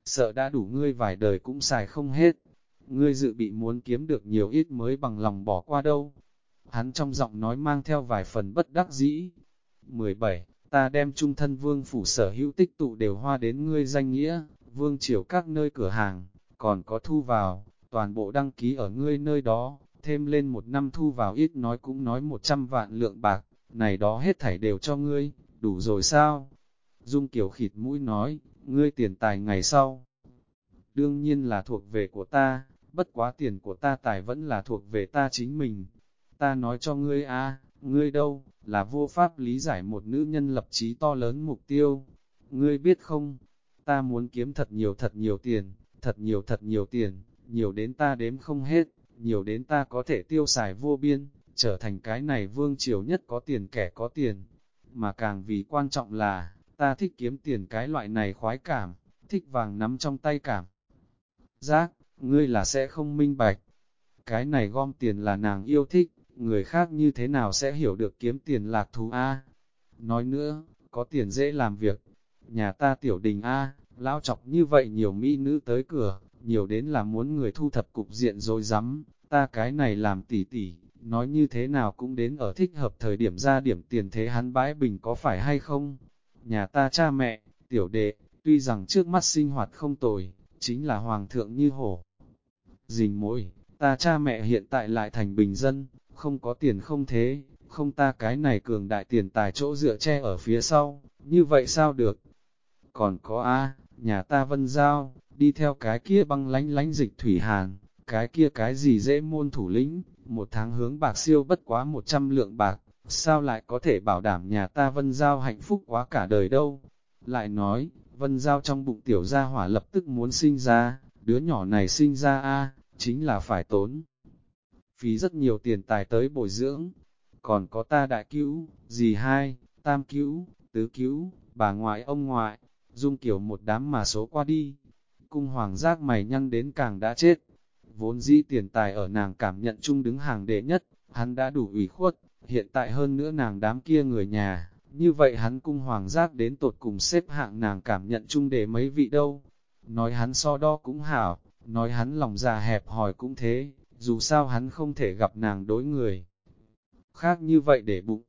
sợ đã đủ ngươi vài đời cũng xài không hết. Ngươi dự bị muốn kiếm được nhiều ít mới bằng lòng bỏ qua đâu. Hắn trong giọng nói mang theo vài phần bất đắc dĩ. 17. Ta đem trung thân vương phủ sở hữu tích tụ đều hoa đến ngươi danh nghĩa, vương triều các nơi cửa hàng, còn có thu vào, toàn bộ đăng ký ở ngươi nơi đó, thêm lên một năm thu vào ít nói cũng nói 100 vạn lượng bạc, này đó hết thảy đều cho ngươi, đủ rồi sao? Dung Kiều khịt mũi nói, ngươi tiền tài ngày sau. Đương nhiên là thuộc về của ta, bất quá tiền của ta tài vẫn là thuộc về ta chính mình. Ta nói cho ngươi a, ngươi đâu, là vô pháp lý giải một nữ nhân lập chí to lớn mục tiêu. Ngươi biết không, ta muốn kiếm thật nhiều thật nhiều tiền, thật nhiều thật nhiều tiền, nhiều đến ta đếm không hết, nhiều đến ta có thể tiêu xài vô biên, trở thành cái này vương triều nhất có tiền kẻ có tiền. Mà càng vì quan trọng là, ta thích kiếm tiền cái loại này khoái cảm, thích vàng nắm trong tay cảm. Giác, ngươi là sẽ không minh bạch. Cái này gom tiền là nàng yêu thích, người khác như thế nào sẽ hiểu được kiếm tiền lạc thú A. Nói nữa, có tiền dễ làm việc. Nhà ta tiểu đình A, lão chọc như vậy nhiều mỹ nữ tới cửa, nhiều đến là muốn người thu thập cục diện rồi rắm ta cái này làm tỉ tỉ, nói như thế nào cũng đến ở thích hợp thời điểm ra điểm tiền thế hắn bãi bình có phải hay không. Nhà ta cha mẹ, tiểu đệ, tuy rằng trước mắt sinh hoạt không tồi, chính là hoàng thượng như hổ. Dình mỗi, ta cha mẹ hiện tại lại thành bình dân, không có tiền không thế, không ta cái này cường đại tiền tài chỗ dựa che ở phía sau, như vậy sao được? Còn có A, nhà ta vân giao, đi theo cái kia băng lánh lánh dịch thủy hàn, cái kia cái gì dễ môn thủ lĩnh, một tháng hướng bạc siêu bất quá 100 lượng bạc, sao lại có thể bảo đảm nhà ta vân giao hạnh phúc quá cả đời đâu? Lại nói, vân giao trong bụng tiểu gia hỏa lập tức muốn sinh ra, đứa nhỏ này sinh ra a chính là phải tốn. Phí rất nhiều tiền tài tới bồi dưỡng, còn có ta đại cứu, dì hai, tam cứu, tứ cứu, bà ngoại ông ngoại, dung kiểu một đám mà số qua đi. Cung hoàng giác mày nhăn đến càng đã chết, vốn dĩ tiền tài ở nàng cảm nhận chung đứng hàng đệ nhất, hắn đã đủ ủy khuất, hiện tại hơn nữa nàng đám kia người nhà, như vậy hắn cung hoàng giác đến tột cùng xếp hạng nàng cảm nhận chung để mấy vị đâu. Nói hắn so đo cũng hảo, nói hắn lòng già hẹp hòi cũng thế, dù sao hắn không thể gặp nàng đối người. Khác như vậy để bụng,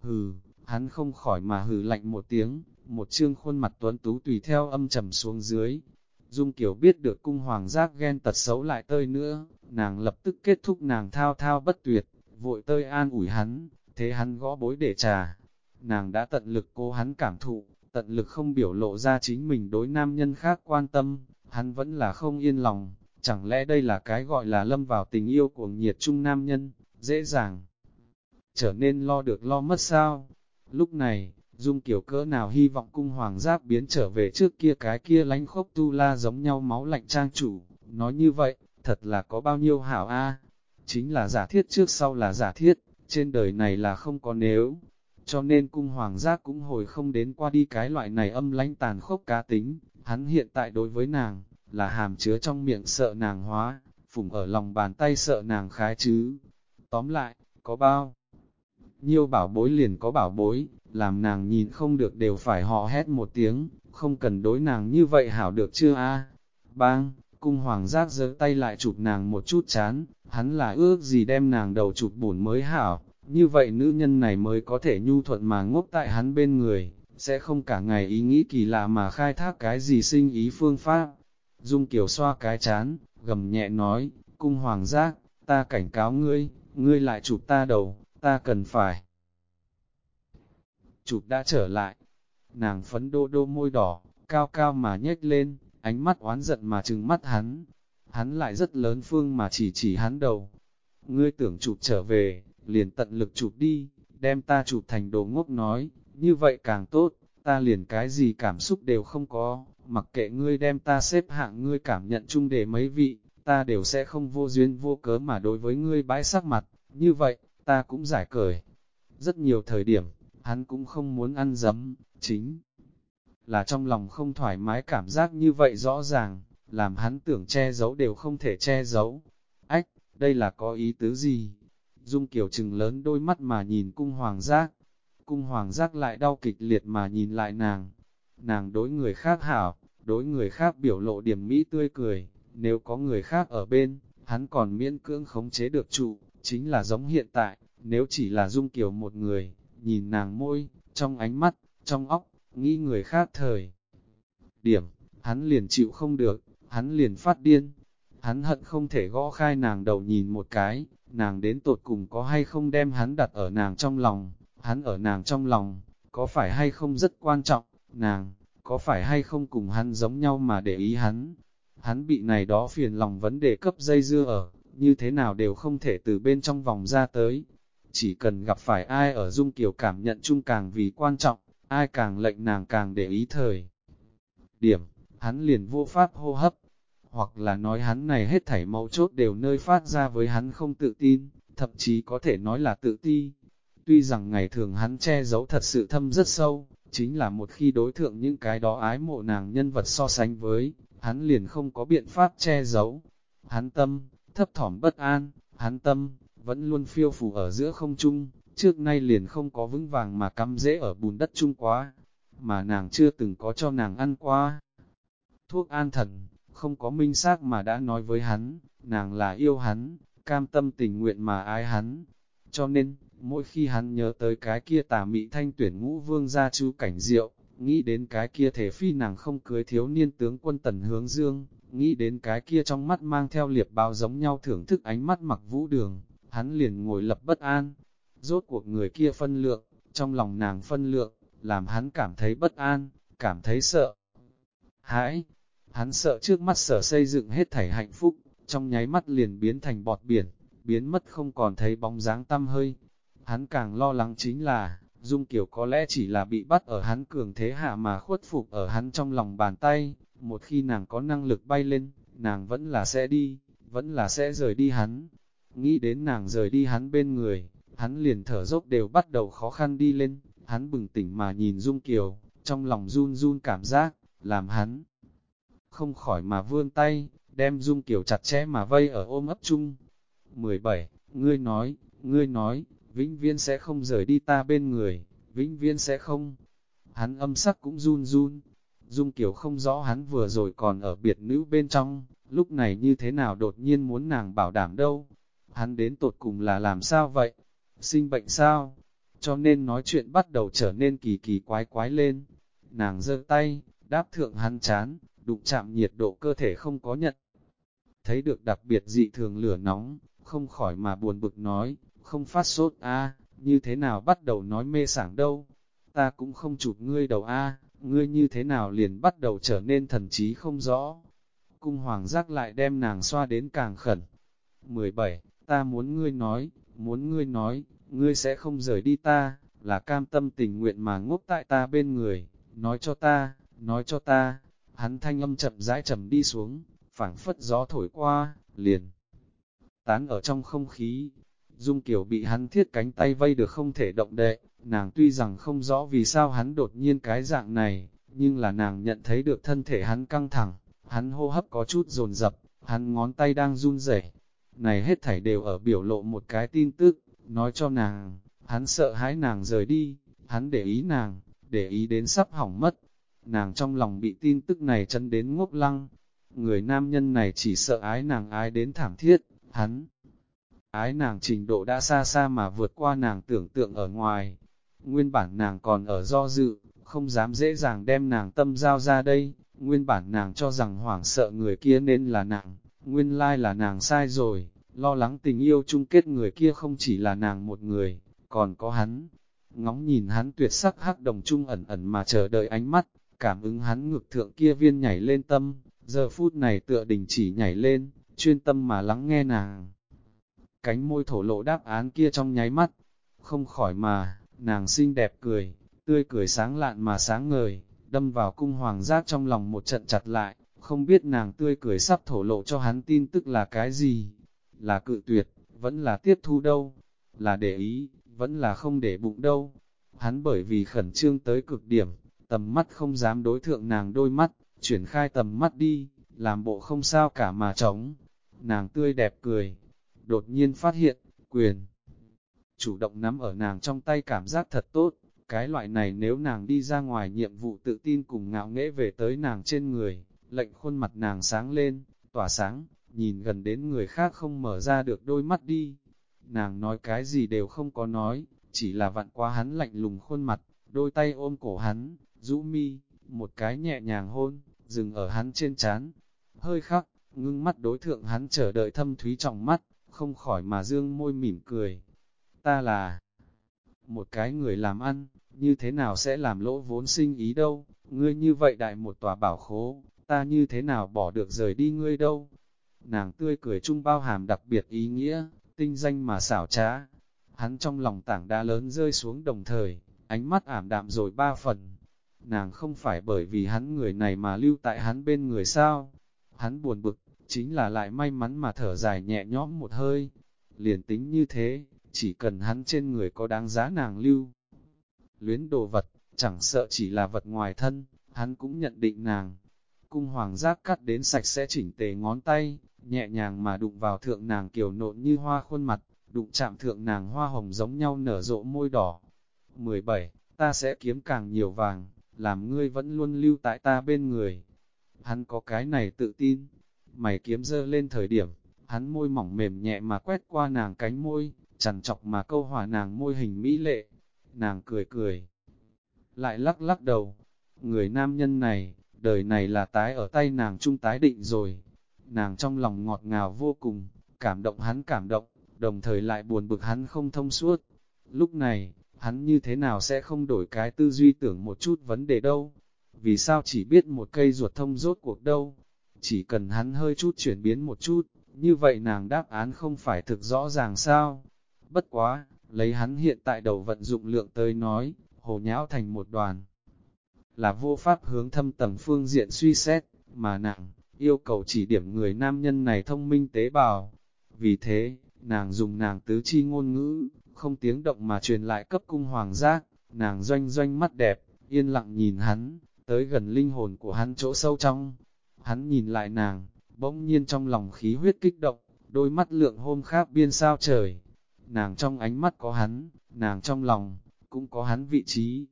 hừ, hắn không khỏi mà hừ lạnh một tiếng, một trương khuôn mặt tuấn tú tùy theo âm trầm xuống dưới, Dung Kiều biết được cung hoàng giác ghen tật xấu lại tơi nữa, nàng lập tức kết thúc nàng thao thao bất tuyệt, vội tơi an ủi hắn, thế hắn gõ bối để trà. Nàng đã tận lực cố hắn cảm thụ, tận lực không biểu lộ ra chính mình đối nam nhân khác quan tâm, hắn vẫn là không yên lòng, chẳng lẽ đây là cái gọi là lâm vào tình yêu cuồng nhiệt trung nam nhân, dễ dàng trở nên lo được lo mất sao? Lúc này, Dung kiểu cỡ nào hy vọng cung hoàng giáp biến trở về trước kia cái kia lánh khốc tu la giống nhau máu lạnh trang chủ, nói như vậy, thật là có bao nhiêu hảo a Chính là giả thiết trước sau là giả thiết, trên đời này là không có nếu. Cho nên cung hoàng giác cũng hồi không đến qua đi cái loại này âm lánh tàn khốc cá tính, hắn hiện tại đối với nàng, là hàm chứa trong miệng sợ nàng hóa, phủng ở lòng bàn tay sợ nàng khái chứ. Tóm lại, có bao nhiêu bảo bối liền có bảo bối, làm nàng nhìn không được đều phải họ hét một tiếng, không cần đối nàng như vậy hảo được chưa a Bang, cung hoàng giác giơ tay lại chụp nàng một chút chán, hắn là ước gì đem nàng đầu chụp bổn mới hảo, như vậy nữ nhân này mới có thể nhu thuận mà ngốc tại hắn bên người, sẽ không cả ngày ý nghĩ kỳ lạ mà khai thác cái gì sinh ý phương pháp. Dung Kiều xoa cái chán, gầm nhẹ nói, cung hoàng giác, ta cảnh cáo ngươi, ngươi lại chụp ta đầu, ta cần phải chụp đã trở lại. Nàng phấn đô đô môi đỏ, cao cao mà nhếch lên, ánh mắt oán giận mà trừng mắt hắn. Hắn lại rất lớn phương mà chỉ chỉ hắn đầu. Ngươi tưởng chụp trở về, liền tận lực chụp đi, đem ta chụp thành đồ ngốc nói, như vậy càng tốt, ta liền cái gì cảm xúc đều không có, mặc kệ ngươi đem ta xếp hạng ngươi cảm nhận chung để mấy vị, ta đều sẽ không vô duyên vô cớ mà đối với ngươi bãi sắc mặt, như vậy, ta cũng giải cởi. Rất nhiều thời điểm, hắn cũng không muốn ăn dấm, chính là trong lòng không thoải mái cảm giác như vậy rõ ràng, làm hắn tưởng che giấu đều không thể che giấu. Ách, đây là có ý tứ gì? Dung Kiều trừng lớn đôi mắt mà nhìn cung hoàng giác. Cung hoàng giác lại đau kịch liệt mà nhìn lại nàng. Nàng đối người khác hảo, đối người khác biểu lộ điểm mỹ tươi cười, nếu có người khác ở bên, hắn còn miễn cưỡng khống chế được trụ, chính là giống hiện tại, nếu chỉ là Dung Kiều một người, nhìn nàng môi, trong ánh mắt, trong óc, nghĩ người khác thời. Điểm, hắn liền chịu không được, hắn liền phát điên, hắn hận không thể gõ khai nàng đầu nhìn một cái, nàng đến tột cùng có hay không đem hắn đặt ở nàng trong lòng, hắn ở nàng trong lòng, có phải hay không rất quan trọng, nàng, có phải hay không cùng hắn giống nhau mà để ý hắn, hắn bị này đó phiền lòng vấn đề cấp dây dưa ở, như thế nào đều không thể từ bên trong vòng ra tới. Chỉ cần gặp phải ai ở Dung Kiều cảm nhận chung càng vì quan trọng, ai càng lệnh nàng càng để ý thời. Điểm, hắn liền vô pháp hô hấp, hoặc là nói hắn này hết thảy mấu chốt đều nơi phát ra với hắn không tự tin, thậm chí có thể nói là tự ti. Tuy rằng ngày thường hắn che giấu thật sự thâm rất sâu, chính là một khi đối thượng những cái đó ái mộ nàng nhân vật so sánh với, hắn liền không có biện pháp che giấu. Hắn tâm, thấp thỏm bất an, hắn tâm, vẫn luôn phiêu phù ở giữa không trung, trước nay liền không có vững vàng mà cắm dễ ở bùn đất chung quá, mà nàng chưa từng có cho nàng ăn qua. Thuốc an thần, không có minh xác mà đã nói với hắn, nàng là yêu hắn, cam tâm tình nguyện mà ái hắn. Cho nên, mỗi khi hắn nhớ tới cái kia tà mị thanh tuyển ngũ vương gia chú cảnh diệu, nghĩ đến cái kia thể phi nàng không cưới thiếu niên tướng quân tần hướng dương, nghĩ đến cái kia trong mắt mang theo liệp bao giống nhau thưởng thức ánh mắt mặc vũ đường, hắn liền ngồi lập bất an. Rốt cuộc người kia phân lượng, trong lòng nàng phân lượng, làm hắn cảm thấy bất an, cảm thấy sợ. Hãi, Hắn sợ trước mắt sở xây dựng hết thảy hạnh phúc, trong nháy mắt liền biến thành bọt biển, biến mất không còn thấy bóng dáng tăm hơi. Hắn càng lo lắng chính là, Dung Kiều có lẽ chỉ là bị bắt ở hắn cường thế hạ mà khuất phục ở hắn trong lòng bàn tay, một khi nàng có năng lực bay lên, nàng vẫn là sẽ đi, vẫn là sẽ rời đi hắn. Nghĩ đến nàng rời đi hắn bên người, hắn liền thở dốc đều bắt đầu khó khăn đi lên, hắn bừng tỉnh mà nhìn Dung Kiều, trong lòng run run cảm giác, làm hắn không khỏi mà vươn tay, đem Dung Kiều chặt chẽ mà vây ở ôm ấp chung. 17. Ngươi nói, ngươi nói, vĩnh viên sẽ không rời đi ta bên người, vĩnh viên sẽ không. Hắn âm sắc cũng run run. Dung Kiều không rõ hắn vừa rồi còn ở biệt nữ bên trong, lúc này như thế nào đột nhiên muốn nàng bảo đảm đâu. Hắn đến tột cùng là làm sao vậy? Sinh bệnh sao? Cho nên nói chuyện bắt đầu trở nên kỳ kỳ quái quái lên. Nàng giơ tay, đáp thượng hắn chán, đụng chạm nhiệt độ cơ thể không có nhận. Thấy được đặc biệt dị thường lửa nóng, không khỏi mà buồn bực nói, không phát sốt a như thế nào bắt đầu nói mê sảng đâu, ta cũng không chụp ngươi đầu a ngươi như thế nào liền bắt đầu trở nên thần trí không rõ. Cung hoàng giác lại đem nàng xoa đến càng khẩn. 17. Ta muốn ngươi nói, muốn ngươi nói, ngươi sẽ không rời đi ta, là cam tâm tình nguyện mà ngốc tại ta bên người, nói cho ta, nói cho ta, hắn thanh âm chậm rãi chậm đi xuống, phảng phất gió thổi qua, liền. Tán ở trong không khí, Dung Kiều bị hắn thiết cánh tay vây được không thể động đậy, nàng tuy rằng không rõ vì sao hắn đột nhiên cái dạng này, nhưng là nàng nhận thấy được thân thể hắn căng thẳng, hắn hô hấp có chút dồn dập, hắn ngón tay đang run rẩy. Này hết thảy đều ở biểu lộ một cái tin tức, nói cho nàng, hắn sợ hãi nàng rời đi, hắn để ý nàng, để ý đến sắp hỏng mất, Nàng trong lòng bị tin tức này chân đến ngốc lăng. Người nam nhân này chỉ sợ ái nàng ái đến thảm thiết, hắn. Ái nàng trình độ đã xa xa mà vượt qua nàng tưởng tượng ở ngoài. Nguyên bản nàng còn ở do dự, không dám dễ dàng đem nàng tâm giao ra đây. Nguyên bản nàng cho rằng hoảng sợ người kia nên là nàng, nguyên lai là nàng sai rồi, lo lắng tình yêu chung kết người kia không chỉ là nàng một người, còn có hắn. Ngóng nhìn hắn tuyệt sắc hắc đồng trung ẩn ẩn mà chờ đợi ánh mắt, cảm ứng hắn ngực thượng kia viên nhảy lên tâm, giờ phút này tựa đình chỉ nhảy lên, chuyên tâm mà lắng nghe nàng. Cánh môi thổ lộ đáp án kia trong nháy mắt, không khỏi mà, nàng xinh đẹp cười, tươi cười sáng lạn mà sáng ngời, đâm vào cung hoàng giác trong lòng một trận chặt lại, không biết nàng tươi cười sắp thổ lộ cho hắn tin tức là cái gì, là cự tuyệt, vẫn là tiếp thu đâu, là để ý, vẫn là không để bụng đâu. Hắn bởi vì khẩn trương tới cực điểm, tầm mắt không dám đối thượng nàng đôi mắt, chuyển khai tầm mắt đi, làm bộ không sao cả mà trống. Nàng tươi đẹp cười, đột nhiên phát hiện, quyền. chủ động nắm ở nàng trong tay cảm giác thật tốt, cái loại này nếu nàng đi ra ngoài nhiệm vụ tự tin cùng ngạo nghễ về tới nàng trên người, lệnh khuôn mặt nàng sáng lên, tỏa sáng, nhìn gần đến người khác không mở ra được đôi mắt đi. Nàng nói cái gì đều không có nói, chỉ là vặn qua hắn lạnh lùng khuôn mặt, đôi tay ôm cổ hắn, rũ mi, một cái nhẹ nhàng hôn, dừng ở hắn trên chán. Hơi khắc, ngưng mắt đối thượng hắn chờ đợi thâm thúy trọng mắt, không khỏi mà dương môi mỉm cười. Ta là một cái người làm ăn, như thế nào sẽ làm lỗ vốn sinh ý đâu, ngươi như vậy đại một tòa bảo khố, ta như thế nào bỏ được rời đi ngươi đâu. Nàng tươi cười chung bao hàm đặc biệt ý nghĩa, tinh danh mà xảo trá. Hắn trong lòng tảng đá lớn rơi xuống đồng thời, ánh mắt ảm đạm rồi ba phần. Nàng không phải bởi vì hắn người này mà lưu tại hắn bên người sao. Hắn buồn bực, chính là lại may mắn mà thở dài nhẹ nhõm một hơi. Liền tính như thế, chỉ cần hắn trên người có đáng giá nàng lưu. Luyến đồ vật, chẳng sợ chỉ là vật ngoài thân, hắn cũng nhận định nàng. Cung hoàng giác cắt đến sạch sẽ chỉnh tề ngón tay, nhẹ nhàng mà đụng vào thượng nàng kiểu nộn như hoa khuôn mặt, đụng chạm thượng nàng hoa hồng giống nhau nở rộ môi đỏ. 17. Ta sẽ kiếm càng nhiều vàng, làm ngươi vẫn luôn lưu tại ta bên người. Hắn có cái này tự tin, mày kiếm dơ lên thời điểm, hắn môi mỏng mềm nhẹ mà quét qua nàng cánh môi, chằn chọc mà câu hòa nàng môi hình mỹ lệ. Nàng cười cười, lại lắc lắc đầu. Người nam nhân này, đời này là tái ở tay nàng trung tái định rồi. Nàng trong lòng ngọt ngào vô cùng, cảm động hắn cảm động, đồng thời lại buồn bực hắn không thông suốt. Lúc này, hắn như thế nào sẽ không đổi cái tư duy tưởng một chút vấn đề đâu? Vì sao chỉ biết một cây ruột thông rốt cuộc đâu? Chỉ cần hắn hơi chút chuyển biến một chút, như vậy nàng đáp án không phải thực rõ ràng sao? Bất quá, lấy hắn hiện tại đầu vận dụng lượng tới nói, hồ nhão thành một đoàn. Là vô pháp hướng thâm tầng phương diện suy xét, mà nàng yêu cầu chỉ điểm người nam nhân này thông minh tế bào. Vì thế, nàng dùng nàng tứ chi ngôn ngữ, không tiếng động mà truyền lại cấp cung hoàng giác, nàng doanh doanh mắt đẹp, yên lặng nhìn hắn, tới gần linh hồn của hắn chỗ sâu trong. Hắn nhìn lại nàng, bỗng nhiên trong lòng khí huyết kích động, đôi mắt lượng hôm khác biên sao trời. Nàng trong ánh mắt có hắn, nàng trong lòng, cũng có hắn vị trí.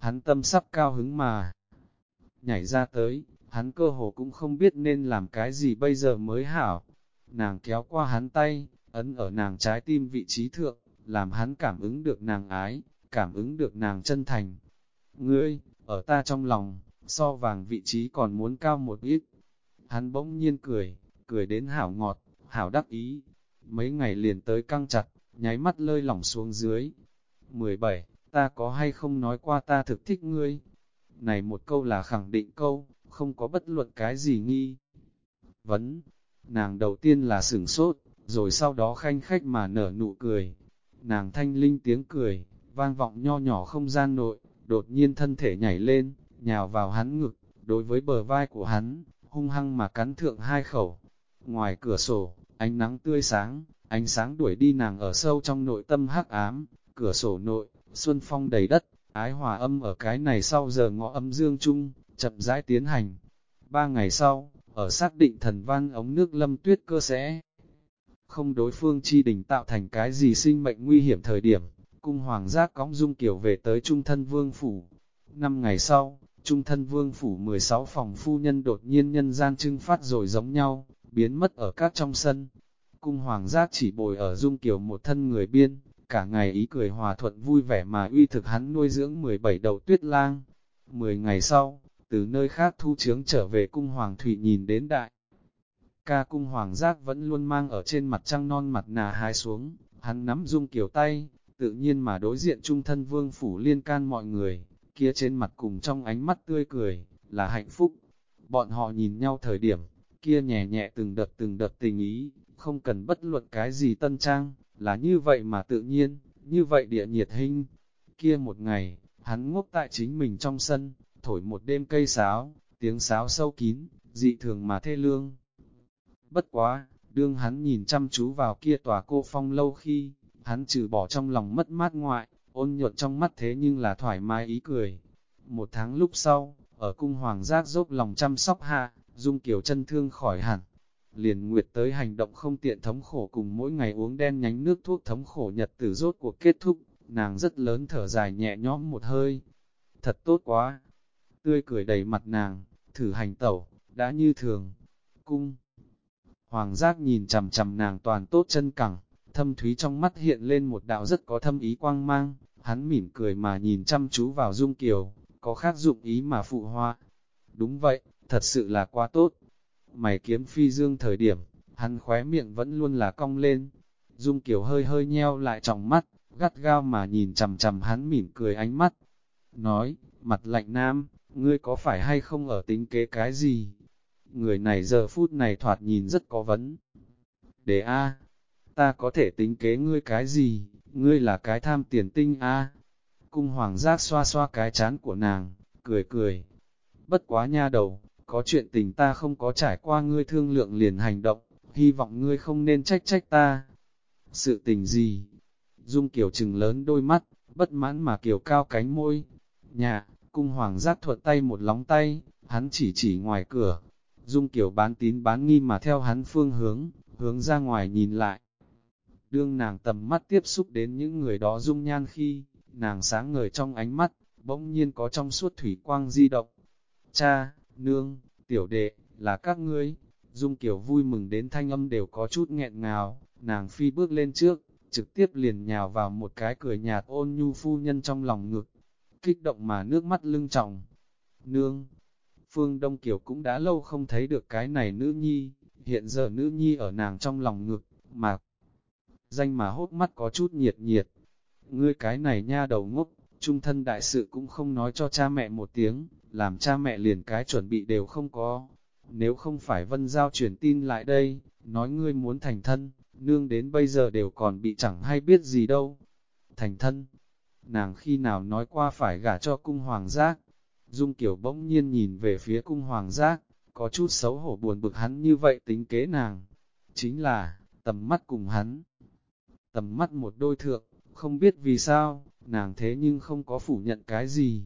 Hắn tâm sắp cao hứng mà. Nhảy ra tới, hắn cơ hồ cũng không biết nên làm cái gì bây giờ mới hảo. Nàng kéo qua hắn tay, ấn ở nàng trái tim vị trí thượng, làm hắn cảm ứng được nàng ái, cảm ứng được nàng chân thành. Ngươi, ở ta trong lòng, so vàng vị trí còn muốn cao một ít. Hắn bỗng nhiên cười, cười đến hảo ngọt, hảo đắc ý. Mấy ngày liền tới căng chặt, nháy mắt lơi lỏng xuống dưới. 17. Ta có hay không nói qua ta thực thích ngươi? Này một câu là khẳng định câu, không có bất luận cái gì nghi. Vấn, nàng đầu tiên là sửng sốt, rồi sau đó khanh khách mà nở nụ cười. Nàng thanh linh tiếng cười, vang vọng nho nhỏ không gian nội, đột nhiên thân thể nhảy lên, nhào vào hắn ngực, đối với bờ vai của hắn, hung hăng mà cắn thượng hai khẩu. Ngoài cửa sổ, ánh nắng tươi sáng, ánh sáng đuổi đi nàng ở sâu trong nội tâm hắc ám, cửa sổ nội, xuân phong đầy đất, ái hòa âm ở cái này sau giờ ngọ âm dương chung, chậm rãi tiến hành. Ba ngày sau, ở xác định thần văn ống nước lâm tuyết cơ sẽ không đối phương chi đình tạo thành cái gì sinh mệnh nguy hiểm thời điểm, cung hoàng giác cõng dung kiểu về tới trung thân vương phủ. Năm ngày sau, trung thân vương phủ 16 phòng phu nhân đột nhiên nhân gian trưng phát rồi giống nhau, biến mất ở các trong sân. Cung hoàng giác chỉ bồi ở dung kiểu một thân người biên, cả ngày ý cười hòa thuận vui vẻ mà uy thực hắn nuôi dưỡng 17 đầu tuyết lang. Mười ngày sau, từ nơi khác thu trướng trở về cung hoàng thủy nhìn đến đại. Ca cung hoàng giác vẫn luôn mang ở trên mặt trăng non mặt nà hai xuống, hắn nắm dung kiểu tay, tự nhiên mà đối diện trung thân vương phủ liên can mọi người, kia trên mặt cùng trong ánh mắt tươi cười, là hạnh phúc. Bọn họ nhìn nhau thời điểm, kia nhẹ nhẹ từng đợt từng đợt tình ý, không cần bất luận cái gì tân trang, là như vậy mà tự nhiên, như vậy địa nhiệt hình. Kia một ngày, hắn ngốc tại chính mình trong sân, thổi một đêm cây sáo, tiếng sáo sâu kín, dị thường mà thê lương. Bất quá, đương hắn nhìn chăm chú vào kia tòa cô phong lâu khi, hắn trừ bỏ trong lòng mất mát ngoại, ôn nhuận trong mắt thế nhưng là thoải mái ý cười. Một tháng lúc sau, ở cung hoàng giác dốc lòng chăm sóc hạ, dung kiểu chân thương khỏi hẳn. liền nguyệt tới hành động không tiện thống khổ cùng mỗi ngày uống đen nhánh nước thuốc thống khổ nhật tử rốt cuộc kết thúc, nàng rất lớn thở dài nhẹ nhõm một hơi. Thật tốt quá! Tươi cười đầy mặt nàng, thử hành tẩu, đã như thường. Cung! Hoàng giác nhìn chằm chằm nàng toàn tốt chân cẳng, thâm thúy trong mắt hiện lên một đạo rất có thâm ý quang mang, hắn mỉm cười mà nhìn chăm chú vào Dung Kiều, có khác dụng ý mà phụ hoa. Đúng vậy, thật sự là quá tốt. Mày kiếm phi dương thời điểm, hắn khóe miệng vẫn luôn là cong lên. Dung Kiều hơi hơi nheo lại trong mắt, gắt gao mà nhìn chằm chằm hắn mỉm cười ánh mắt. Nói, mặt lạnh nam, ngươi có phải hay không ở tính kế cái gì? Người này giờ phút này thoạt nhìn rất có vấn. Để a ta có thể tính kế ngươi cái gì, ngươi là cái tham tiền tinh a Cung hoàng giác xoa xoa cái chán của nàng, cười cười. Bất quá nha đầu, có chuyện tình ta không có trải qua ngươi thương lượng liền hành động, hy vọng ngươi không nên trách trách ta. Sự tình gì? Dung Kiều trừng lớn đôi mắt, bất mãn mà Kiều cao cánh môi. Nhà, cung hoàng giác thuận tay một lóng tay, hắn chỉ chỉ ngoài cửa. Dung Kiều bán tín bán nghi mà theo hắn phương hướng, hướng ra ngoài nhìn lại. Đương nàng tầm mắt tiếp xúc đến những người đó dung nhan khi, nàng sáng ngời trong ánh mắt, bỗng nhiên có trong suốt thủy quang di động. Cha, nương, tiểu đệ, là các ngươi. Dung Kiều vui mừng đến thanh âm đều có chút nghẹn ngào, nàng phi bước lên trước, trực tiếp liền nhào vào một cái cười nhạt ôn nhu phu nhân trong lòng ngực, kích động mà nước mắt lưng trọng. Nương, Phương Đông Kiều cũng đã lâu không thấy được cái này nữ nhi, hiện giờ nữ nhi ở nàng trong lòng ngực, mà danh mà hốt mắt có chút nhiệt nhiệt. Ngươi cái này nha đầu ngốc, trung thân đại sự cũng không nói cho cha mẹ một tiếng, làm cha mẹ liền cái chuẩn bị đều không có. Nếu không phải vân giao truyền tin lại đây, nói ngươi muốn thành thân, nương đến bây giờ đều còn bị chẳng hay biết gì đâu. Thành thân, nàng khi nào nói qua phải gả cho cung hoàng giác. Dung kiểu bỗng nhiên nhìn về phía cung hoàng giác, có chút xấu hổ buồn bực hắn như vậy tính kế nàng. Chính là, tầm mắt cùng hắn. Tầm mắt một đôi thượng, không biết vì sao, nàng thế nhưng không có phủ nhận cái gì.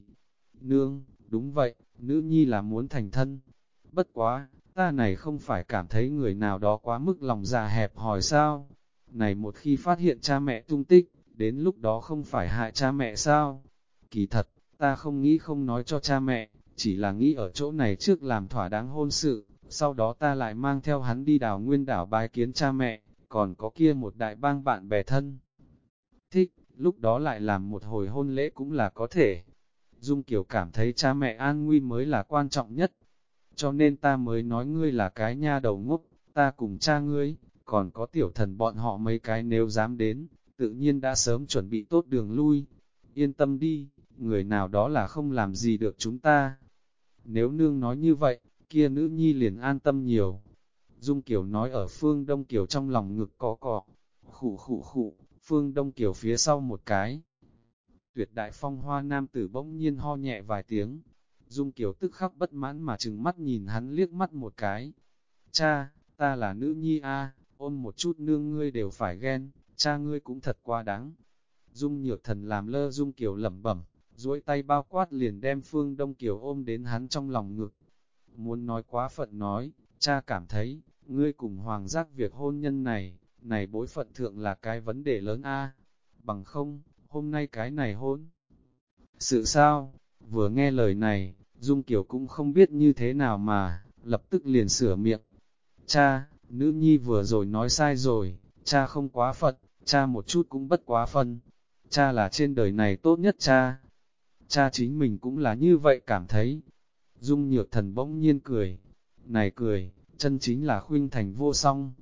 Nương, đúng vậy, nữ nhi là muốn thành thân. Bất quá, ta này không phải cảm thấy người nào đó quá mức lòng già hẹp hỏi sao. Này một khi phát hiện cha mẹ tung tích, đến lúc đó không phải hại cha mẹ sao? Kỳ thật, ta không nghĩ không nói cho cha mẹ, chỉ là nghĩ ở chỗ này trước làm thỏa đáng hôn sự, sau đó ta lại mang theo hắn đi đảo nguyên đảo bài kiến cha mẹ, còn có kia một đại bang bạn bè thân. Thích, lúc đó lại làm một hồi hôn lễ cũng là có thể. Dung Kiều cảm thấy cha mẹ an nguy mới là quan trọng nhất, cho nên ta mới nói ngươi là cái nha đầu ngốc, ta cùng cha ngươi, còn có tiểu thần bọn họ mấy cái nếu dám đến, tự nhiên đã sớm chuẩn bị tốt đường lui. Yên tâm đi, người nào đó là không làm gì được chúng ta. Nếu nương nói như vậy, kia nữ nhi liền an tâm nhiều. Dung Kiều nói ở phương Đông Kiều trong lòng ngực có cọ, khụ khụ khụ, phương Đông Kiều phía sau một cái. Tuyệt đại phong hoa nam tử bỗng nhiên ho nhẹ vài tiếng, Dung Kiều tức khắc bất mãn mà chừng mắt nhìn hắn liếc mắt một cái. Cha, ta là nữ nhi a, ôm một chút nương ngươi đều phải ghen, cha ngươi cũng thật quá đáng. Dung nhược thần làm lơ Dung Kiều lẩm bẩm, duỗi tay bao quát liền đem Phương Đông Kiều ôm đến hắn trong lòng ngực. Muốn nói quá phận nói, cha cảm thấy, ngươi cùng hoàng giác việc hôn nhân này, này bối phận thượng là cái vấn đề lớn a Bằng không, hôm nay cái này hôn. Sự sao? Vừa nghe lời này, Dung Kiều cũng không biết như thế nào mà, lập tức liền sửa miệng. Cha, nữ nhi vừa rồi nói sai rồi, cha không quá phận, cha một chút cũng bất quá phân. Cha là trên đời này tốt nhất cha. Cha chính mình cũng là như vậy cảm thấy. Dung nhược thần bỗng nhiên cười. Này cười, chân chính là khuynh thành vô song.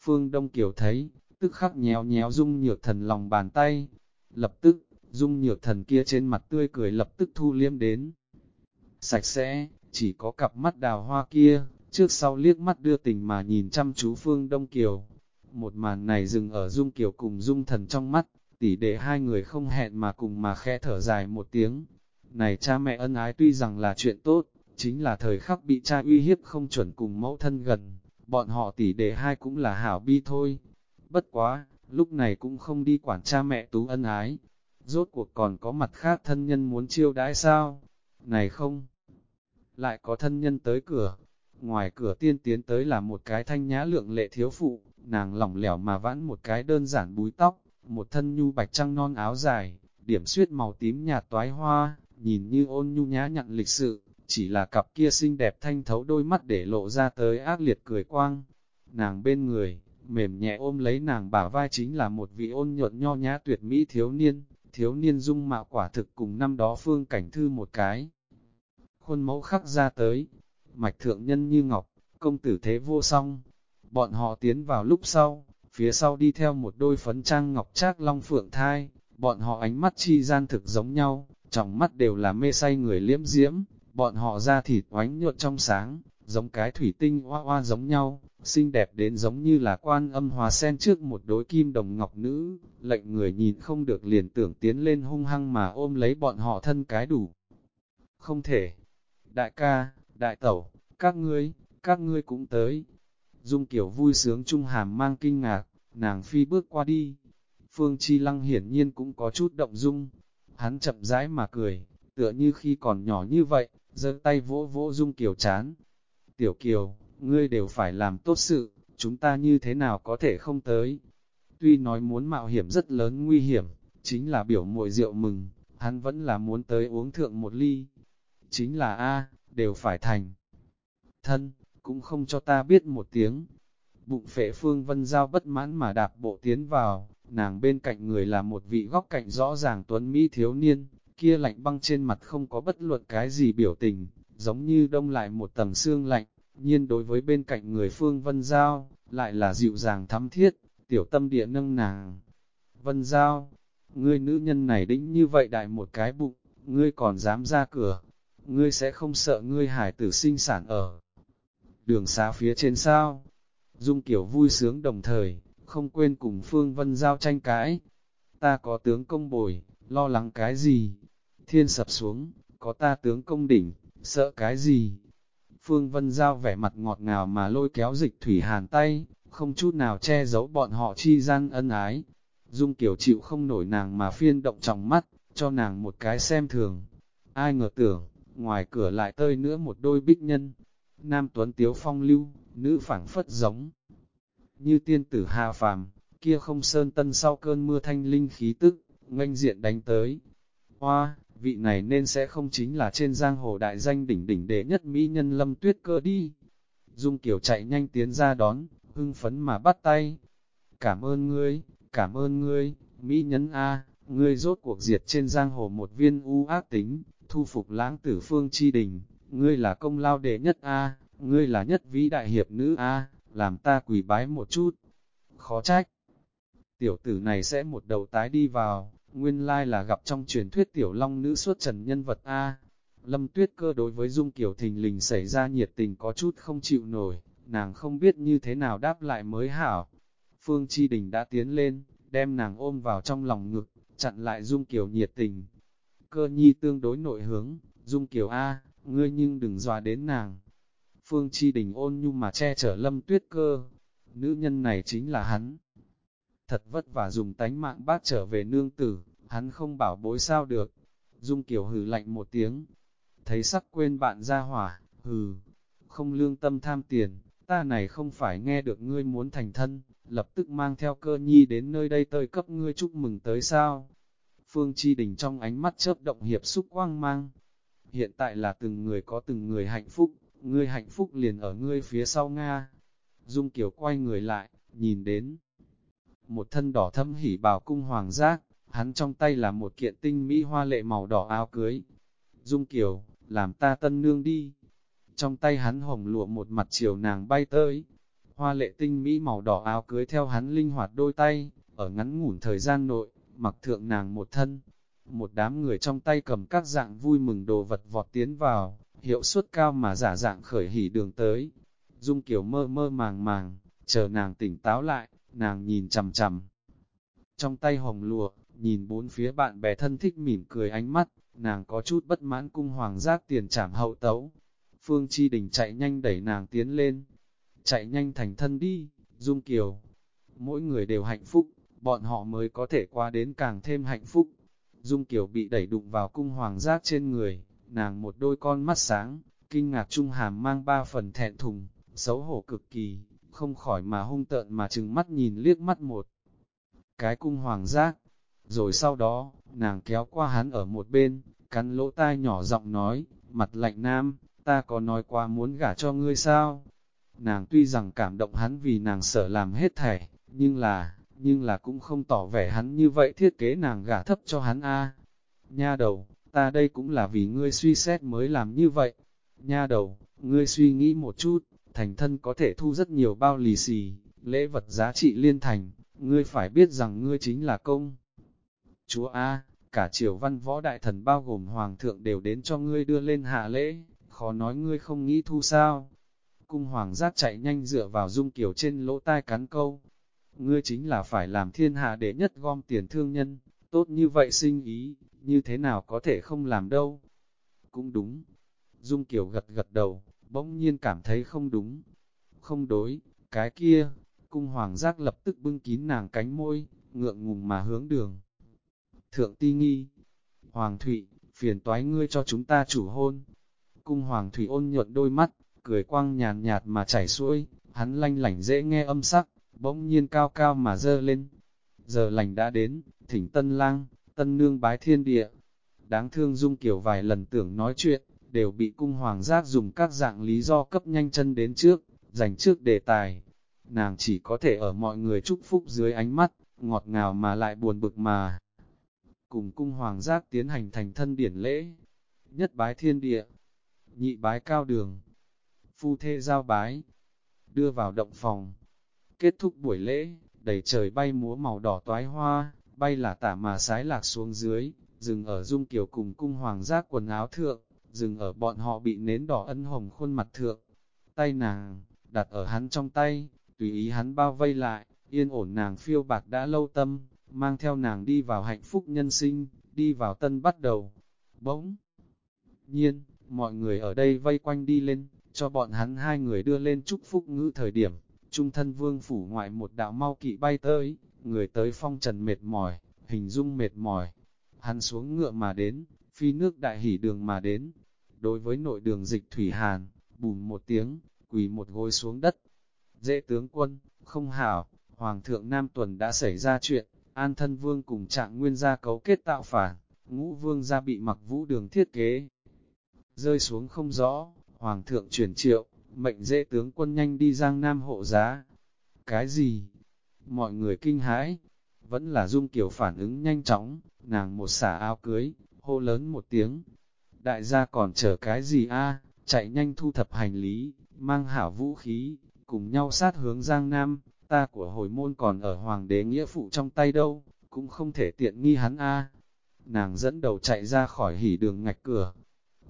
Phương Đông Kiều thấy, tức khắc nhéo nhéo dung nhược thần lòng bàn tay. Lập tức, dung nhược thần kia trên mặt tươi cười lập tức thu liêm đến sạch sẽ, chỉ có cặp mắt đào hoa kia, trước sau liếc mắt đưa tình mà nhìn chăm chú Phương Đông Kiều. Một màn này dừng ở Dung Kiều cùng Dung Thần trong mắt, tỉ để hai người không hẹn mà cùng mà khẽ thở dài một tiếng. Này cha mẹ ân ái tuy rằng là chuyện tốt, chính là thời khắc bị cha uy hiếp không chuẩn cùng mẫu thân gần, bọn họ tỷ đệ hai cũng là hảo bi thôi. Bất quá, lúc này cũng không đi quản cha mẹ tú ân ái. Rốt cuộc còn có mặt khác thân nhân muốn chiêu đãi sao? Này không! lại có thân nhân tới cửa. ngoài cửa tiên tiến tới là một cái thanh nhã lượng lệ thiếu phụ, nàng lỏng lẻo mà vãn một cái đơn giản búi tóc, một thân nhu bạch trăng non áo dài, điểm suyết màu tím nhạt toái hoa, nhìn như ôn nhu nhã nhặn lịch sự, chỉ là cặp kia xinh đẹp thanh thấu đôi mắt để lộ ra tới ác liệt cười quang. Nàng bên người, mềm nhẹ ôm lấy nàng bả vai chính là một vị ôn nhuận nho nhã tuyệt mỹ thiếu niên, thiếu niên dung mạo quả thực cùng năm đó phương cảnh thư một cái. Khuôn mẫu khắc ra tới, mạch thượng nhân như ngọc, công tử thế vô song. Bọn họ tiến vào lúc sau, phía sau đi theo một đôi phấn trang ngọc trác long phượng thai, bọn họ ánh mắt chi gian thực giống nhau, trong mắt đều là mê say người liễm diễm, bọn họ da thịt oánh nhuận trong sáng, giống cái thủy tinh hoa hoa giống nhau, xinh đẹp đến giống như là quan âm hòa sen trước một đối kim đồng ngọc nữ, lệnh người nhìn không được liền tưởng tiến lên hung hăng mà ôm lấy bọn họ thân cái đủ. Không thể. Đại ca, đại tẩu, các ngươi, các ngươi cũng tới. Dung kiểu vui sướng trung hàm mang kinh ngạc, nàng phi bước qua đi. Phương Chi Lăng hiển nhiên cũng có chút động dung. Hắn chậm rãi mà cười, tựa như khi còn nhỏ như vậy, giơ tay vỗ vỗ Dung Kiều chán. Tiểu Kiều, ngươi đều phải làm tốt sự, chúng ta như thế nào có thể không tới. Tuy nói muốn mạo hiểm rất lớn nguy hiểm, chính là biểu muội rượu mừng, hắn vẫn là muốn tới uống thượng một ly. Chính là A, đều phải thành. Thân, cũng không cho ta biết một tiếng. Bụng phệ phương vân giao bất mãn mà đạp bộ tiến vào, nàng bên cạnh người là một vị góc cạnh rõ ràng tuấn Mỹ thiếu niên, kia lạnh băng trên mặt không có bất luận cái gì biểu tình, giống như đông lại một tầng xương lạnh, nhiên đối với bên cạnh người phương vân giao, lại là dịu dàng thắm thiết, tiểu tâm địa nâng nàng. Vân giao, ngươi nữ nhân này đĩnh như vậy đại một cái bụng, ngươi còn dám ra cửa, ngươi sẽ không sợ ngươi hải tử sinh sản ở đường xa phía trên sao. Dung kiểu vui sướng đồng thời, không quên cùng Phương Vân Giao tranh cãi. Ta có tướng công bồi, lo lắng cái gì? Thiên sập xuống, có ta tướng công đỉnh, sợ cái gì? Phương Vân Giao vẻ mặt ngọt ngào mà lôi kéo dịch thủy hàn tay, không chút nào che giấu bọn họ chi gian ân ái. Dung kiểu chịu không nổi nàng mà phiên động trong mắt, cho nàng một cái xem thường. Ai ngờ tưởng, ngoài cửa lại tơi nữa một đôi bích nhân. Nam Tuấn Tiếu phong lưu, nữ phảng phất giống. Như tiên tử hạ phàm, kia không sơn tân sau cơn mưa thanh linh khí tức, nganh diện đánh tới. Hoa, vị này nên sẽ không chính là trên giang hồ đại danh đỉnh đỉnh đệ nhất mỹ nhân lâm tuyết cơ đi. Dung Kiều chạy nhanh tiến ra đón, hưng phấn mà bắt tay. Cảm ơn ngươi, cảm ơn ngươi, mỹ nhân A, ngươi rốt cuộc diệt trên giang hồ một viên u ác tính, thu phục lãng tử phương chi đình, ngươi là công lao đệ nhất A, ngươi là nhất vĩ đại hiệp nữ A, làm ta quỳ bái một chút. Khó trách. Tiểu tử này sẽ một đầu tái đi vào, nguyên lai là gặp trong truyền thuyết tiểu long nữ suốt trần nhân vật A. Lâm tuyết cơ đối với Dung Kiều thình lình xảy ra nhiệt tình có chút không chịu nổi, nàng không biết như thế nào đáp lại mới hảo. Phương Chi Đình đã tiến lên, đem nàng ôm vào trong lòng ngực, chặn lại Dung Kiều nhiệt tình. Cơ nhi tương đối nội hướng, Dung Kiều A, ngươi nhưng đừng dọa đến nàng. Phương Chi Đình ôn nhu mà che chở lâm tuyết cơ. Nữ nhân này chính là hắn. Thật vất vả dùng tánh mạng bác trở về nương tử, hắn không bảo bối sao được. Dung Kiều hừ lạnh một tiếng. Thấy sắc quên bạn ra hỏa, hừ. Không lương tâm tham tiền, ta này không phải nghe được ngươi muốn thành thân, lập tức mang theo cơ nhi đến nơi đây tơi cấp ngươi chúc mừng tới sao. Phương Chi Đình trong ánh mắt chớp động hiệp xúc quang mang. Hiện tại là từng người có từng người hạnh phúc, ngươi hạnh phúc liền ở ngươi phía sau Nga. Dung Kiều quay người lại, nhìn đến một thân đỏ thâm hỉ bào cung hoàng giác, hắn trong tay là một kiện tinh mỹ hoa lệ màu đỏ áo cưới. Dung Kiều, làm ta tân nương đi. Trong tay hắn hồng lụa một mặt chiều nàng bay tới. Hoa lệ tinh mỹ màu đỏ áo cưới theo hắn linh hoạt đôi tay, ở ngắn ngủn thời gian nội, mặc thượng nàng một thân. Một đám người trong tay cầm các dạng vui mừng đồ vật vọt tiến vào, hiệu suất cao mà giả dạng khởi hỉ đường tới. Dung Kiều mơ mơ màng màng, chờ nàng tỉnh táo lại, nàng nhìn chằm chằm. Trong tay hồng lụa, nhìn bốn phía bạn bè thân thích mỉm cười ánh mắt, nàng có chút bất mãn cung hoàng giác tiền trảm hậu tấu. Phương Chi Đình chạy nhanh đẩy nàng tiến lên, chạy nhanh thành thân đi, Dung Kiều. Mỗi người đều hạnh phúc, bọn họ mới có thể qua đến càng thêm hạnh phúc. Dung Kiều bị đẩy đụng vào cung hoàng giác trên người, nàng một đôi con mắt sáng, kinh ngạc trung hàm mang ba phần thẹn thùng, xấu hổ cực kỳ, không khỏi mà hung tợn mà chừng mắt nhìn liếc mắt một. Cái cung hoàng giác, rồi sau đó, nàng kéo qua hắn ở một bên, cắn lỗ tai nhỏ giọng nói, mặt lạnh nam, ta có nói qua muốn gả cho ngươi sao? Nàng tuy rằng cảm động hắn vì nàng sợ làm hết thảy, nhưng là, nhưng là cũng không tỏ vẻ hắn như vậy thiết kế nàng gả thấp cho hắn a. Nha đầu, ta đây cũng là vì ngươi suy xét mới làm như vậy. Nha đầu, ngươi suy nghĩ một chút, thành thân có thể thu rất nhiều bao lì xì, lễ vật giá trị liên thành, ngươi phải biết rằng ngươi chính là công. Chúa A, cả triều văn võ đại thần bao gồm hoàng thượng đều đến cho ngươi đưa lên hạ lễ, khó nói ngươi không nghĩ thu sao. Cung hoàng giác chạy nhanh dựa vào dung kiểu trên lỗ tai cắn câu. Ngươi chính là phải làm thiên hạ để nhất gom tiền thương nhân, tốt như vậy sinh ý, như thế nào có thể không làm đâu. Cũng đúng. Dung Kiều gật gật đầu, bỗng nhiên cảm thấy không đúng. Không đối, cái kia, cung hoàng giác lập tức bưng kín nàng cánh môi, ngượng ngùng mà hướng đường. Thượng ti nghi, Hoàng Thụy, phiền toái ngươi cho chúng ta chủ hôn. Cung Hoàng Thụy ôn nhuận đôi mắt, cười quang nhàn nhạt mà chảy xuôi, hắn lanh lảnh dễ nghe âm sắc, bỗng nhiên cao cao mà dơ lên. Giờ lành đã đến, thỉnh tân lang, tân nương bái thiên địa. Đáng thương dung kiều vài lần tưởng nói chuyện, đều bị cung hoàng giác dùng các dạng lý do cấp nhanh chân đến trước, dành trước đề tài. Nàng chỉ có thể ở mọi người chúc phúc dưới ánh mắt, ngọt ngào mà lại buồn bực mà cùng cung hoàng giác tiến hành thành thân điển lễ. Nhất bái thiên địa, nhị bái cao đường, phu thê giao bái, đưa vào động phòng. Kết thúc buổi lễ, đầy trời bay múa màu đỏ toái hoa, bay là tả mà sái lạc xuống dưới, dừng ở dung kiểu cùng cung hoàng giác quần áo thượng, dừng ở bọn họ bị nến đỏ ân hồng khuôn mặt thượng. Tay nàng, đặt ở hắn trong tay, tùy ý hắn bao vây lại, yên ổn nàng phiêu bạc đã lâu tâm, mang theo nàng đi vào hạnh phúc nhân sinh, đi vào tân bắt đầu. Bỗng nhiên, mọi người ở đây vây quanh đi lên, cho bọn hắn hai người đưa lên chúc phúc ngữ thời điểm, trung thân vương phủ ngoại một đạo mau kỵ bay tới, người tới phong trần mệt mỏi, hình dung mệt mỏi. Hắn xuống ngựa mà đến, phi nước đại hỉ đường mà đến. Đối với nội đường dịch thủy hàn, bùm một tiếng, quỳ một gối xuống đất. Dễ tướng quân, không hảo, Hoàng thượng Nam Tuần đã xảy ra chuyện, An thân vương cùng trạng nguyên gia cấu kết tạo phản, ngũ vương gia bị mặc vũ đường thiết kế. Rơi xuống không rõ, hoàng thượng chuyển triệu, mệnh dễ tướng quân nhanh đi giang nam hộ giá. Cái gì? Mọi người kinh hãi, vẫn là dung kiều phản ứng nhanh chóng, nàng một xả áo cưới, hô lớn một tiếng. Đại gia còn chờ cái gì a? chạy nhanh thu thập hành lý, mang hảo vũ khí, cùng nhau sát hướng giang nam, ta của hồi môn còn ở hoàng đế nghĩa phụ trong tay đâu, cũng không thể tiện nghi hắn a. Nàng dẫn đầu chạy ra khỏi hỉ đường ngạch cửa.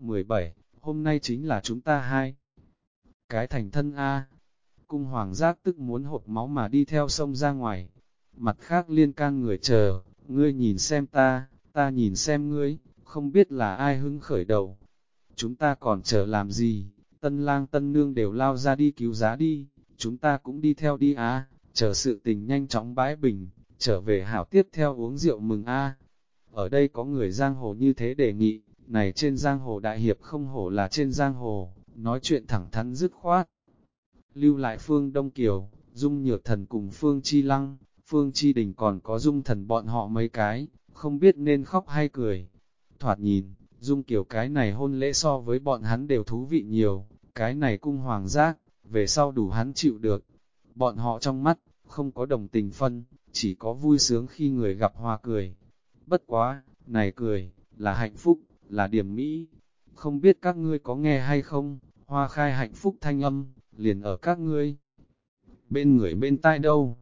17. Hôm nay chính là chúng ta hai. Cái thành thân a. Cung hoàng giác tức muốn hột máu mà đi theo sông ra ngoài. Mặt khác liên can người chờ, ngươi nhìn xem ta, ta nhìn xem ngươi, không biết là ai hưng khởi đầu. Chúng ta còn chờ làm gì, tân lang tân nương đều lao ra đi cứu giá đi chúng ta cũng đi theo đi á. chờ sự tình nhanh chóng bãi bình, trở về hảo tiếp theo uống rượu mừng a Ở đây có người giang hồ như thế đề nghị, này trên giang hồ đại hiệp không hổ là trên giang hồ, nói chuyện thẳng thắn dứt khoát. Lưu lại phương Đông Kiều, Dung Nhược Thần cùng Phương Chi Lăng, Phương Chi Đình còn có Dung Thần bọn họ mấy cái, không biết nên khóc hay cười. Thoạt nhìn, Dung Kiều cái này hôn lễ so với bọn hắn đều thú vị nhiều, cái này cung hoàng giác, về sau đủ hắn chịu được. Bọn họ trong mắt, không có đồng tình phân, chỉ có vui sướng khi người gặp hoa cười. Bất quá, này cười, là hạnh phúc, là điểm mỹ. Không biết các ngươi có nghe hay không, hoa khai hạnh phúc thanh âm, liền ở các ngươi. Bên người bên tai đâu,